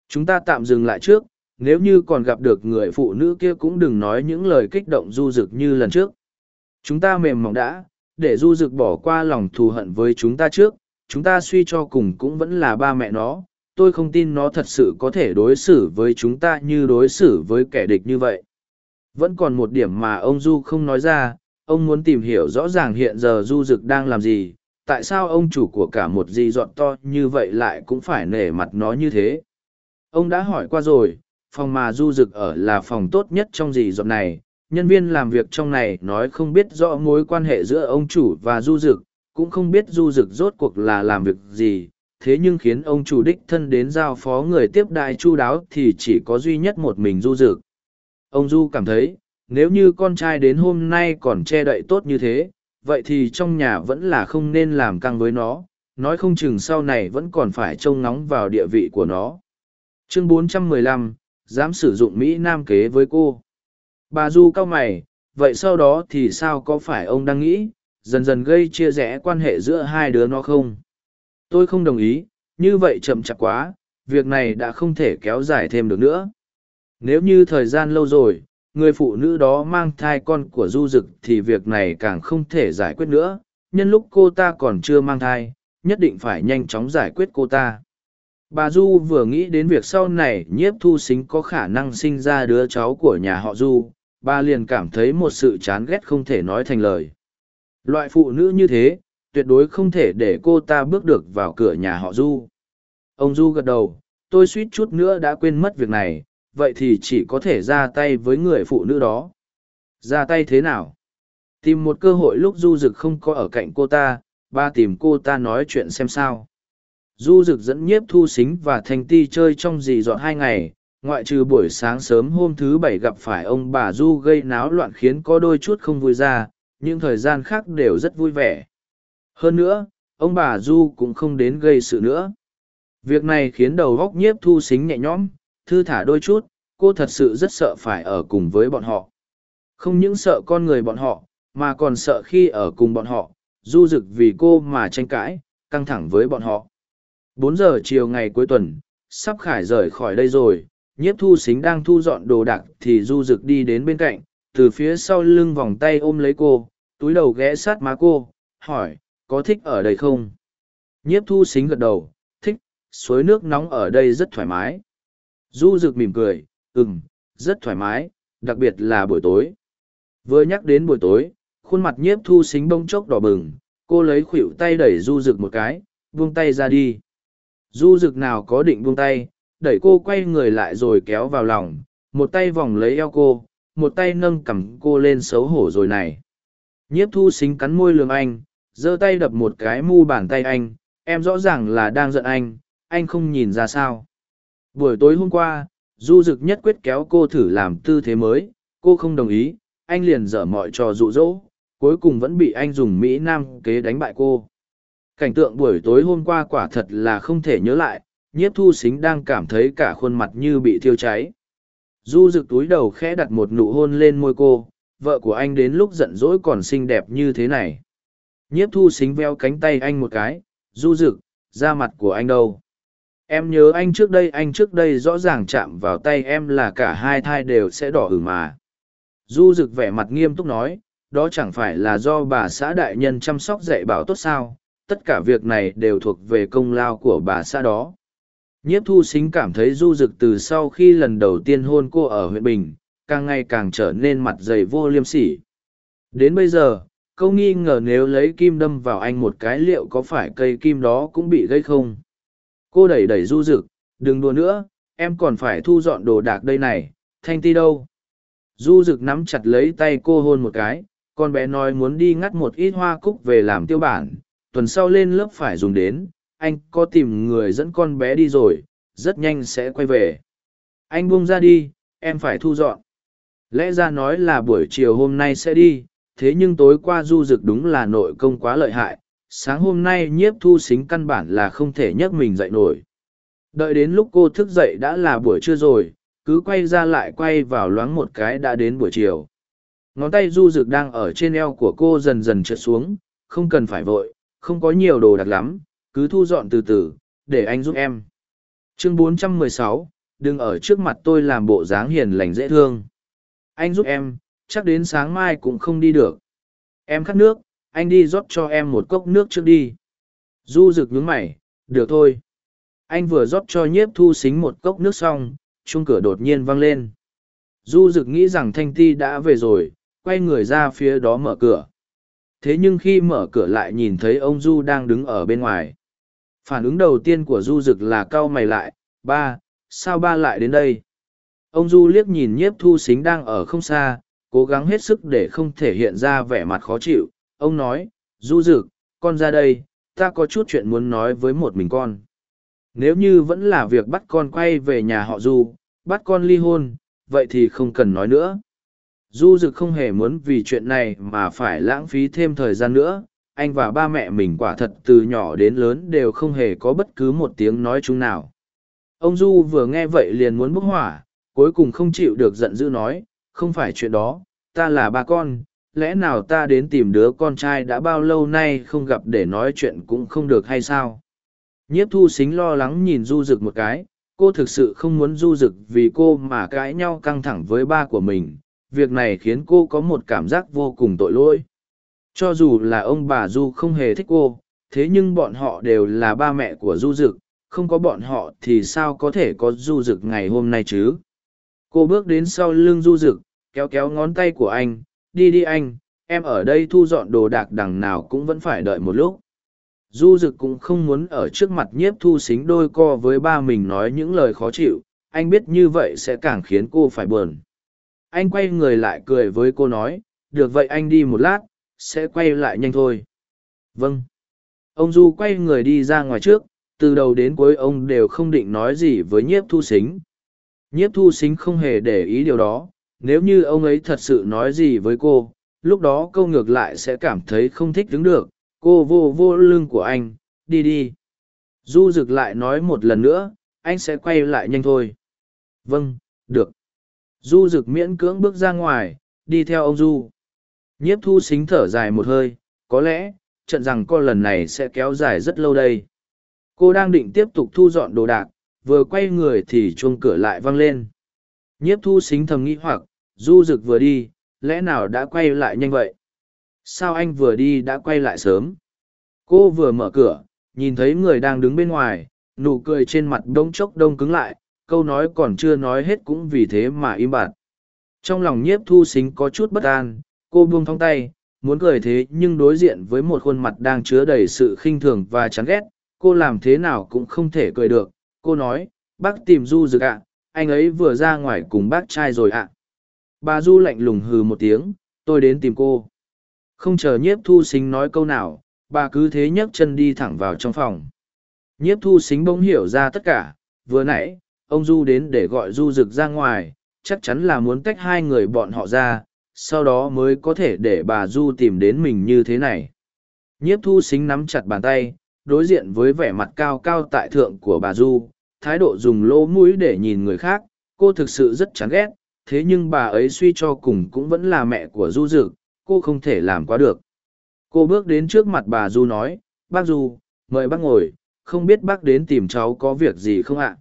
Chúng ta tạm dừng lại trước, nếu như còn gặp được người phụ nữ kia cũng đừng nói những lời kích động du rực như lần trước. Chúng ta mềm mỏng đã để du rực bỏ qua lòng thù hận với chúng ta trước, chúng ta suy cho cùng cũng vẫn là ba mẹ nó. Tôi không tin nó thật sự có thể đối xử với chúng ta như đối xử với kẻ địch như vậy. Vẫn còn một điểm mà ông du không nói ra, ông muốn tìm hiểu rõ ràng hiện giờ du rực đang làm gì, tại sao ông chủ của cả một di dọn to như vậy lại cũng phải nể mặt nó như thế. Ông đã hỏi qua rồi, phòng mà du rực ở là phòng tốt nhất trong dì dọn này nhân viên làm việc trong này nói không biết rõ mối quan hệ giữa ông chủ và du Dực, cũng không biết du Dực rốt cuộc là làm việc gì thế nhưng khiến ông chủ đích thân đến giao phó người tiếp đại chu đáo thì chỉ có duy nhất một mình du Dực. ông du cảm thấy nếu như con trai đến hôm nay còn che đậy tốt như thế vậy thì trong nhà vẫn là không nên làm căng với nó nói không chừng sau này vẫn còn phải trông ngóng vào địa vị của nó chương 415, dám sử dụng Mỹ Nam kế với cô. Bà Du cao mày, vậy sau đó thì sao có phải ông đang nghĩ, dần dần gây chia rẽ quan hệ giữa hai đứa nó không? Tôi không đồng ý, như vậy chậm chạp quá, việc này đã không thể kéo dài thêm được nữa. Nếu như thời gian lâu rồi, người phụ nữ đó mang thai con của du dực thì việc này càng không thể giải quyết nữa nhân lúc cô ta còn chưa mang thai nhất định phải nhanh chóng giải quyết cô ta bà du vừa nghĩ đến việc sau này nhiếp thu xính có khả năng sinh ra đứa cháu của nhà họ du bà liền cảm thấy một sự chán ghét không thể nói thành lời loại phụ nữ như thế tuyệt đối không thể để cô ta bước được vào cửa nhà họ du ông du gật đầu tôi suýt chút nữa đã quên mất việc này vậy thì chỉ có thể ra tay với người phụ nữ đó. Ra tay thế nào? Tìm một cơ hội lúc Du Dực không có ở cạnh cô ta, ba tìm cô ta nói chuyện xem sao. Du Dực dẫn nhiếp thu xính và thanh ti chơi trong dì dọn hai ngày, ngoại trừ buổi sáng sớm hôm thứ bảy gặp phải ông bà Du gây náo loạn khiến có đôi chút không vui ra, nhưng thời gian khác đều rất vui vẻ. Hơn nữa, ông bà Du cũng không đến gây sự nữa. Việc này khiến đầu góc nhiếp thu xính nhẹ nhõm, thư thả đôi chút, cô thật sự rất sợ phải ở cùng với bọn họ. Không những sợ con người bọn họ, mà còn sợ khi ở cùng bọn họ, du rực vì cô mà tranh cãi, căng thẳng với bọn họ. Bốn giờ chiều ngày cuối tuần, sắp khải rời khỏi đây rồi, nhiếp thu xính đang thu dọn đồ đạc thì du rực đi đến bên cạnh, từ phía sau lưng vòng tay ôm lấy cô, túi đầu ghé sát má cô, hỏi, có thích ở đây không? Nhiếp thu xính gật đầu, thích, suối nước nóng ở đây rất thoải mái. Du rực mỉm cười, ừm, rất thoải mái, đặc biệt là buổi tối. Vừa nhắc đến buổi tối, khuôn mặt nhiếp thu xính bông chốc đỏ bừng, cô lấy khuỷu tay đẩy du rực một cái, buông tay ra đi. Du rực nào có định buông tay, đẩy cô quay người lại rồi kéo vào lòng, một tay vòng lấy eo cô, một tay nâng cằm cô lên xấu hổ rồi này. Nhiếp thu xính cắn môi lường anh, giơ tay đập một cái mu bàn tay anh, em rõ ràng là đang giận anh, anh không nhìn ra sao. Buổi tối hôm qua, Du Dực nhất quyết kéo cô thử làm tư thế mới, cô không đồng ý, anh liền dở mọi trò dụ dỗ, cuối cùng vẫn bị anh dùng Mỹ Nam kế đánh bại cô. Cảnh tượng buổi tối hôm qua quả thật là không thể nhớ lại, nhiếp thu xính đang cảm thấy cả khuôn mặt như bị thiêu cháy. Du Dực túi đầu khẽ đặt một nụ hôn lên môi cô, vợ của anh đến lúc giận dỗi còn xinh đẹp như thế này. Nhiếp thu xính veo cánh tay anh một cái, Du Dực, da mặt của anh đâu? em nhớ anh trước đây anh trước đây rõ ràng chạm vào tay em là cả hai thai đều sẽ đỏ ử mà du rực vẻ mặt nghiêm túc nói đó chẳng phải là do bà xã đại nhân chăm sóc dạy bảo tốt sao tất cả việc này đều thuộc về công lao của bà xã đó nhiếp thu xính cảm thấy du rực từ sau khi lần đầu tiên hôn cô ở huyện bình, càng ngày càng trở nên mặt dày vô liêm sỉ. Đến bây giờ, câu nghi ngờ nếu lấy kim đâm vào anh một cái liệu có phải cây kim đó cũng bị gây không? Cô đẩy đẩy du rực đừng đùa nữa, em còn phải thu dọn đồ đạc đây này, thanh ti đâu? Du rực nắm chặt lấy tay cô hôn một cái, con bé nói muốn đi ngắt một ít hoa cúc về làm tiêu bản, tuần sau lên lớp phải dùng đến anh có tìm người dẫn con bé đi rồi, rất nhanh sẽ quay về. Anh buông ra đi, em phải thu dọn. Lẽ ra nói là buổi chiều hôm nay sẽ đi, thế nhưng tối qua du rực đúng là nội công quá lợi hại, sáng hôm nay nhiếp thu xính căn bản là không thể nhấc mình dậy nổi. Đợi đến lúc cô thức dậy đã là buổi trưa rồi, cứ quay ra lại quay vào loáng một cái đã đến buổi chiều. Ngón tay du rực đang ở trên eo của cô dần dần trượt xuống, không cần phải vội, không có nhiều đồ đặc lắm cứ thu dọn từ từ để anh giúp em. Chương 416, đừng ở trước mặt tôi làm bộ dáng hiền lành dễ thương. Anh giúp em chắc đến sáng mai cũng không đi được. Em khát nước anh đi rót cho em một cốc nước trước đi. Du rực nhướng mày được thôi. Anh vừa rót cho nhiếp thu xính một cốc nước xong chung cửa đột nhiên văng lên. Du rực nghĩ rằng thanh ti đã về rồi quay người ra phía đó mở cửa. Thế nhưng khi mở cửa lại nhìn thấy ông du đang đứng ở bên ngoài phản ứng đầu tiên của du rực là cau mày lại ba sao ba lại đến đây ông du liếc nhìn nhiếp thu xính đang ở không xa cố gắng hết sức để không thể hiện ra vẻ mặt khó chịu ông nói, du dực, con ra đây, ta có chút chuyện muốn nói với một mình con. Nếu như vẫn là việc bắt con quay về nhà họ du, bắt con ly hôn, vậy thì không cần nói nữa. Du dực không hề muốn vì chuyện này mà phải lãng phí thêm thời gian nữa. Anh và ba mẹ mình quả thật từ nhỏ đến lớn đều không hề có bất cứ một tiếng nói chung nào. Ông Du vừa nghe vậy liền muốn bốc hỏa, cuối cùng không chịu được giận dữ nói, không phải chuyện đó, ta là ba con, lẽ nào ta đến tìm đứa con trai đã bao lâu nay không gặp để nói chuyện cũng không được hay sao? Nhiếp thu xính lo lắng nhìn du dực một cái, cô thực sự không muốn du dực vì cô mà cãi nhau căng thẳng với ba của mình, việc này khiến cô có một cảm giác vô cùng tội lỗi. Cho dù là ông bà Du không hề thích cô, thế nhưng bọn họ đều là ba mẹ của Du Dực, không có bọn họ thì sao có thể có Du Dực ngày hôm nay chứ? Cô bước đến sau lưng Du Dực, kéo kéo ngón tay của anh, đi đi anh, em ở đây thu dọn đồ đạc đằng nào cũng vẫn phải đợi một lúc. Du Dực cũng không muốn ở trước mặt nhiếp thu xính đôi co với ba mình nói những lời khó chịu, anh biết như vậy sẽ càng khiến cô phải buồn. Anh quay người lại cười với cô nói, được vậy anh đi một lát, sẽ quay lại nhanh thôi. Vâng. Ông Du quay người đi ra ngoài trước, từ đầu đến cuối ông đều không định nói gì với nhiếp thu xính. Nhiếp thu xính không hề để ý điều đó, nếu như ông ấy thật sự nói gì với cô, lúc đó câu ngược lại sẽ cảm thấy không thích đứng được, cô vô vô lưng của anh, đi đi. Du rực lại nói một lần nữa, anh sẽ quay lại nhanh thôi. Vâng, được. Du rực miễn cưỡng bước ra ngoài, đi theo ông Du. Nhiếp thu xính thở dài một hơi, có lẽ, trận rằng co lần này sẽ kéo dài rất lâu đây. Cô đang định tiếp tục thu dọn đồ đạc, vừa quay người thì chuông cửa lại văng lên. Nhiếp thu xính thầm nghĩ hoặc, du rực vừa đi, lẽ nào đã quay lại nhanh vậy? Sao anh vừa đi đã quay lại sớm? Cô vừa mở cửa, nhìn thấy người đang đứng bên ngoài, nụ cười trên mặt đông chốc đông cứng lại, câu nói còn chưa nói hết cũng vì thế mà im bặt. Trong lòng nhiếp thu xính có chút bất an, cô buông thong tay, muốn cười thế nhưng đối diện với một khuôn mặt đang chứa đầy sự khinh thường và chán ghét, cô làm thế nào cũng không thể cười được. Cô nói, bác tìm du rực ạ, anh ấy vừa ra ngoài cùng bác trai rồi ạ. Bà du lạnh lùng hừ một tiếng, tôi đến tìm cô. Không chờ nhiếp thu xính nói câu nào, bà cứ thế nhấc chân đi thẳng vào trong phòng. Nhiếp thu xính bỗng hiểu ra tất cả, vừa nãy, ông du đến để gọi du rực ra ngoài, chắc chắn là muốn tách hai người bọn họ ra sau đó mới có thể để bà du tìm đến mình như thế này. Nhiếp thu xính nắm chặt bàn tay, đối diện với vẻ mặt cao cao tại thượng của bà du, thái độ dùng lỗ mũi để nhìn người khác, cô thực sự rất chán ghét, thế nhưng bà ấy suy cho cùng cũng vẫn là mẹ của du dực, cô không thể làm quá được. Cô bước đến trước mặt bà du nói, bác du, mời bác ngồi, không biết bác đến tìm cháu có việc gì không ạ?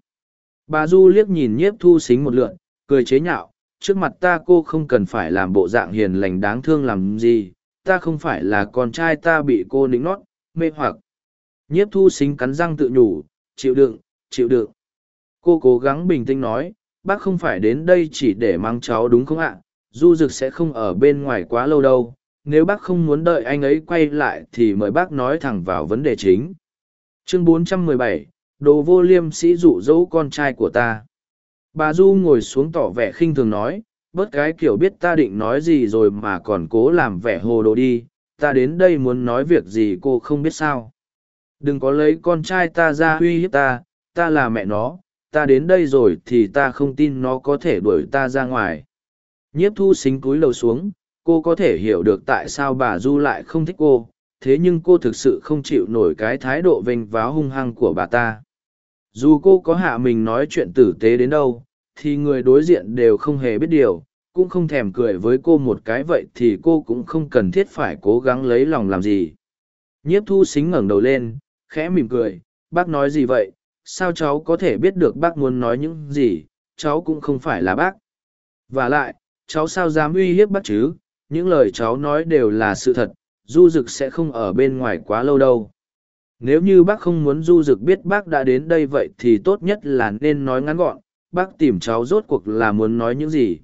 Bà du liếc nhìn nhiếp thu xính một lượn, cười chế nhạo trước mặt ta cô không cần phải làm bộ dạng hiền lành đáng thương làm gì, ta không phải là con trai ta bị cô nịnh nót, mê hoặc. Nhiếp thu xính cắn răng tự nhủ, chịu đựng, chịu đựng. Cô cố gắng bình tĩnh nói, bác không phải đến đây chỉ để mang cháu đúng không ạ? Du dực sẽ không ở bên ngoài quá lâu đâu. Nếu bác không muốn đợi anh ấy quay lại thì mời bác nói thẳng vào vấn đề chính. Chương 417, Đồ vô liêm sĩ dụ dỗ con trai của ta bà du ngồi xuống tỏ vẻ khinh thường nói, bớt cái kiểu biết ta định nói gì rồi mà còn cố làm vẻ hồ đồ đi, ta đến đây muốn nói việc gì cô không biết sao. Đừng có lấy con trai ta ra uy hiếp ta ta là mẹ nó, ta đến đây rồi thì ta không tin nó có thể đuổi ta ra ngoài. Nhiếp thu xính túi lầu xuống, cô có thể hiểu được tại sao bà du lại không thích cô, thế nhưng cô thực sự không chịu nổi cái thái độ vênh váo hung hăng của bà ta. Dù cô có hạ mình nói chuyện tử tế đến đâu thì người đối diện đều không hề biết điều, cũng không thèm cười với cô một cái vậy thì cô cũng không cần thiết phải cố gắng lấy lòng làm gì. Nhiếp thu xính ngẩng đầu lên, khẽ mỉm cười, bác nói gì vậy? Sao cháu có thể biết được bác muốn nói những gì? Cháu cũng không phải là bác. V à lại, cháu sao dám uy hiếp bác chứ? Những lời cháu nói đều là sự thật, du rực sẽ không ở bên ngoài quá lâu đâu. Nếu như bác không muốn du rực biết bác đã đến đây vậy thì tốt nhất là nên nói ngắn gọn bác tìm cháu rốt cuộc là muốn nói những gì.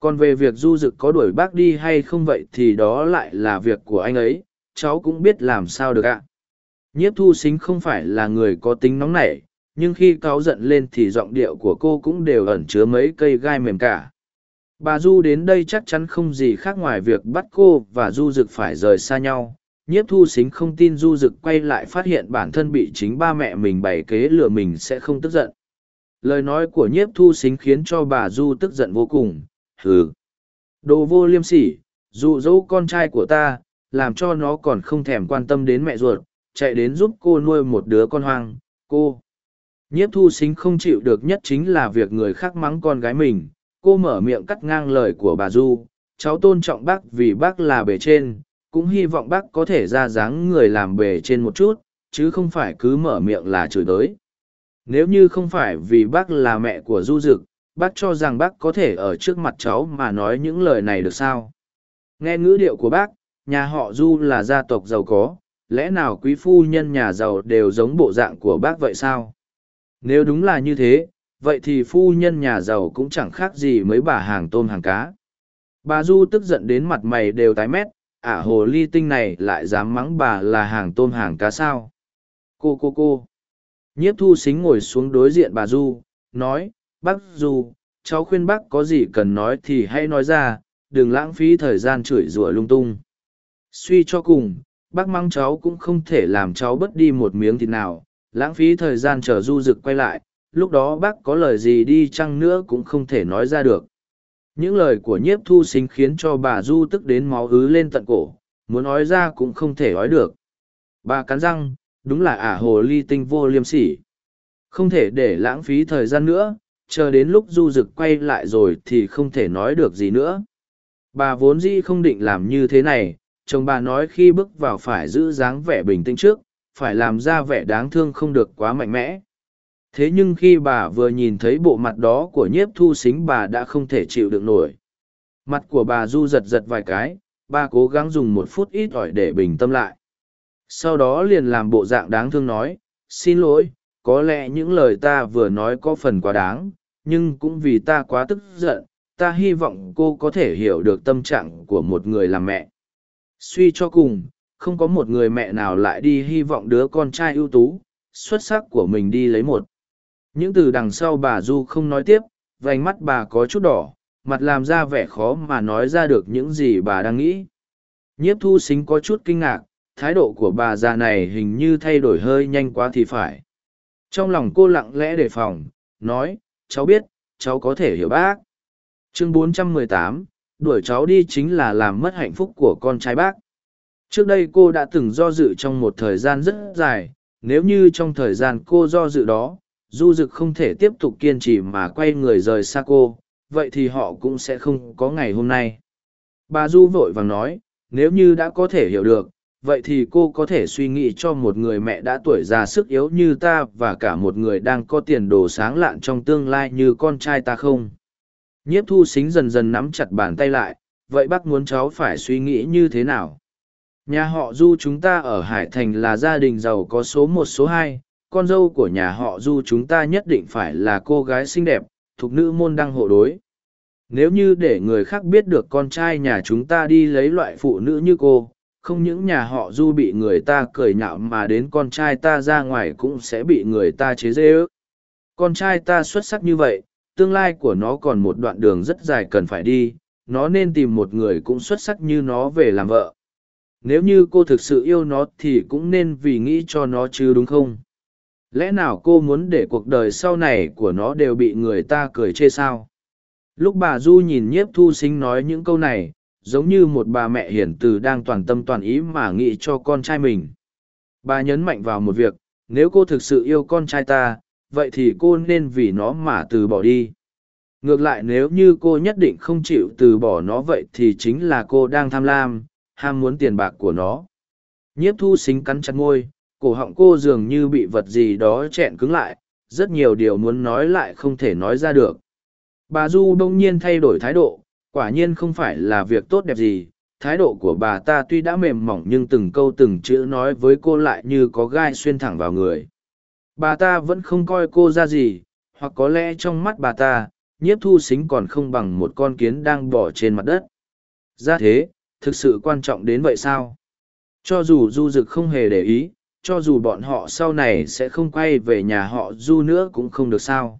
Còn về việc du Dực có đuổi bác đi hay không vậy thì đó lại là việc của anh ấy, cháu cũng biết làm sao được ạ. Nhiếp thu xính không phải là người có tính nóng nảy, nhưng khi cáu giận lên thì giọng điệu của cô cũng đều ẩn chứa mấy cây gai mềm cả. Bà du đến đây chắc chắn không gì khác ngoài việc bắt cô và du Dực phải rời xa nhau. Nhiếp thu xính không tin du Dực quay lại phát hiện bản thân bị chính ba mẹ mình bày kế lừa mình sẽ không tức giận lời nói của nhiếp thu xính khiến cho bà du tức giận vô cùng. Hừ. Đồ vô liêm sỉ, dụ dỗ con trai của ta, làm cho nó còn không thèm quan tâm đến mẹ ruột, chạy đến giúp cô nuôi một đứa con hoang, cô. Nhiếp thu xính không chịu được nhất chính là việc người khác mắng con gái mình. Cô mở miệng cắt ngang lời của bà du. Cháu tôn trọng bác vì bác là bề trên, cũng hy vọng bác có thể ra dáng người làm bề trên một chút, chứ không phải cứ mở miệng là chửi tới nếu như không phải vì bác là mẹ của du dực, bác cho rằng bác có thể ở trước mặt cháu mà nói những lời này được sao? Nghe ngữ điệu của bác, nhà họ du là gia tộc giàu có, lẽ nào quý phu nhân nhà giàu đều giống bộ dạng của bác vậy sao? Nếu đúng là như thế, vậy thì phu nhân nhà giàu cũng chẳng khác gì mấy bà hàng tôm hàng cá. Bà du tức giận đến mặt mày đều tái mét, ả hồ ly tinh này lại dám mắng bà là hàng tôm hàng cá sao? Cô cô cô nhiếp thu xính ngồi xuống đối diện bà du, nói, bác du, cháu khuyên bác có gì cần nói thì hãy nói ra, đừng lãng phí thời gian chửi rủa lung tung. Suy cho cùng, bác mắng cháu cũng không thể làm cháu bớt đi một miếng thịt nào, lãng phí thời gian chờ du rực quay lại, lúc đó bác có lời gì đi chăng nữa cũng không thể nói ra được. Những lời của nhiếp thu xính khiến cho bà du tức đến máu ứ lên tận cổ, muốn nói ra cũng không thể nói được. Bà cắn răng đúng là ả hồ ly tinh vô liêm sỉ. Không thể để lãng phí thời gian nữa, chờ đến lúc du rực quay lại rồi thì không thể nói được gì nữa. Bà vốn dĩ không định làm như thế này, chồng bà nói khi bước vào phải giữ dáng vẻ bình tĩnh trước, phải làm ra vẻ đáng thương không được quá mạnh mẽ. Thế nhưng khi bà vừa nhìn thấy bộ mặt đó của nhiếp thu xính bà đã không thể chịu được nổi. Mặt của bà du giật giật vài cái, bà cố gắng dùng một phút ít ỏi để bình tâm lại sau đó liền làm bộ dạng đáng thương nói, xin lỗi, có lẽ những lời ta vừa nói có phần quá đáng, nhưng cũng vì ta quá tức giận, ta hy vọng cô có thể hiểu được tâm trạng của một người làm mẹ. Suy cho cùng, không có một người mẹ nào lại đi hy vọng đứa con trai ưu tú, xuất sắc của mình đi lấy một. Những từ đằng sau bà du không nói tiếp, vành mắt bà có chút đỏ, mặt làm ra vẻ khó mà nói ra được những gì bà đang nghĩ. Nhiếp thu xính có chút kinh ngạc thái độ của bà già này hình như thay đổi hơi nhanh quá thì phải. Trong lòng cô lặng lẽ đề phòng nói cháu biết cháu có thể hiểu bác. Chương 418, đuổi cháu đi chính là làm mất hạnh phúc của con trai bác. Trước đây cô đã từng do dự trong một thời gian rất dài nếu như trong thời gian cô do dự đó du dực không thể tiếp tục kiên trì mà quay người rời xa cô vậy thì họ cũng sẽ không có ngày hôm nay. Bà du vội vàng nói nếu như đã có thể hiểu được vậy thì cô có thể suy nghĩ cho một người mẹ đã tuổi già sức yếu như ta và cả một người đang có tiền đồ sáng lạn trong tương lai như con trai ta không? Nhiếp thu xính dần dần nắm chặt bàn tay lại, vậy bác muốn cháu phải suy nghĩ như thế nào? Nhà họ du chúng ta ở hải thành là gia đình giàu có số một, số hai. Con dâu của nhà họ du chúng ta nhất định phải là cô gái xinh đẹp, thuộc nữ môn đăng hộ đối. Nếu như để người khác biết được con trai nhà chúng ta đi lấy loại phụ nữ như cô không những nhà họ du bị người ta cười nhạo mà đến con trai ta ra ngoài cũng sẽ bị người ta chế dê ước con trai ta xuất sắc như vậy, tương lai của nó còn một đoạn đường rất dài cần phải đi, nó nên tìm một người cũng xuất sắc như nó về làm vợ. Nếu như cô thực sự yêu nó thì cũng nên vì nghĩ cho nó chứ đúng không? Lẽ nào cô muốn để cuộc đời sau này của nó đều bị người ta cười chê sao? Lúc bà du nhìn nhiếp thu sinh nói những câu này giống như một bà mẹ hiển từ đang toàn tâm toàn ý mà nghĩ cho con trai mình. Bà nhấn mạnh vào một việc, nếu cô thực sự yêu con trai ta, vậy thì cô nên vì nó mà từ bỏ đi. Ngược lại nếu như cô nhất định không chịu từ bỏ nó vậy thì chính là cô đang tham lam, ham muốn tiền bạc của nó. Nhiếp thu xính cắn chặt ngôi cổ họng cô dường như bị vật gì đó chẹn cứng lại, rất nhiều điều muốn nói lại không thể nói ra được. Bà du đông nhiên thay đổi thái độ quả nhiên không phải là việc tốt đẹp gì, thái độ của bà ta tuy đã mềm mỏng nhưng từng câu từng chữ nói với cô lại như có gai xuyên thẳng vào người. Bà ta vẫn không coi cô ra gì, hoặc có lẽ trong mắt bà ta, nhiếp thu xính còn không bằng một con kiến đang bỏ trên mặt đất. Ra thế, thực sự quan trọng đến vậy sao? Cho dù du Dực không hề để ý, cho dù bọn họ sau này sẽ không quay về nhà họ du nữa cũng không được sao.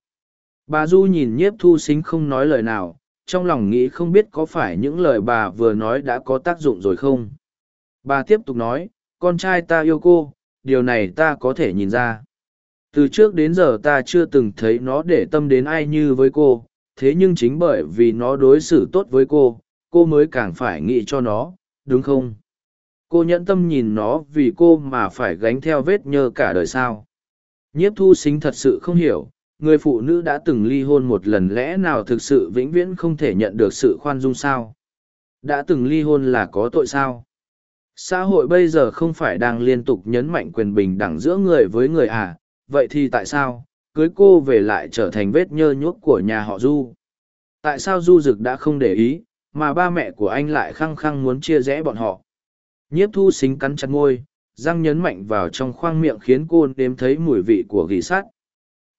Bà du nhìn nhiếp thu xính không nói lời nào trong lòng nghĩ không biết có phải những lời bà vừa nói đã có tác dụng rồi không. Bà tiếp tục nói, con trai ta yêu cô, điều này ta có thể nhìn ra. Từ trước đến giờ ta chưa từng thấy nó để tâm đến ai như với cô, thế nhưng chính bởi vì nó đối xử tốt với cô cô mới càng phải nghĩ cho nó, đúng không? Cô nhẫn tâm nhìn nó vì cô mà phải gánh theo vết nhơ cả đời sao. Nhiếp thu xính thật sự không hiểu người phụ nữ đã từng ly hôn một lần lẽ nào thực sự vĩnh viễn không thể nhận được sự khoan dung sao? Đã từng ly hôn là có tội sao? Xã hội bây giờ không phải đang liên tục nhấn mạnh quyền bình đẳng giữa người với người à? Vậy thì tại sao? Cưới cô về lại trở thành vết nhơ nhuốc của nhà họ du. Tại sao du Dực đã không để ý, mà ba mẹ của anh lại khăng khăng muốn chia rẽ bọn họ? Nhiếp thu xính cắn chặt ngôi răng nhấn mạnh vào trong khoang miệng khiến cô nếm thấy mùi vị của gỉ sắt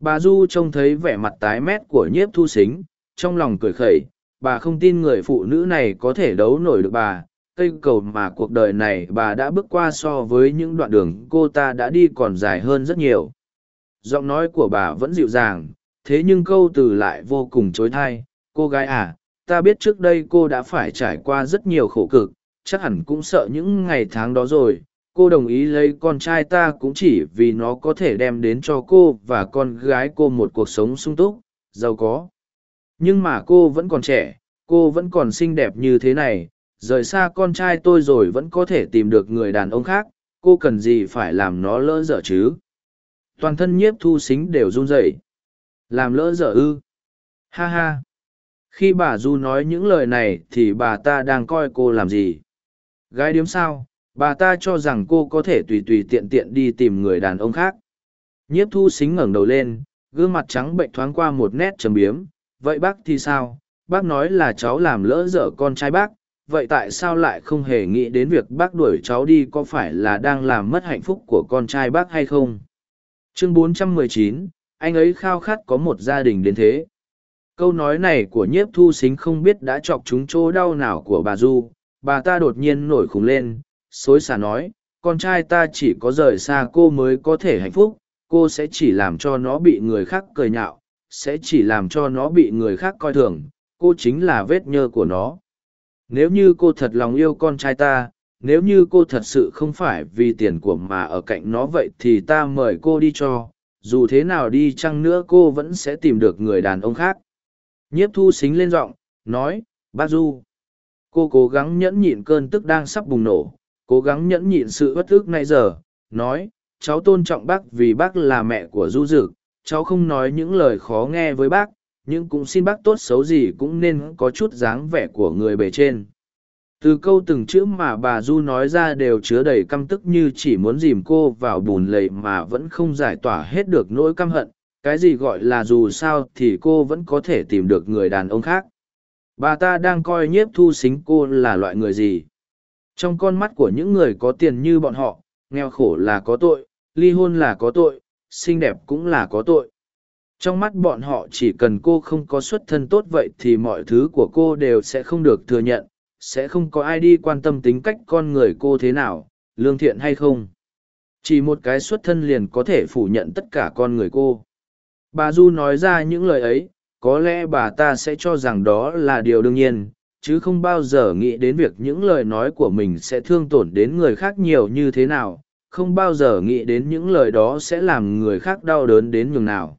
bà du trông thấy vẻ mặt tái mét của nhiếp thu xính, trong lòng cười khẩy, bà không tin người phụ nữ này có thể đấu nổi được bà. Cây cầu mà cuộc đời này bà đã bước qua so với những đoạn đường cô ta đã đi còn dài hơn rất nhiều. Giọng nói của bà vẫn dịu dàng, thế nhưng câu từ lại vô cùng chối thai. Cô gái à ta biết trước đây cô đã phải trải qua rất nhiều khổ cực, chắc hẳn cũng sợ những ngày tháng đó rồi cô đồng ý lấy con trai ta cũng chỉ vì nó có thể đem đến cho cô và con gái cô một cuộc sống sung túc, giàu có. Nhưng mà cô vẫn còn trẻ, cô vẫn còn xinh đẹp như thế này, rời xa con trai tôi rồi vẫn có thể tìm được người đàn ông khác, cô cần gì phải làm nó lỡ dở chứ? Toàn thân nhiếp thu xính đều run rẩy. Làm lỡ dở ư? Ha ha. Khi bà du nói những lời này thì bà ta đang coi cô làm gì? Gái điếm sao? Bà ta cho rằng cô có thể tùy tùy tiện tiện đi tìm người đàn ông khác. Nhiếp thu xính ngẩng đầu lên gương mặt trắng bệnh thoáng qua một nét trầm biếm. Vậy bác thì sao? Bác nói là cháu làm lỡ dở con trai bác. Vậy tại sao lại không hề nghĩ đến việc bác đuổi cháu đi có phải là đang làm mất hạnh phúc của con trai bác hay không? Chương 419, anh ấy khao khát có một gia đình đến thế. Câu nói này của nhiếp thu xính không biết đã chọc chúng chỗ đau nào của bà du. Bà ta đột nhiên nổi khùng lên xối xả nói, con trai ta chỉ có rời xa cô mới có thể hạnh phúc, cô sẽ chỉ làm cho nó bị người khác cười nhạo, sẽ chỉ làm cho nó bị người khác coi thường, cô chính là vết nhơ của nó. Nếu như cô thật lòng yêu con trai ta, nếu như cô thật sự không phải vì tiền của mà ở cạnh nó vậy thì ta mời cô đi cho, dù thế nào đi chăng nữa cô vẫn sẽ tìm được người đàn ông khác. Nhiếp thu xính lên giọng, nói, bác du. Cô cố gắng nhẫn nhịn cơn tức đang sắp bùng nổ cố gắng nhẫn nhịn sự bất ức nay giờ, nói, cháu tôn trọng bác vì bác là mẹ của du dực, cháu không nói những lời khó nghe với bác, nhưng cũng xin bác tốt xấu gì cũng nên có chút dáng vẻ của người bề trên. Từ câu từng chữ mà bà du nói ra đều chứa đầy căm tức như chỉ muốn dìm cô vào bùn lầy mà vẫn không giải tỏa hết được nỗi căm hận, cái gì gọi là dù sao thì cô vẫn có thể tìm được người đàn ông khác. Bà ta đang coi nhiếp thu xính cô là loại người gì? Trong con mắt của những người có tiền như bọn họ, nghèo khổ là có tội, ly hôn là có tội, xinh đẹp cũng là có tội. Trong mắt bọn họ chỉ cần cô không có xuất thân tốt vậy thì mọi thứ của cô đều sẽ không được thừa nhận, sẽ không có ai đi quan tâm tính cách con người cô thế nào, lương thiện hay không. Chỉ một cái xuất thân liền có thể phủ nhận tất cả con người cô. Bà du nói ra những lời ấy, có lẽ bà ta sẽ cho rằng đó là điều đương nhiên chứ không bao giờ nghĩ đến việc những lời nói của mình sẽ thương tổn đến người khác nhiều như thế nào, không bao giờ nghĩ đến những lời đó sẽ làm người khác đau đớn đến nhường nào.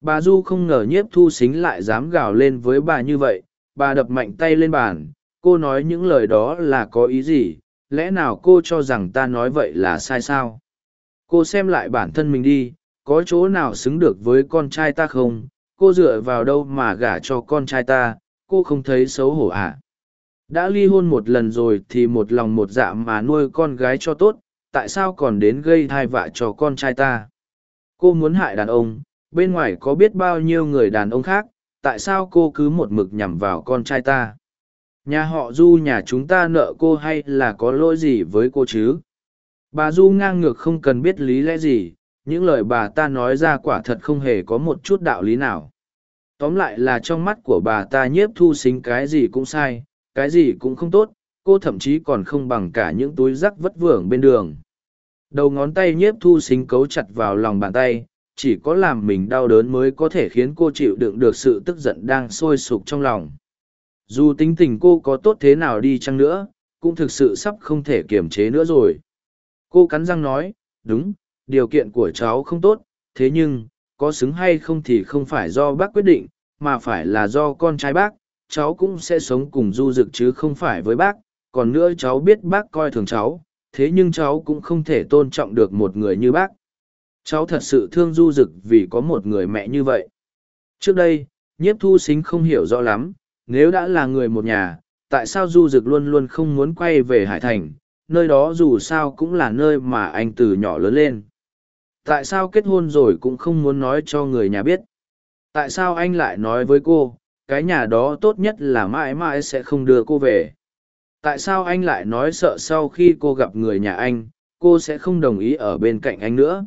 Bà du không ngờ nhiếp thu xính lại dám gào lên với bà như vậy, bà đập mạnh tay lên bàn, cô nói những lời đó là có ý gì, lẽ nào cô cho rằng ta nói vậy là sai sao? Cô xem lại bản thân mình đi, có chỗ nào xứng được với con trai ta không? Cô dựa vào đâu mà gả cho con trai ta cô không thấy xấu hổ à? Đã ly hôn một lần rồi thì một lòng một dạ mà nuôi con gái cho tốt, tại sao còn đến gây thai vạ cho con trai ta? Cô muốn hại đàn ông, bên ngoài có biết bao nhiêu người đàn ông khác, tại sao cô cứ một mực nhằm vào con trai ta? Nhà họ du, nhà chúng ta nợ cô hay là có lỗi gì với cô chứ? Bà du ngang ngược không cần biết lý lẽ gì, những lời bà ta nói ra quả thật không hề có một chút đạo lý nào tóm lại là trong mắt của bà ta nhiếp thu xính cái gì cũng sai, cái gì cũng không tốt, cô thậm chí còn không bằng cả những túi rắc vất vưởng bên đường. Đầu ngón tay nhiếp thu xính cấu chặt vào lòng bàn tay, chỉ có làm mình đau đớn mới có thể khiến cô chịu đựng được sự tức giận đang sôi sục trong lòng. Dù tính tình cô có tốt thế nào đi chăng nữa, cũng thực sự sắp không thể kiềm chế nữa rồi. Cô cắn răng nói, đúng, điều kiện của cháu không tốt, thế nhưng có xứng hay không thì không phải do bác quyết định, mà phải là do con trai bác, cháu cũng sẽ sống cùng du dực chứ không phải với bác. Còn nữa cháu biết bác coi thường cháu, thế nhưng cháu cũng không thể tôn trọng được một người như bác. Cháu thật sự thương du Dực vì có một người mẹ như vậy. Trước đây, nhiếp thu xính không hiểu rõ lắm, nếu đã là người một nhà, tại sao du Dực luôn luôn không muốn quay về hải thành, nơi đó dù sao cũng là nơi mà anh từ nhỏ lớn lên tại sao kết hôn rồi cũng không muốn nói cho người nhà biết? Tại sao anh lại nói với cô, cái nhà đó tốt nhất là mãi mãi sẽ không đưa cô về? Tại sao anh lại nói sợ sau khi cô gặp người nhà anh, cô sẽ không đồng ý ở bên cạnh anh nữa?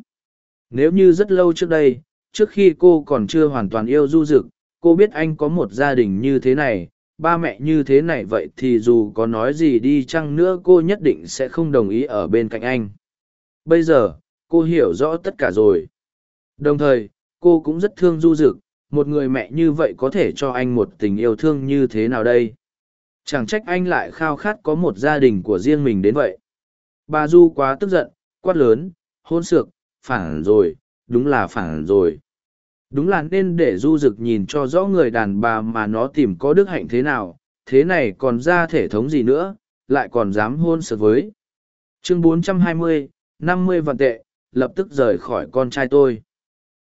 Nếu như rất lâu trước đây, trước khi cô còn chưa hoàn toàn yêu du rực cô biết anh có một gia đình như thế này, ba mẹ như thế này vậy thì dù có nói gì đi chăng nữa cô nhất định sẽ không đồng ý ở bên cạnh anh. Bây giờ cô hiểu rõ tất cả rồi. Đồng thời cô cũng rất thương du rực một người mẹ như vậy có thể cho anh một tình yêu thương như thế nào đây? Chẳng trách anh lại khao khát có một gia đình của riêng mình đến vậy. Bà du quá tức giận quát lớn hôn sược phản rồi đúng là phản rồi. Đúng là nên để du rực nhìn cho rõ người đàn bà mà nó tìm có đức hạnh thế nào thế này còn ra thể thống gì nữa lại còn dám hôn sược với. Chương 420, 50 vạn tệ lập tức rời khỏi con trai tôi.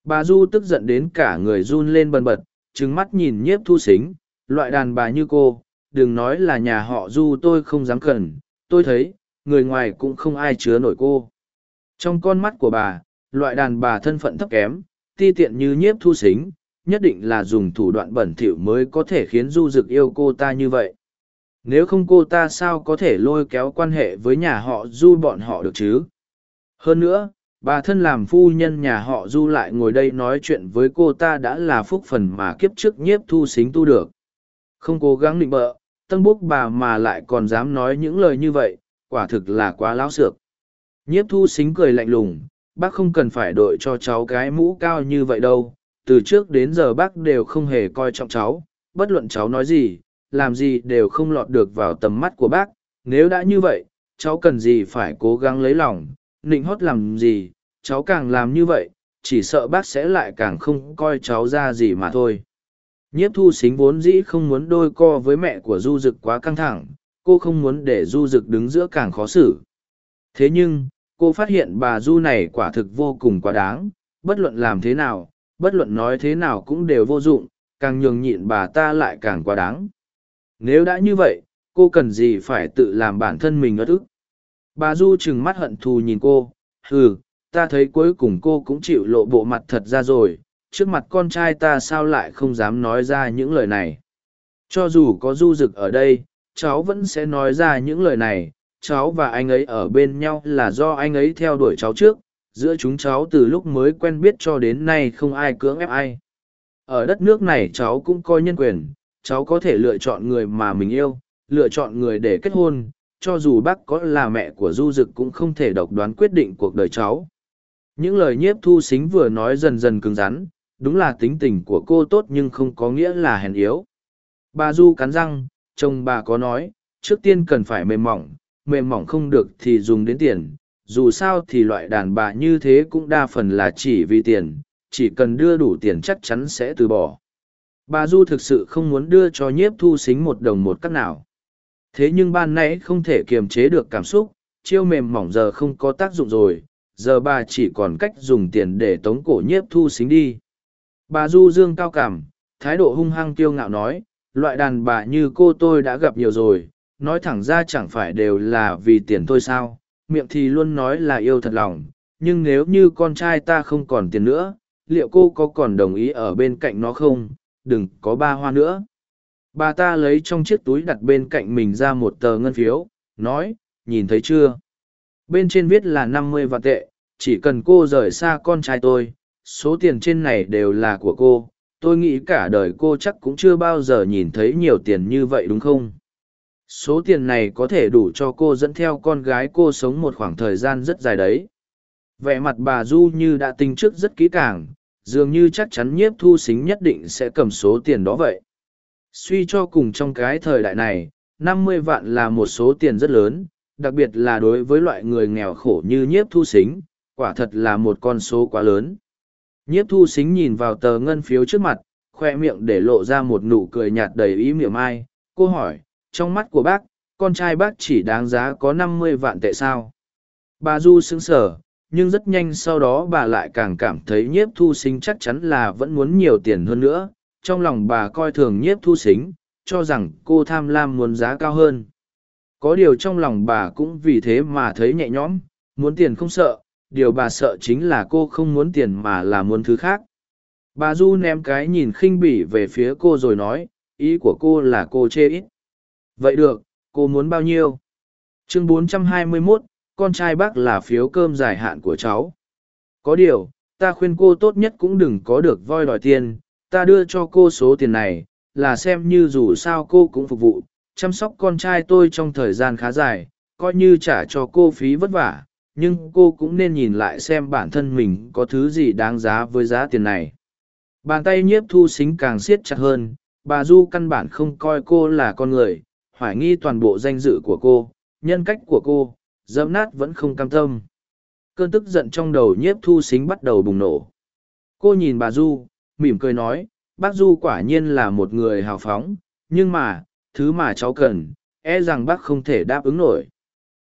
Bà du tức giận đến cả người run lên bần bật trứng mắt nhìn nhiếp thu xính, loại đàn bà như cô, đừng nói là nhà họ du tôi không dám cần, tôi thấy, người ngoài cũng không ai chứa nổi cô. Trong con mắt của bà, loại đàn bà thân phận thấp kém, ti tiện như nhiếp thu xính, nhất định là dùng thủ đoạn bẩn thỉu mới có thể khiến du dực yêu cô ta như vậy. Nếu không cô ta sao có thể lôi kéo quan hệ với nhà họ du bọn họ được chứ? Hơn nữa bà thân làm phu nhân nhà họ du lại ngồi đây nói chuyện với cô ta đã là phúc phần mà kiếp trước nhiếp thu xính tu được. Không cố gắng định bợ, tân búc bà mà lại còn dám nói những lời như vậy, quả thực là quá láo xược. Nhiếp thu xính cười lạnh lùng, bác không cần phải đội cho cháu cái mũ cao như vậy đâu, từ trước đến giờ bác đều không hề coi trọng cháu, bất luận cháu nói gì, làm gì đều không lọt được vào tầm mắt của bác, nếu đã như vậy, cháu cần gì phải cố gắng lấy lòng, nịnh hót làm gì cháu càng làm như vậy, chỉ sợ bác sẽ lại càng không coi cháu ra gì mà thôi. Nhiếp thu xính vốn dĩ không muốn đôi co với mẹ của du d ự c quá căng thẳng, cô không muốn để du d ự c đứng giữa càng khó xử. Thế nhưng, cô phát hiện bà du này quả thực vô cùng quá đáng, bất luận làm thế nào, bất luận nói thế nào cũng đều vô dụng, càng nhường nhịn bà ta lại càng quá đáng. Nếu đã như vậy, cô cần gì phải tự làm bản thân mình ất ức? Bà du trừng mắt hận thù nhìn cô ừ ta thấy cuối cùng cô cũng chịu lộ bộ mặt thật ra rồi, trước mặt con trai ta sao lại không dám nói ra những lời này. Cho dù có du rực ở đây, cháu vẫn sẽ nói ra những lời này, cháu và anh ấy ở bên nhau là do anh ấy theo đuổi cháu trước, giữa chúng cháu từ lúc mới quen biết cho đến nay không ai cưỡng ép ai. Ở đất nước này cháu cũng coi nhân quyền, cháu có thể lựa chọn người mà mình yêu, lựa chọn người để kết hôn, cho dù bác có là mẹ của du dực cũng không thể độc đoán quyết định cuộc đời cháu những lời nhiếp thu xính vừa nói dần dần cứng rắn, đúng là tính tình của cô tốt nhưng không có nghĩa là hèn yếu. Bà du cắn răng, chồng bà có nói, trước tiên cần phải mềm mỏng mềm mỏng không được thì dùng đến tiền, dù sao thì loại đàn bà như thế cũng đa phần là chỉ vì tiền, chỉ cần đưa đủ tiền chắc chắn sẽ từ bỏ. Bà du thực sự không muốn đưa cho nhiếp thu xính một đồng một cắt nào. Thế nhưng ban nãy không thể kiềm chế được cảm xúc, chiêu mềm mỏng giờ không có tác dụng rồi giờ bà chỉ còn cách dùng tiền để tống cổ nhiếp thu xính đi. Bà du dương cao cảm, thái độ hung hăng kiêu ngạo nói, loại đàn bà như cô tôi đã gặp nhiều rồi, nói thẳng ra chẳng phải đều là vì tiền thôi sao, miệng thì luôn nói là yêu thật lòng, nhưng nếu như con trai ta không còn tiền nữa, liệu cô có còn đồng ý ở bên cạnh nó không, đừng có ba hoa nữa. Bà ta lấy trong chiếc túi đặt bên cạnh mình ra một tờ ngân phiếu, nói, nhìn thấy chưa? Bên trên viết là năm mươi vạn tệ, chỉ cần cô rời xa con trai tôi, số tiền trên này đều là của cô. Tôi nghĩ cả đời cô chắc cũng chưa bao giờ nhìn thấy nhiều tiền như vậy đúng không? Số tiền này có thể đủ cho cô dẫn theo con gái cô sống một khoảng thời gian rất dài đấy. Vẻ mặt bà du như đã tính trước rất kỹ càng, dường như chắc chắn nhiếp thu xính nhất định sẽ cầm số tiền đó vậy. Suy cho cùng trong cái thời đại này, năm mươi vạn là một số tiền rất lớn đặc biệt là đối với loại người nghèo khổ như nhiếp thu xính quả thật là một con số quá lớn. Nhiếp thu xính nhìn vào tờ ngân phiếu trước mặt, khoe miệng để lộ ra một nụ cười nhạt đầy ý miệng ai, cô hỏi, trong mắt của bác, con trai bác chỉ đáng giá có năm mươi vạn tệ sao? Bà du xứng sở nhưng rất nhanh sau đó bà lại càng cảm thấy nhiếp thu xính chắc chắn là vẫn muốn nhiều tiền hơn nữa. Trong lòng bà coi thường nhiếp thu xính cho rằng cô tham lam muốn giá cao hơn có điều trong lòng bà cũng vì thế mà thấy nhẹ nhõm muốn tiền không sợ điều bà sợ chính là cô không muốn tiền mà là muốn thứ khác. Bà du ném cái nhìn khinh bỉ về phía cô rồi nói ý của cô là cô chê ít. Vậy được cô muốn bao nhiêu? Chương 421, con trai bác là phiếu cơm dài hạn của cháu. Có điều ta khuyên cô tốt nhất cũng đừng có được voi đòi tiền ta đưa cho cô số tiền này là xem như dù sao cô cũng phục vụ chăm sóc con trai tôi trong thời gian khá dài, coi như trả cho cô phí vất vả, nhưng cô cũng nên nhìn lại xem bản thân mình có thứ gì đáng giá với giá tiền này. Bàn tay nhiếp thu xính càng siết chặt hơn, bà du căn bản không coi cô là con người, hoài nghi toàn bộ danh dự của cô, nhân cách của cô, dẫm nát vẫn không cam tâm. Cơn tức giận trong đầu nhiếp thu xính bắt đầu bùng nổ. Cô nhìn bà du, mỉm cười nói, bác du quả nhiên là một người hào phóng, nhưng mà thứ mà cháu cần e rằng bác không thể đáp ứng nổi.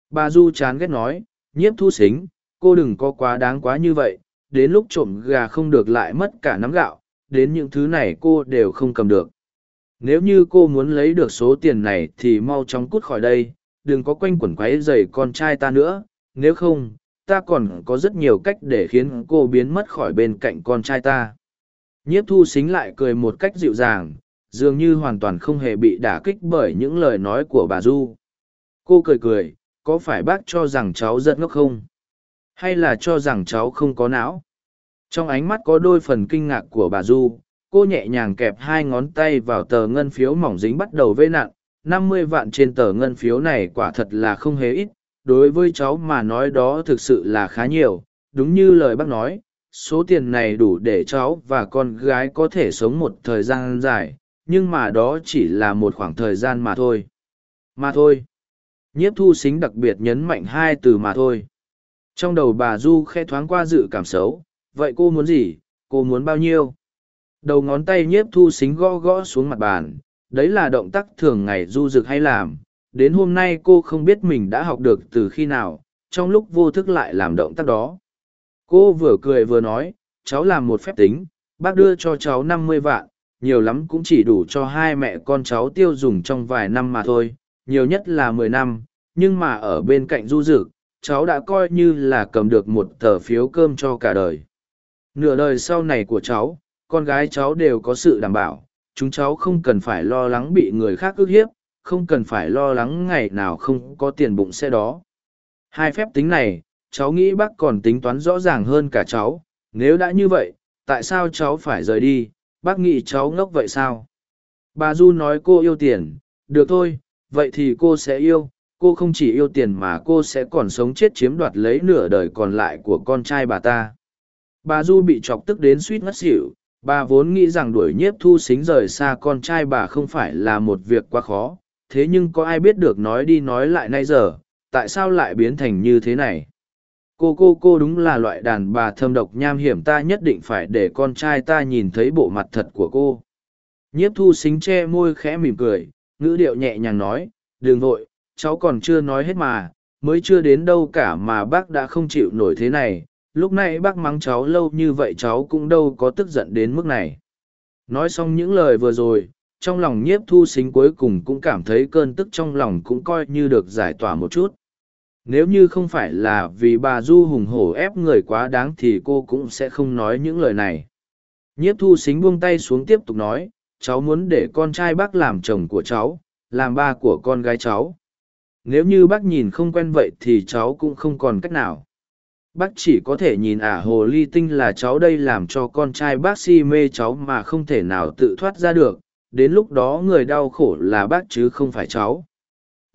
Bà du chán ghét nói, nhiếp thu xính, cô đừng có quá đáng quá như vậy, đến lúc trộm gà không được lại mất cả nắm gạo, đến những thứ này cô đều không cầm được. Nếu như cô muốn lấy được số tiền này thì mau chóng cút khỏi đây, đừng có quanh quẩn quấy dày con trai ta nữa, nếu không, ta còn có rất nhiều cách để khiến cô biến mất khỏi bên cạnh con trai ta. Nhiếp thu xính lại cười một cách dịu dàng dường như hoàn toàn không hề bị đả kích bởi những lời nói của bà du. Cô cười cười, có phải bác cho rằng cháu giận ngốc không? Hay là cho rằng cháu không có não? Trong ánh mắt có đôi phần kinh ngạc của bà du, cô nhẹ nhàng kẹp hai ngón tay vào tờ ngân phiếu mỏng dính bắt đầu vây nặng năm mươi vạn trên tờ ngân phiếu này quả thật là không hề ít. Đối với cháu mà nói đó thực sự là khá nhiều. Đúng như lời bác nói, số tiền này đủ để cháu và con gái có thể sống một thời gian dài nhưng mà đó chỉ là một khoảng thời gian mà thôi. Mà thôi. Nhiếp thu xính đặc biệt nhấn mạnh hai từ mà thôi. Trong đầu bà du khe thoáng qua dự cảm xấu, vậy cô muốn gì, cô muốn bao nhiêu? Đầu ngón tay nhiếp thu xính gõ gõ xuống mặt bàn, đấy là động tác thường ngày du rực hay làm. Đến hôm nay cô không biết mình đã học được từ khi nào, trong lúc vô thức lại làm động tác đó. Cô vừa cười vừa nói, cháu làm một phép tính, bác đưa cho cháu năm mươi vạn nhiều lắm cũng chỉ đủ cho hai mẹ con cháu tiêu dùng trong vài năm mà thôi, nhiều nhất là mười năm, nhưng mà ở bên cạnh du dực, cháu đã coi như là cầm được một tờ phiếu cơm cho cả đời. Nửa đời sau này của cháu, con gái cháu đều có sự đảm bảo, chúng cháu không cần phải lo lắng bị người khác ức hiếp, không cần phải lo lắng ngày nào không có tiền bụng xe đó. Hai phép tính này, cháu nghĩ bác còn tính toán rõ ràng hơn cả cháu, nếu đã như vậy, tại sao cháu phải rời đi? Bác nghĩ cháu ngốc vậy sao? Bà du nói cô yêu tiền. Được thôi, vậy thì cô sẽ yêu. Cô không chỉ yêu tiền mà cô sẽ còn sống chết chiếm đoạt lấy nửa đời còn lại của con trai bà ta. Bà du bị chọc tức đến suýt ngất xỉu. Bà vốn nghĩ rằng đuổi nhiếp thu xính rời xa con trai bà không phải là một việc quá khó. Thế nhưng có ai biết được nói đi nói lại nay giờ, tại sao lại biến thành như thế này? Cô cô cô đúng là loại đàn bà thâm độc nham hiểm, ta nhất định phải để con trai ta nhìn thấy bộ mặt thật của cô. Nhiếp thu xính che môi khẽ mỉm cười, ngữ điệu nhẹ nhàng nói, đừng vội, cháu còn chưa nói hết mà, mới chưa đến đâu cả mà bác đã không chịu nổi thế này. Lúc này bác mắng cháu lâu như vậy cháu cũng đâu có tức giận đến mức này. Nói xong những lời vừa rồi, trong lòng nhiếp thu xính cuối cùng cũng cảm thấy cơn tức trong lòng cũng coi như được giải tỏa một chút nếu như không phải là vì bà du hùng hổ ép người quá đáng thì cô cũng sẽ không nói những lời này. Nhiếp thu xính buông tay xuống tiếp tục nói, cháu muốn để con trai bác làm chồng của cháu, làm ba của con gái cháu. Nếu như bác nhìn không quen vậy thì cháu cũng không còn cách nào. Bác chỉ có thể nhìn ả hồ ly tinh là cháu đây làm cho con trai bác si mê cháu mà không thể nào tự thoát ra được. Đến lúc đó người đau khổ là bác chứ không phải cháu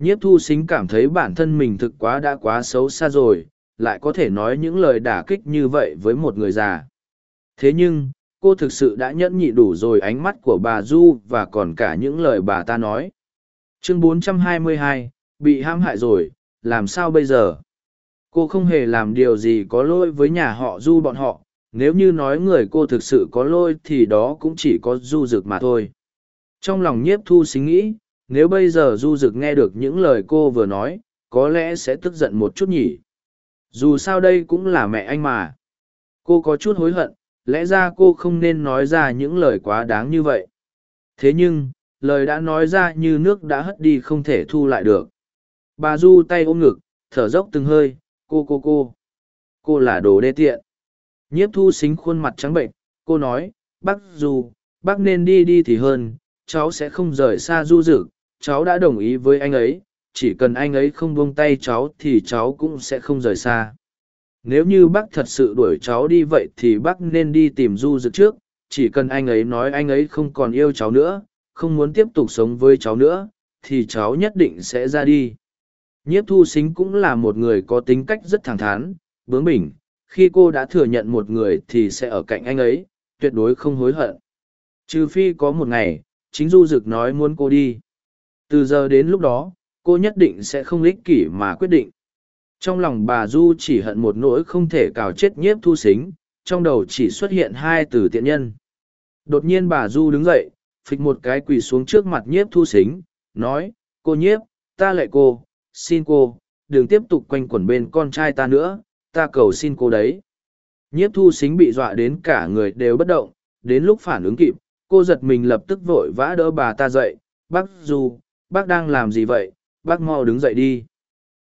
nhiếp thu xính cảm thấy bản thân mình thực quá đã quá xấu xa rồi lại có thể nói những lời đả kích như vậy với một người già. Thế nhưng cô thực sự đã nhẫn nhị đủ rồi ánh mắt của bà du và còn cả những lời bà ta nói. Chương 422, bị hãm hại rồi làm sao bây giờ? Cô không hề làm điều gì có lỗi với nhà họ du bọn họ nếu như nói người cô thực sự có lỗi thì đó cũng chỉ có du rực mà thôi. Trong lòng nhiếp thu xính nghĩ nếu bây giờ du rực nghe được những lời cô vừa nói, có lẽ sẽ tức giận một chút nhỉ? Dù sao đây cũng là mẹ anh mà. Cô có chút hối hận, lẽ ra cô không nên nói ra những lời quá đáng như vậy. Thế nhưng, lời đã nói ra như nước đã hất đi không thể thu lại được. Bà du tay ôm ngực, thở dốc từng hơi, cô cô cô cô là đồ đê tiện. Nhiếp thu xính khuôn mặt trắng bệnh cô nói, bác du, bác nên đi đi thì hơn cháu sẽ không rời xa du dực, cháu đã đồng ý với anh ấy, chỉ cần anh ấy không buông tay cháu thì cháu cũng sẽ không rời xa. Nếu như bác thật sự đuổi cháu đi vậy thì bác nên đi tìm du dực trước, chỉ cần anh ấy nói anh ấy không còn yêu cháu nữa, không muốn tiếp tục sống với cháu nữa, thì cháu nhất định sẽ ra đi. Nhiếp thu xính cũng là một người có tính cách rất thẳng thắn, bướng bỉnh, khi cô đã thừa nhận một người thì sẽ ở cạnh anh ấy, tuyệt đối không hối hận. Trừ phi có một ngày chính du dực nói muốn cô đi. Từ giờ đến lúc đó, cô nhất định sẽ không ích kỷ mà quyết định. Trong lòng bà du chỉ hận một nỗi không thể cào chết nhiếp thu xính, trong đầu chỉ xuất hiện hai từ tiện nhân. Đột nhiên bà du đứng dậy, phịch một cái quỳ xuống trước mặt nhiếp thu xính, nói, cô nhiếp, ta lệ cô, xin cô, đừng tiếp tục quanh quẩn bên con trai ta nữa, ta cầu xin cô đấy. Nhiếp thu xính bị dọa đến cả người đều bất động, đến lúc phản ứng kịp cô giật mình lập tức vội vã đỡ bà ta dậy. Bác du, bác đang làm gì vậy? Bác mau đứng dậy đi.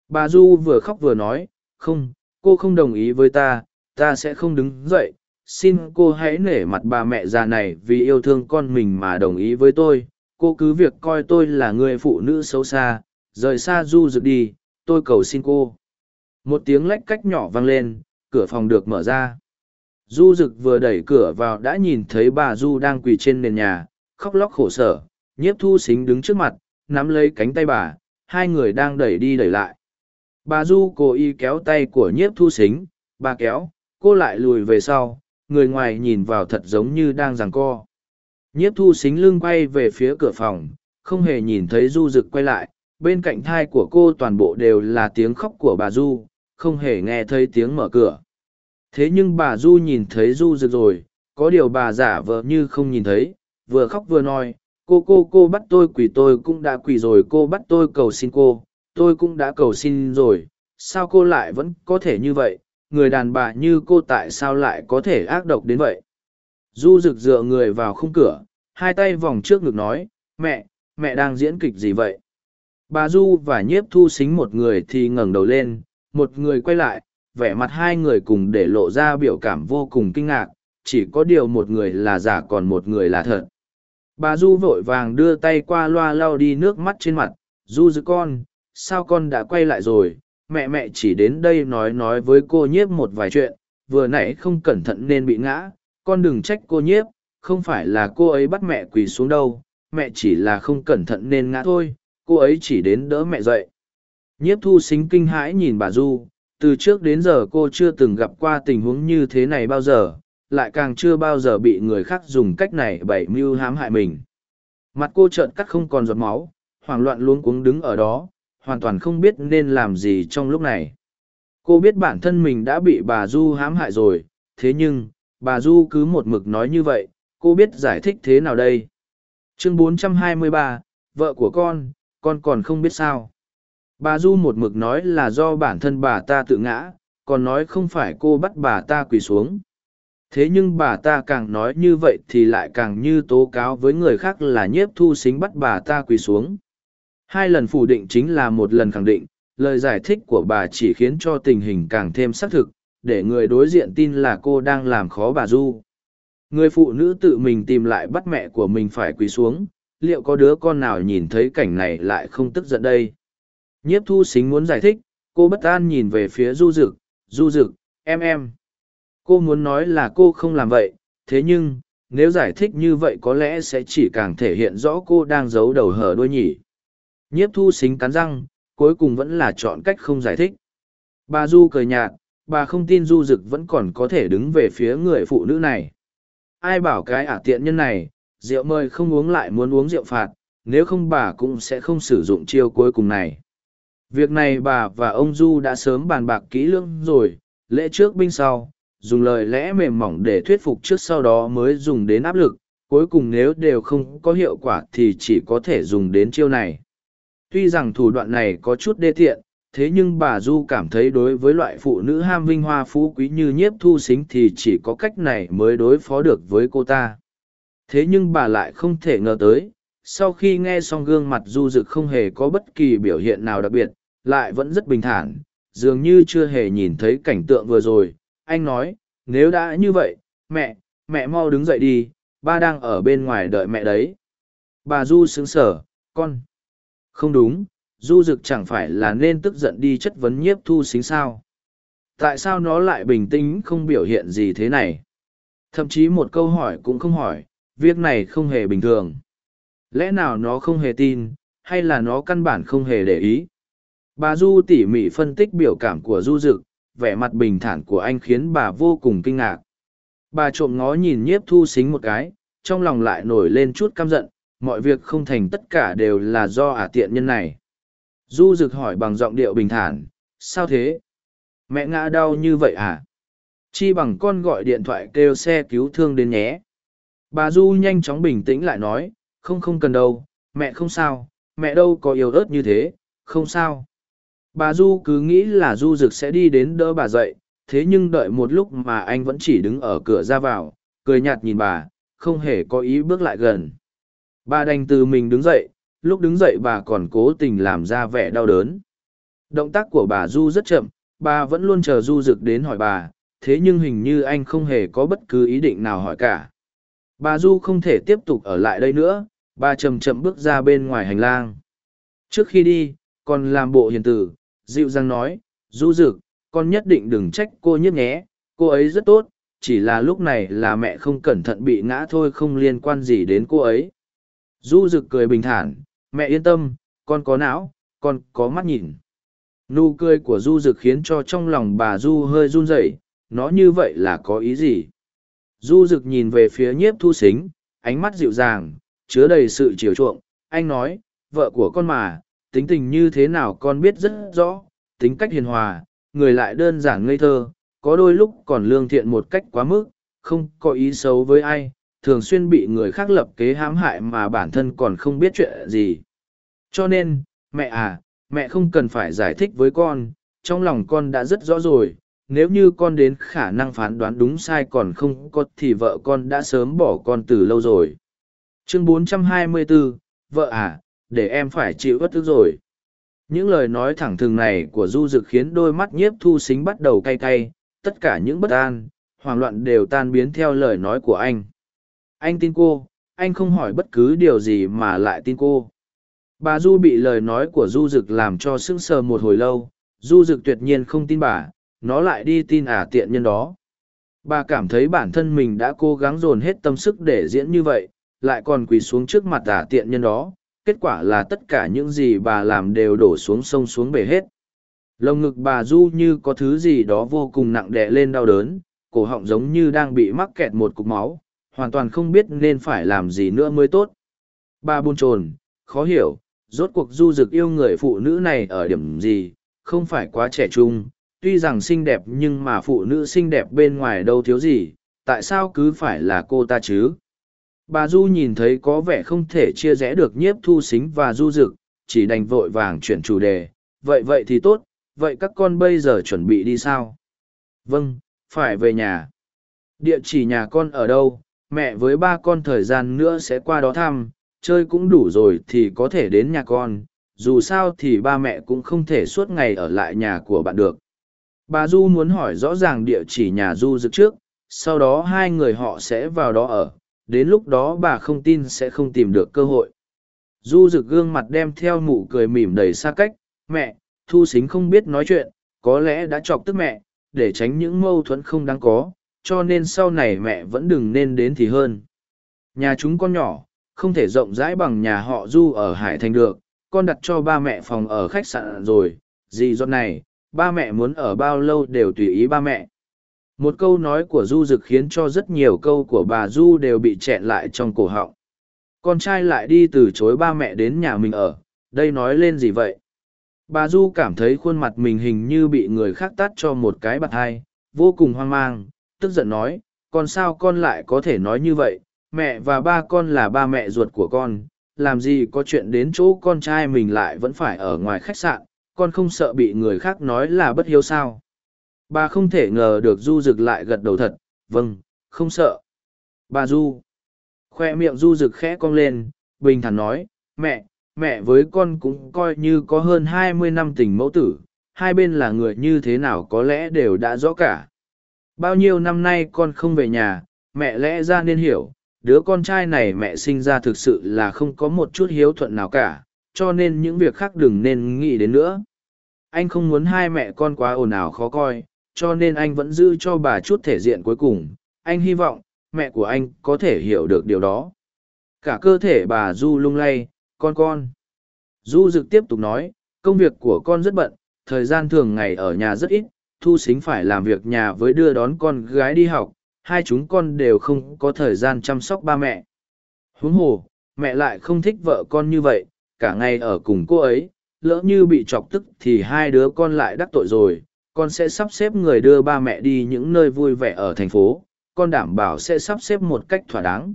Bà du vừa khóc vừa nói, không, cô không đồng ý với ta ta sẽ không đứng dậy. Xin cô hãy nể mặt bà mẹ già này vì yêu thương con mình mà đồng ý với tôi. Cô cứ việc coi tôi là người phụ nữ xấu xa, rời xa du rực đi, tôi cầu xin cô. Một tiếng lách cách nhỏ vang lên, cửa phòng được mở ra du Dực vừa đẩy cửa vào đã nhìn thấy bà du đang quỳ trên nền nhà, khóc lóc khổ sở, nhiếp thu xính đứng trước mặt, nắm lấy cánh tay bà, hai người đang đẩy đi đẩy lại. Bà du cố ý kéo tay của nhiếp thu xính, bà kéo, cô lại lùi về sau, người ngoài nhìn vào thật giống như đang giằng co. Nhiếp thu xính lưng quay về phía cửa phòng, không hề nhìn thấy du Dực quay lại, bên cạnh thai của cô toàn bộ đều là tiếng khóc của bà du, không hề nghe thấy tiếng mở cửa thế nhưng bà du nhìn thấy du rực rồi, có điều bà giả vờ như không nhìn thấy, vừa khóc vừa nói, cô cô cô bắt tôi quỳ, tôi cũng đã quỳ rồi, cô bắt tôi cầu xin cô, tôi cũng đã cầu xin rồi, sao cô lại vẫn có thể như vậy? Người đàn bà như cô tại sao lại có thể ác độc đến vậy? Du rực dựa người vào khung cửa, hai tay vòng trước ngực nói, mẹ mẹ đang diễn kịch gì vậy? Bà du và nhiếp thu xính một người thì ngẩng đầu lên, một người quay lại vẻ mặt hai người cùng để lộ ra biểu cảm vô cùng kinh ngạc, chỉ có điều một người là giả còn một người là thật. Bà du vội vàng đưa tay qua loa lau đi nước mắt trên mặt, du giữ con, sao con đã quay lại rồi? Mẹ mẹ chỉ đến đây nói nói với cô nhiếp một vài chuyện, vừa nãy không cẩn thận nên bị ngã, con đừng trách cô nhiếp, không phải là cô ấy bắt mẹ quỳ xuống đâu, mẹ chỉ là không cẩn thận nên ngã thôi, cô ấy chỉ đến đỡ mẹ dậy. Nhiếp thu xính kinh hãi nhìn bà du từ trước đến giờ cô chưa từng gặp qua tình huống như thế này bao giờ lại càng chưa bao giờ bị người khác dùng cách này bày mưu hãm hại mình. Mặt cô trợn cắt không còn giọt máu hoảng loạn luống cuống đứng ở đó hoàn toàn không biết nên làm gì trong lúc này. Cô biết bản thân mình đã bị bà du hãm hại rồi thế nhưng bà du cứ một mực nói như vậy cô biết giải thích thế nào đây? Chương 423, vợ của con con còn không biết sao bà du một mực nói là do bản thân bà ta tự ngã, còn nói không phải cô bắt bà ta quỳ xuống. Thế nhưng bà ta càng nói như vậy thì lại càng như tố cáo với người khác là nhiếp thu xính bắt bà ta quỳ xuống. Hai lần phủ định chính là một lần khẳng định, lời giải thích của bà chỉ khiến cho tình hình càng thêm xác thực, để người đối diện tin là cô đang làm khó bà du. Người phụ nữ tự mình tìm lại bắt mẹ của mình phải quỳ xuống, liệu có đứa con nào nhìn thấy cảnh này lại không tức giận đây? Nhiếp thu xính muốn giải thích cô bất an nhìn về phía du Dực. du Dực, em em. Cô muốn nói là cô không làm vậy thế nhưng nếu giải thích như vậy có lẽ sẽ chỉ càng thể hiện rõ cô đang giấu đầu hở đuôi nhỉ. Nhiếp thu xính cắn răng cuối cùng vẫn là chọn cách không giải thích. Bà du cười nhạt bà không tin du Dực vẫn còn có thể đứng về phía người phụ nữ này. Ai bảo cái ả tiện nhân này rượu mời không uống lại muốn uống rượu phạt nếu không bà cũng sẽ không sử dụng chiêu cuối cùng này việc này bà và ông du đã sớm bàn bạc kỹ lưỡng rồi, lễ trước binh sau, dùng lời lẽ mềm mỏng để thuyết phục trước sau đó mới dùng đến áp lực, cuối cùng nếu đều không có hiệu quả thì chỉ có thể dùng đến chiêu này. Tuy rằng thủ đoạn này có chút đê tiện, thế nhưng bà du cảm thấy đối với loại phụ nữ ham vinh hoa phú quý như nhiếp thu xính thì chỉ có cách này mới đối phó được với cô ta. Thế nhưng bà lại không thể ngờ tới sau khi nghe xong gương mặt du rực không hề có bất kỳ biểu hiện nào đặc biệt, lại vẫn rất bình thản, dường như chưa hề nhìn thấy cảnh tượng vừa rồi. Anh nói, nếu đã như vậy, mẹ mẹ mau đứng dậy đi, ba đang ở bên ngoài đợi mẹ đấy. Bà du xứng sở con. Không đúng, du rực chẳng phải là nên tức giận đi chất vấn nhiếp thu xính sao? Tại sao nó lại bình tĩnh không biểu hiện gì thế này? Thậm chí một câu hỏi cũng không hỏi, việc này không hề bình thường lẽ nào nó không hề tin, hay là nó căn bản không hề để ý? Bà du tỉ mỉ phân tích biểu cảm của du rực vẻ mặt bình thản của anh khiến bà vô cùng kinh ngạc. Bà trộm ngó nhìn nhiếp thu xính một cái, trong lòng lại nổi lên chút căm giận, mọi việc không thành tất cả đều là do ả tiện nhân này. Du rực hỏi bằng giọng điệu bình thản, sao thế? Mẹ ngã đau như vậy à? Chi bằng con gọi điện thoại kêu xe cứu thương đến nhé. Bà du nhanh chóng bình tĩnh lại nói không không cần đâu, mẹ không sao, mẹ đâu có yếu ớt như thế, không sao. Bà du cứ nghĩ là du rực sẽ đi đến đỡ bà dậy, thế nhưng đợi một lúc mà anh vẫn chỉ đứng ở cửa ra vào, cười nhạt nhìn bà, không hề có ý bước lại gần. Bà đành từ mình đứng dậy, lúc đứng dậy bà còn cố tình làm ra vẻ đau đớn. Động tác của bà du rất chậm, bà vẫn luôn chờ du rực đến hỏi bà, thế nhưng hình như anh không hề có bất cứ ý định nào hỏi cả. Bà du không thể tiếp tục ở lại đây nữa bà chầm chậm bước ra bên ngoài hành lang. Trước khi đi, còn làm bộ hiền tử, dịu dàng nói, du rực con nhất định đừng trách cô nhất nhé, cô ấy rất tốt, chỉ là lúc này là mẹ không cẩn thận bị ngã thôi không liên quan gì đến cô ấy. Du rực cười bình thản, mẹ yên tâm, con có não, con có mắt nhìn. Nụ cười của du rực khiến cho trong lòng bà du hơi run rẩy, nó như vậy là có ý gì? Du rực nhìn về phía nhiếp thu xính, ánh mắt dịu dàng chứa đầy sự chiều chuộng. Anh nói, vợ của con mà, tính tình như thế nào con biết rất rõ. Tính cách hiền hòa, người lại đơn giản ngây thơ. Có đôi lúc còn lương thiện một cách quá mức, không có ý xấu với ai. Thường xuyên bị người khác lập kế hãm hại mà bản thân còn không biết chuyện gì. Cho nên, mẹ à mẹ không cần phải giải thích với con. Trong lòng con đã rất rõ rồi. Nếu như con đến khả năng phán đoán đúng sai còn không có thì vợ con đã sớm bỏ con từ lâu rồi chương 424, vợ à để em phải chịu bất tức rồi. Những lời nói thẳng thừng này của du dực khiến đôi mắt nhiếp thu xính bắt đầu cay cay tất cả những bất an hoảng loạn đều tan biến theo lời nói của anh. Anh tin cô anh không hỏi bất cứ điều gì mà lại tin cô. Bà du bị lời nói của du dực làm cho sững sờ một hồi lâu du dực tuyệt nhiên không tin bà nó lại đi tin ả à tiện nhân đó. Bà cảm thấy bản thân mình đã cố gắng dồn hết tâm sức để diễn như vậy lại còn quỳ xuống trước mặt tả tiện nhân đó, kết quả là tất cả những gì bà làm đều đổ xuống sông xuống bể hết. Lồng ngực bà du như có thứ gì đó vô cùng nặng đè lên đau đớn, cổ họng giống như đang bị mắc kẹt một cục máu, hoàn toàn không biết nên phải làm gì nữa mới tốt. Bà buồn chồn, khó hiểu, rốt cuộc du rực yêu người phụ nữ này ở điểm gì, không phải quá trẻ trung, tuy rằng xinh đẹp nhưng mà phụ nữ xinh đẹp bên ngoài đâu thiếu gì, tại sao cứ phải là cô ta chứ? Bà du nhìn thấy có vẻ không thể chia rẽ được nhiếp thu xính và du Dực, chỉ đành vội vàng chuyển chủ đề. Vậy vậy thì tốt vậy các con bây giờ chuẩn bị đi sao? Vâng phải về nhà. Địa chỉ nhà con ở đâu? Mẹ với ba con thời gian nữa sẽ qua đó thăm. Chơi cũng đủ rồi thì có thể đến nhà con. Dù sao thì ba mẹ cũng không thể suốt ngày ở lại nhà của bạn được. Bà du muốn hỏi rõ ràng địa chỉ nhà du Dực trước. Sau đó hai người họ sẽ vào đó ở đến lúc đó bà không tin sẽ không tìm được cơ hội. Du rực gương mặt đem theo mụ cười mỉm đầy xa cách, mẹ, thu xính không biết nói chuyện, có lẽ đã chọc tức mẹ, để tránh những mâu thuẫn không đáng có, cho nên sau này mẹ vẫn đừng nên đến thì hơn. Nhà chúng con nhỏ, không thể rộng rãi bằng nhà họ du ở hải thành được, con đặt cho ba mẹ phòng ở khách sạn rồi gì dọn này, ba mẹ muốn ở bao lâu đều tùy ý ba mẹ một câu nói của du Dực khiến cho rất nhiều câu của bà du đều bị chẹn lại trong cổ họng. Con trai lại đi từ chối ba mẹ đến nhà mình ở. Đây nói lên gì vậy? Bà du cảm thấy khuôn mặt mình hình như bị người khác tắt cho một cái bạt thai vô cùng hoang mang, tức giận nói con sao con lại có thể nói như vậy? Mẹ và ba con là ba mẹ ruột của con. Làm gì có chuyện đến chỗ con trai mình lại vẫn phải ở ngoài khách sạn? Con không sợ bị người khác nói là bất hiếu sao? Bà không thể ngờ được du dực lại gật đầu thật vâng không sợ. Bà du khoe miệng du dực khẽ cong lên, bình thản nói, mẹ mẹ với con cũng coi như có hơn hai mươi năm tình mẫu tử, hai bên là người như thế nào có lẽ đều đã rõ cả. Bao nhiêu năm nay con không về nhà, mẹ lẽ ra nên hiểu, đứa con trai này mẹ sinh ra thực sự là không có một chút hiếu thuận nào cả, cho nên những việc khác đừng nên nghĩ đến nữa. Anh không muốn hai mẹ con quá ồn ào khó coi cho nên anh vẫn giữ cho bà chút thể diện cuối cùng. Anh hy vọng mẹ của anh có thể hiểu được điều đó. Cả cơ thể bà du lung lay, con con. Du dực tiếp tục nói, công việc của con rất bận, thời gian thường ngày ở nhà rất ít, thu xính phải làm việc nhà với đưa đón con gái đi học, hai chúng con đều không có thời gian chăm sóc ba mẹ. Huống hồ, mẹ lại không thích vợ con như vậy, cả ngày ở cùng cô ấy, lỡ như bị chọc tức thì hai đứa con lại đắc tội rồi con sẽ sắp xếp người đưa ba mẹ đi những nơi vui vẻ ở thành phố, con đảm bảo sẽ sắp xếp một cách thỏa đáng.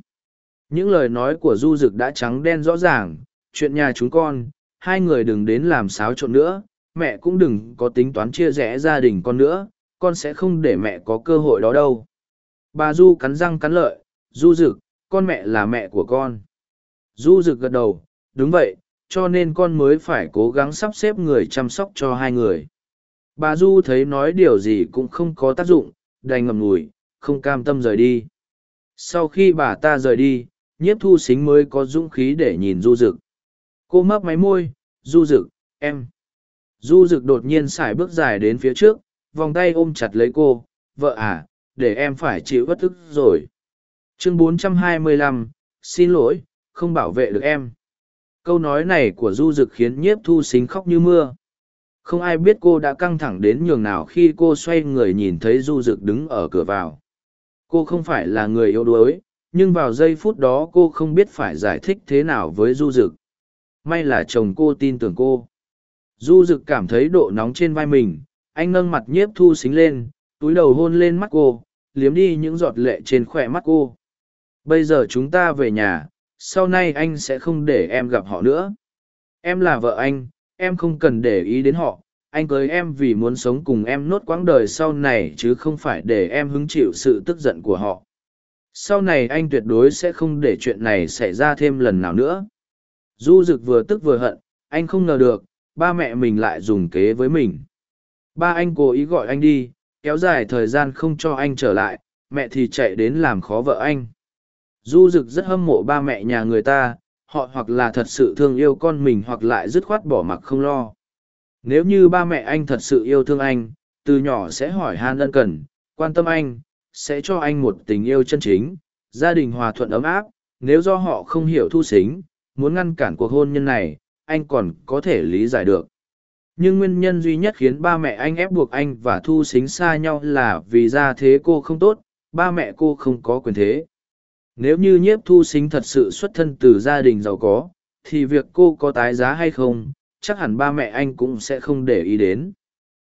Những lời nói của du d ự c đã trắng đen rõ ràng, chuyện nhà chúng con, hai người đừng đến làm xáo trộn nữa, mẹ cũng đừng có tính toán chia rẽ gia đình con nữa, con sẽ không để mẹ có cơ hội đó đâu. Bà du cắn răng cắn lợi, du d ự c con mẹ là mẹ của con. Du d ự c gật đầu, đúng vậy, cho nên con mới phải cố gắng sắp xếp người chăm sóc cho hai người bà du thấy nói điều gì cũng không có tác dụng đành ngầm ngùi không cam tâm rời đi. Sau khi bà ta rời đi, nhiếp thu xính mới có dũng khí để nhìn du rực. Cô mấp máy môi, du rực, em. Du rực đột nhiên xài bước dài đến phía trước, vòng tay ôm chặt lấy cô, vợ à, để em phải chịu bất thức rồi. Chương 425, xin lỗi, không bảo vệ được em. Câu nói này của du rực khiến nhiếp thu xính khóc như mưa. Không ai biết cô đã căng thẳng đến nhường nào khi cô xoay người nhìn thấy du Dực đứng ở cửa vào. Cô không phải là người yếu đuối, nhưng vào giây phút đó cô không biết phải giải thích thế nào với du dực. May là chồng cô tin tưởng cô. Du dực cảm thấy độ nóng trên vai mình, anh nâng mặt nhiếp thu xính lên, túi đầu hôn lên mắt cô, liếm đi những giọt lệ trên khỏe mắt cô. Bây giờ chúng ta về nhà, sau này anh sẽ không để em gặp họ nữa. Em là vợ anh em không cần để ý đến họ, anh cưới em vì muốn sống cùng em nốt quãng đời sau này chứ không phải để em hứng chịu sự tức giận của họ. Sau này anh tuyệt đối sẽ không để chuyện này xảy ra thêm lần nào nữa. Du rực vừa tức vừa hận, anh không ngờ được, ba mẹ mình lại dùng kế với mình. Ba anh cố ý gọi anh đi, kéo dài thời gian không cho anh trở lại, mẹ thì chạy đến làm khó vợ anh. Du rực rất hâm mộ ba mẹ nhà người ta họ hoặc là thật sự thương yêu con mình hoặc lại dứt khoát bỏ mặc không lo nếu như ba mẹ anh thật sự yêu thương anh, từ nhỏ sẽ hỏi han ân cần, quan tâm anh, sẽ cho anh một tình yêu chân chính, gia đình hòa thuận ấm áp, nếu do họ không hiểu thu xính, muốn ngăn cản cuộc hôn nhân này, anh còn có thể lý giải được. Nhưng nguyên nhân duy nhất khiến ba mẹ anh ép buộc anh và thu xính xa nhau là vì ra thế cô không tốt, ba mẹ cô không có quyền thế. Nếu như nhiếp thu sinh thật sự xuất thân từ gia đình giàu có, thì việc cô có tái giá hay không, chắc hẳn ba mẹ anh cũng sẽ không để ý đến.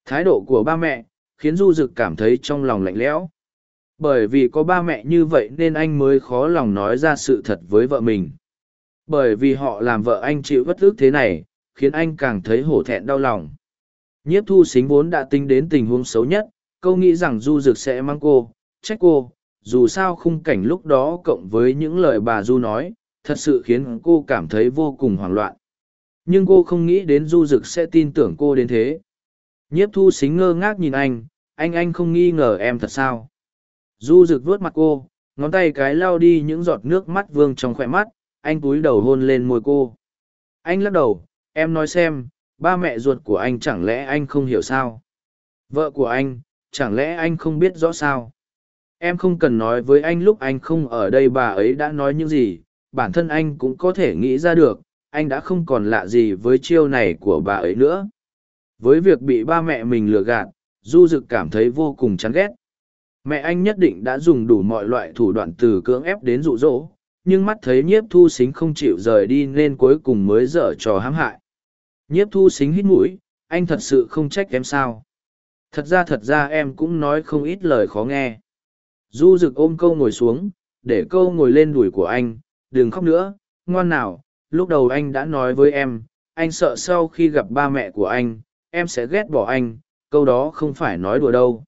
Thái độ của ba mẹ, khiến Du Dực cảm thấy trong lòng lạnh lẽo. Bởi vì có ba mẹ như vậy nên anh mới khó lòng nói ra sự thật với vợ mình. Bởi vì họ làm vợ anh chịu bất ức thế này, khiến anh càng thấy hổ thẹn đau lòng. Nhiếp thu xính vốn đã tính đến tình huống xấu nhất, câu nghĩ rằng Du Dực sẽ mang cô, trách cô, dù sao khung cảnh lúc đó cộng với những lời bà Du nói, thật sự khiến cô cảm thấy vô cùng hoảng loạn. Nhưng cô không nghĩ đến du dực sẽ tin tưởng cô đến thế. Nhiếp thu xính ngơ ngác nhìn anh anh anh không nghi ngờ em thật sao? Du rực vuốt mặt cô ngón tay cái lao đi những giọt nước mắt vương trong khoe mắt anh cúi đầu hôn lên môi cô. Anh lắc đầu em nói xem ba mẹ ruột của anh chẳng lẽ anh không hiểu sao? Vợ của anh chẳng lẽ anh không biết rõ sao? Em không cần nói với anh lúc anh không ở đây bà ấy đã nói những gì, bản thân anh cũng có thể nghĩ ra được, anh đã không còn lạ gì với chiêu này của bà ấy nữa. Với việc bị ba mẹ mình lừa gạt, du dực cảm thấy vô cùng chán ghét. Mẹ anh nhất định đã dùng đủ mọi loại thủ đoạn từ cưỡng ép đến rụ rỗ nhưng mắt thấy nhiếp thu xính không chịu rời đi nên cuối cùng mới dở trò hãm hại. Nhiếp thu xính hít mũi, anh thật sự không trách em sao. Thật ra thật ra em cũng nói không ít lời khó nghe du rực ôm câu ngồi xuống để câu ngồi lên đùi của anh đừng khóc nữa ngoan nào lúc đầu anh đã nói với em anh sợ sau khi gặp ba mẹ của anh em sẽ ghét bỏ anh, câu đó không phải nói đùa đâu.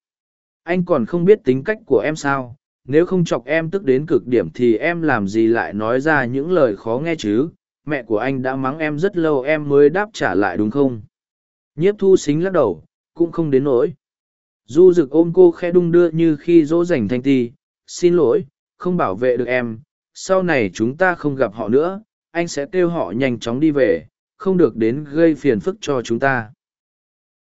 Anh còn không biết tính cách của em sao, nếu không chọc em tức đến cực điểm thì em làm gì lại nói ra những lời khó nghe chứ, mẹ của anh đã mắng em rất lâu em mới đáp trả lại đúng không? Nhiếp thu xính lắc đầu, cũng không đến nỗi. Du rực ôm cô khe đung đưa như khi dỗ dành thanh ti, xin lỗi, không bảo vệ được em, sau này chúng ta không gặp họ nữa, anh sẽ kêu họ nhanh chóng đi về, không được đến gây phiền phức cho chúng ta.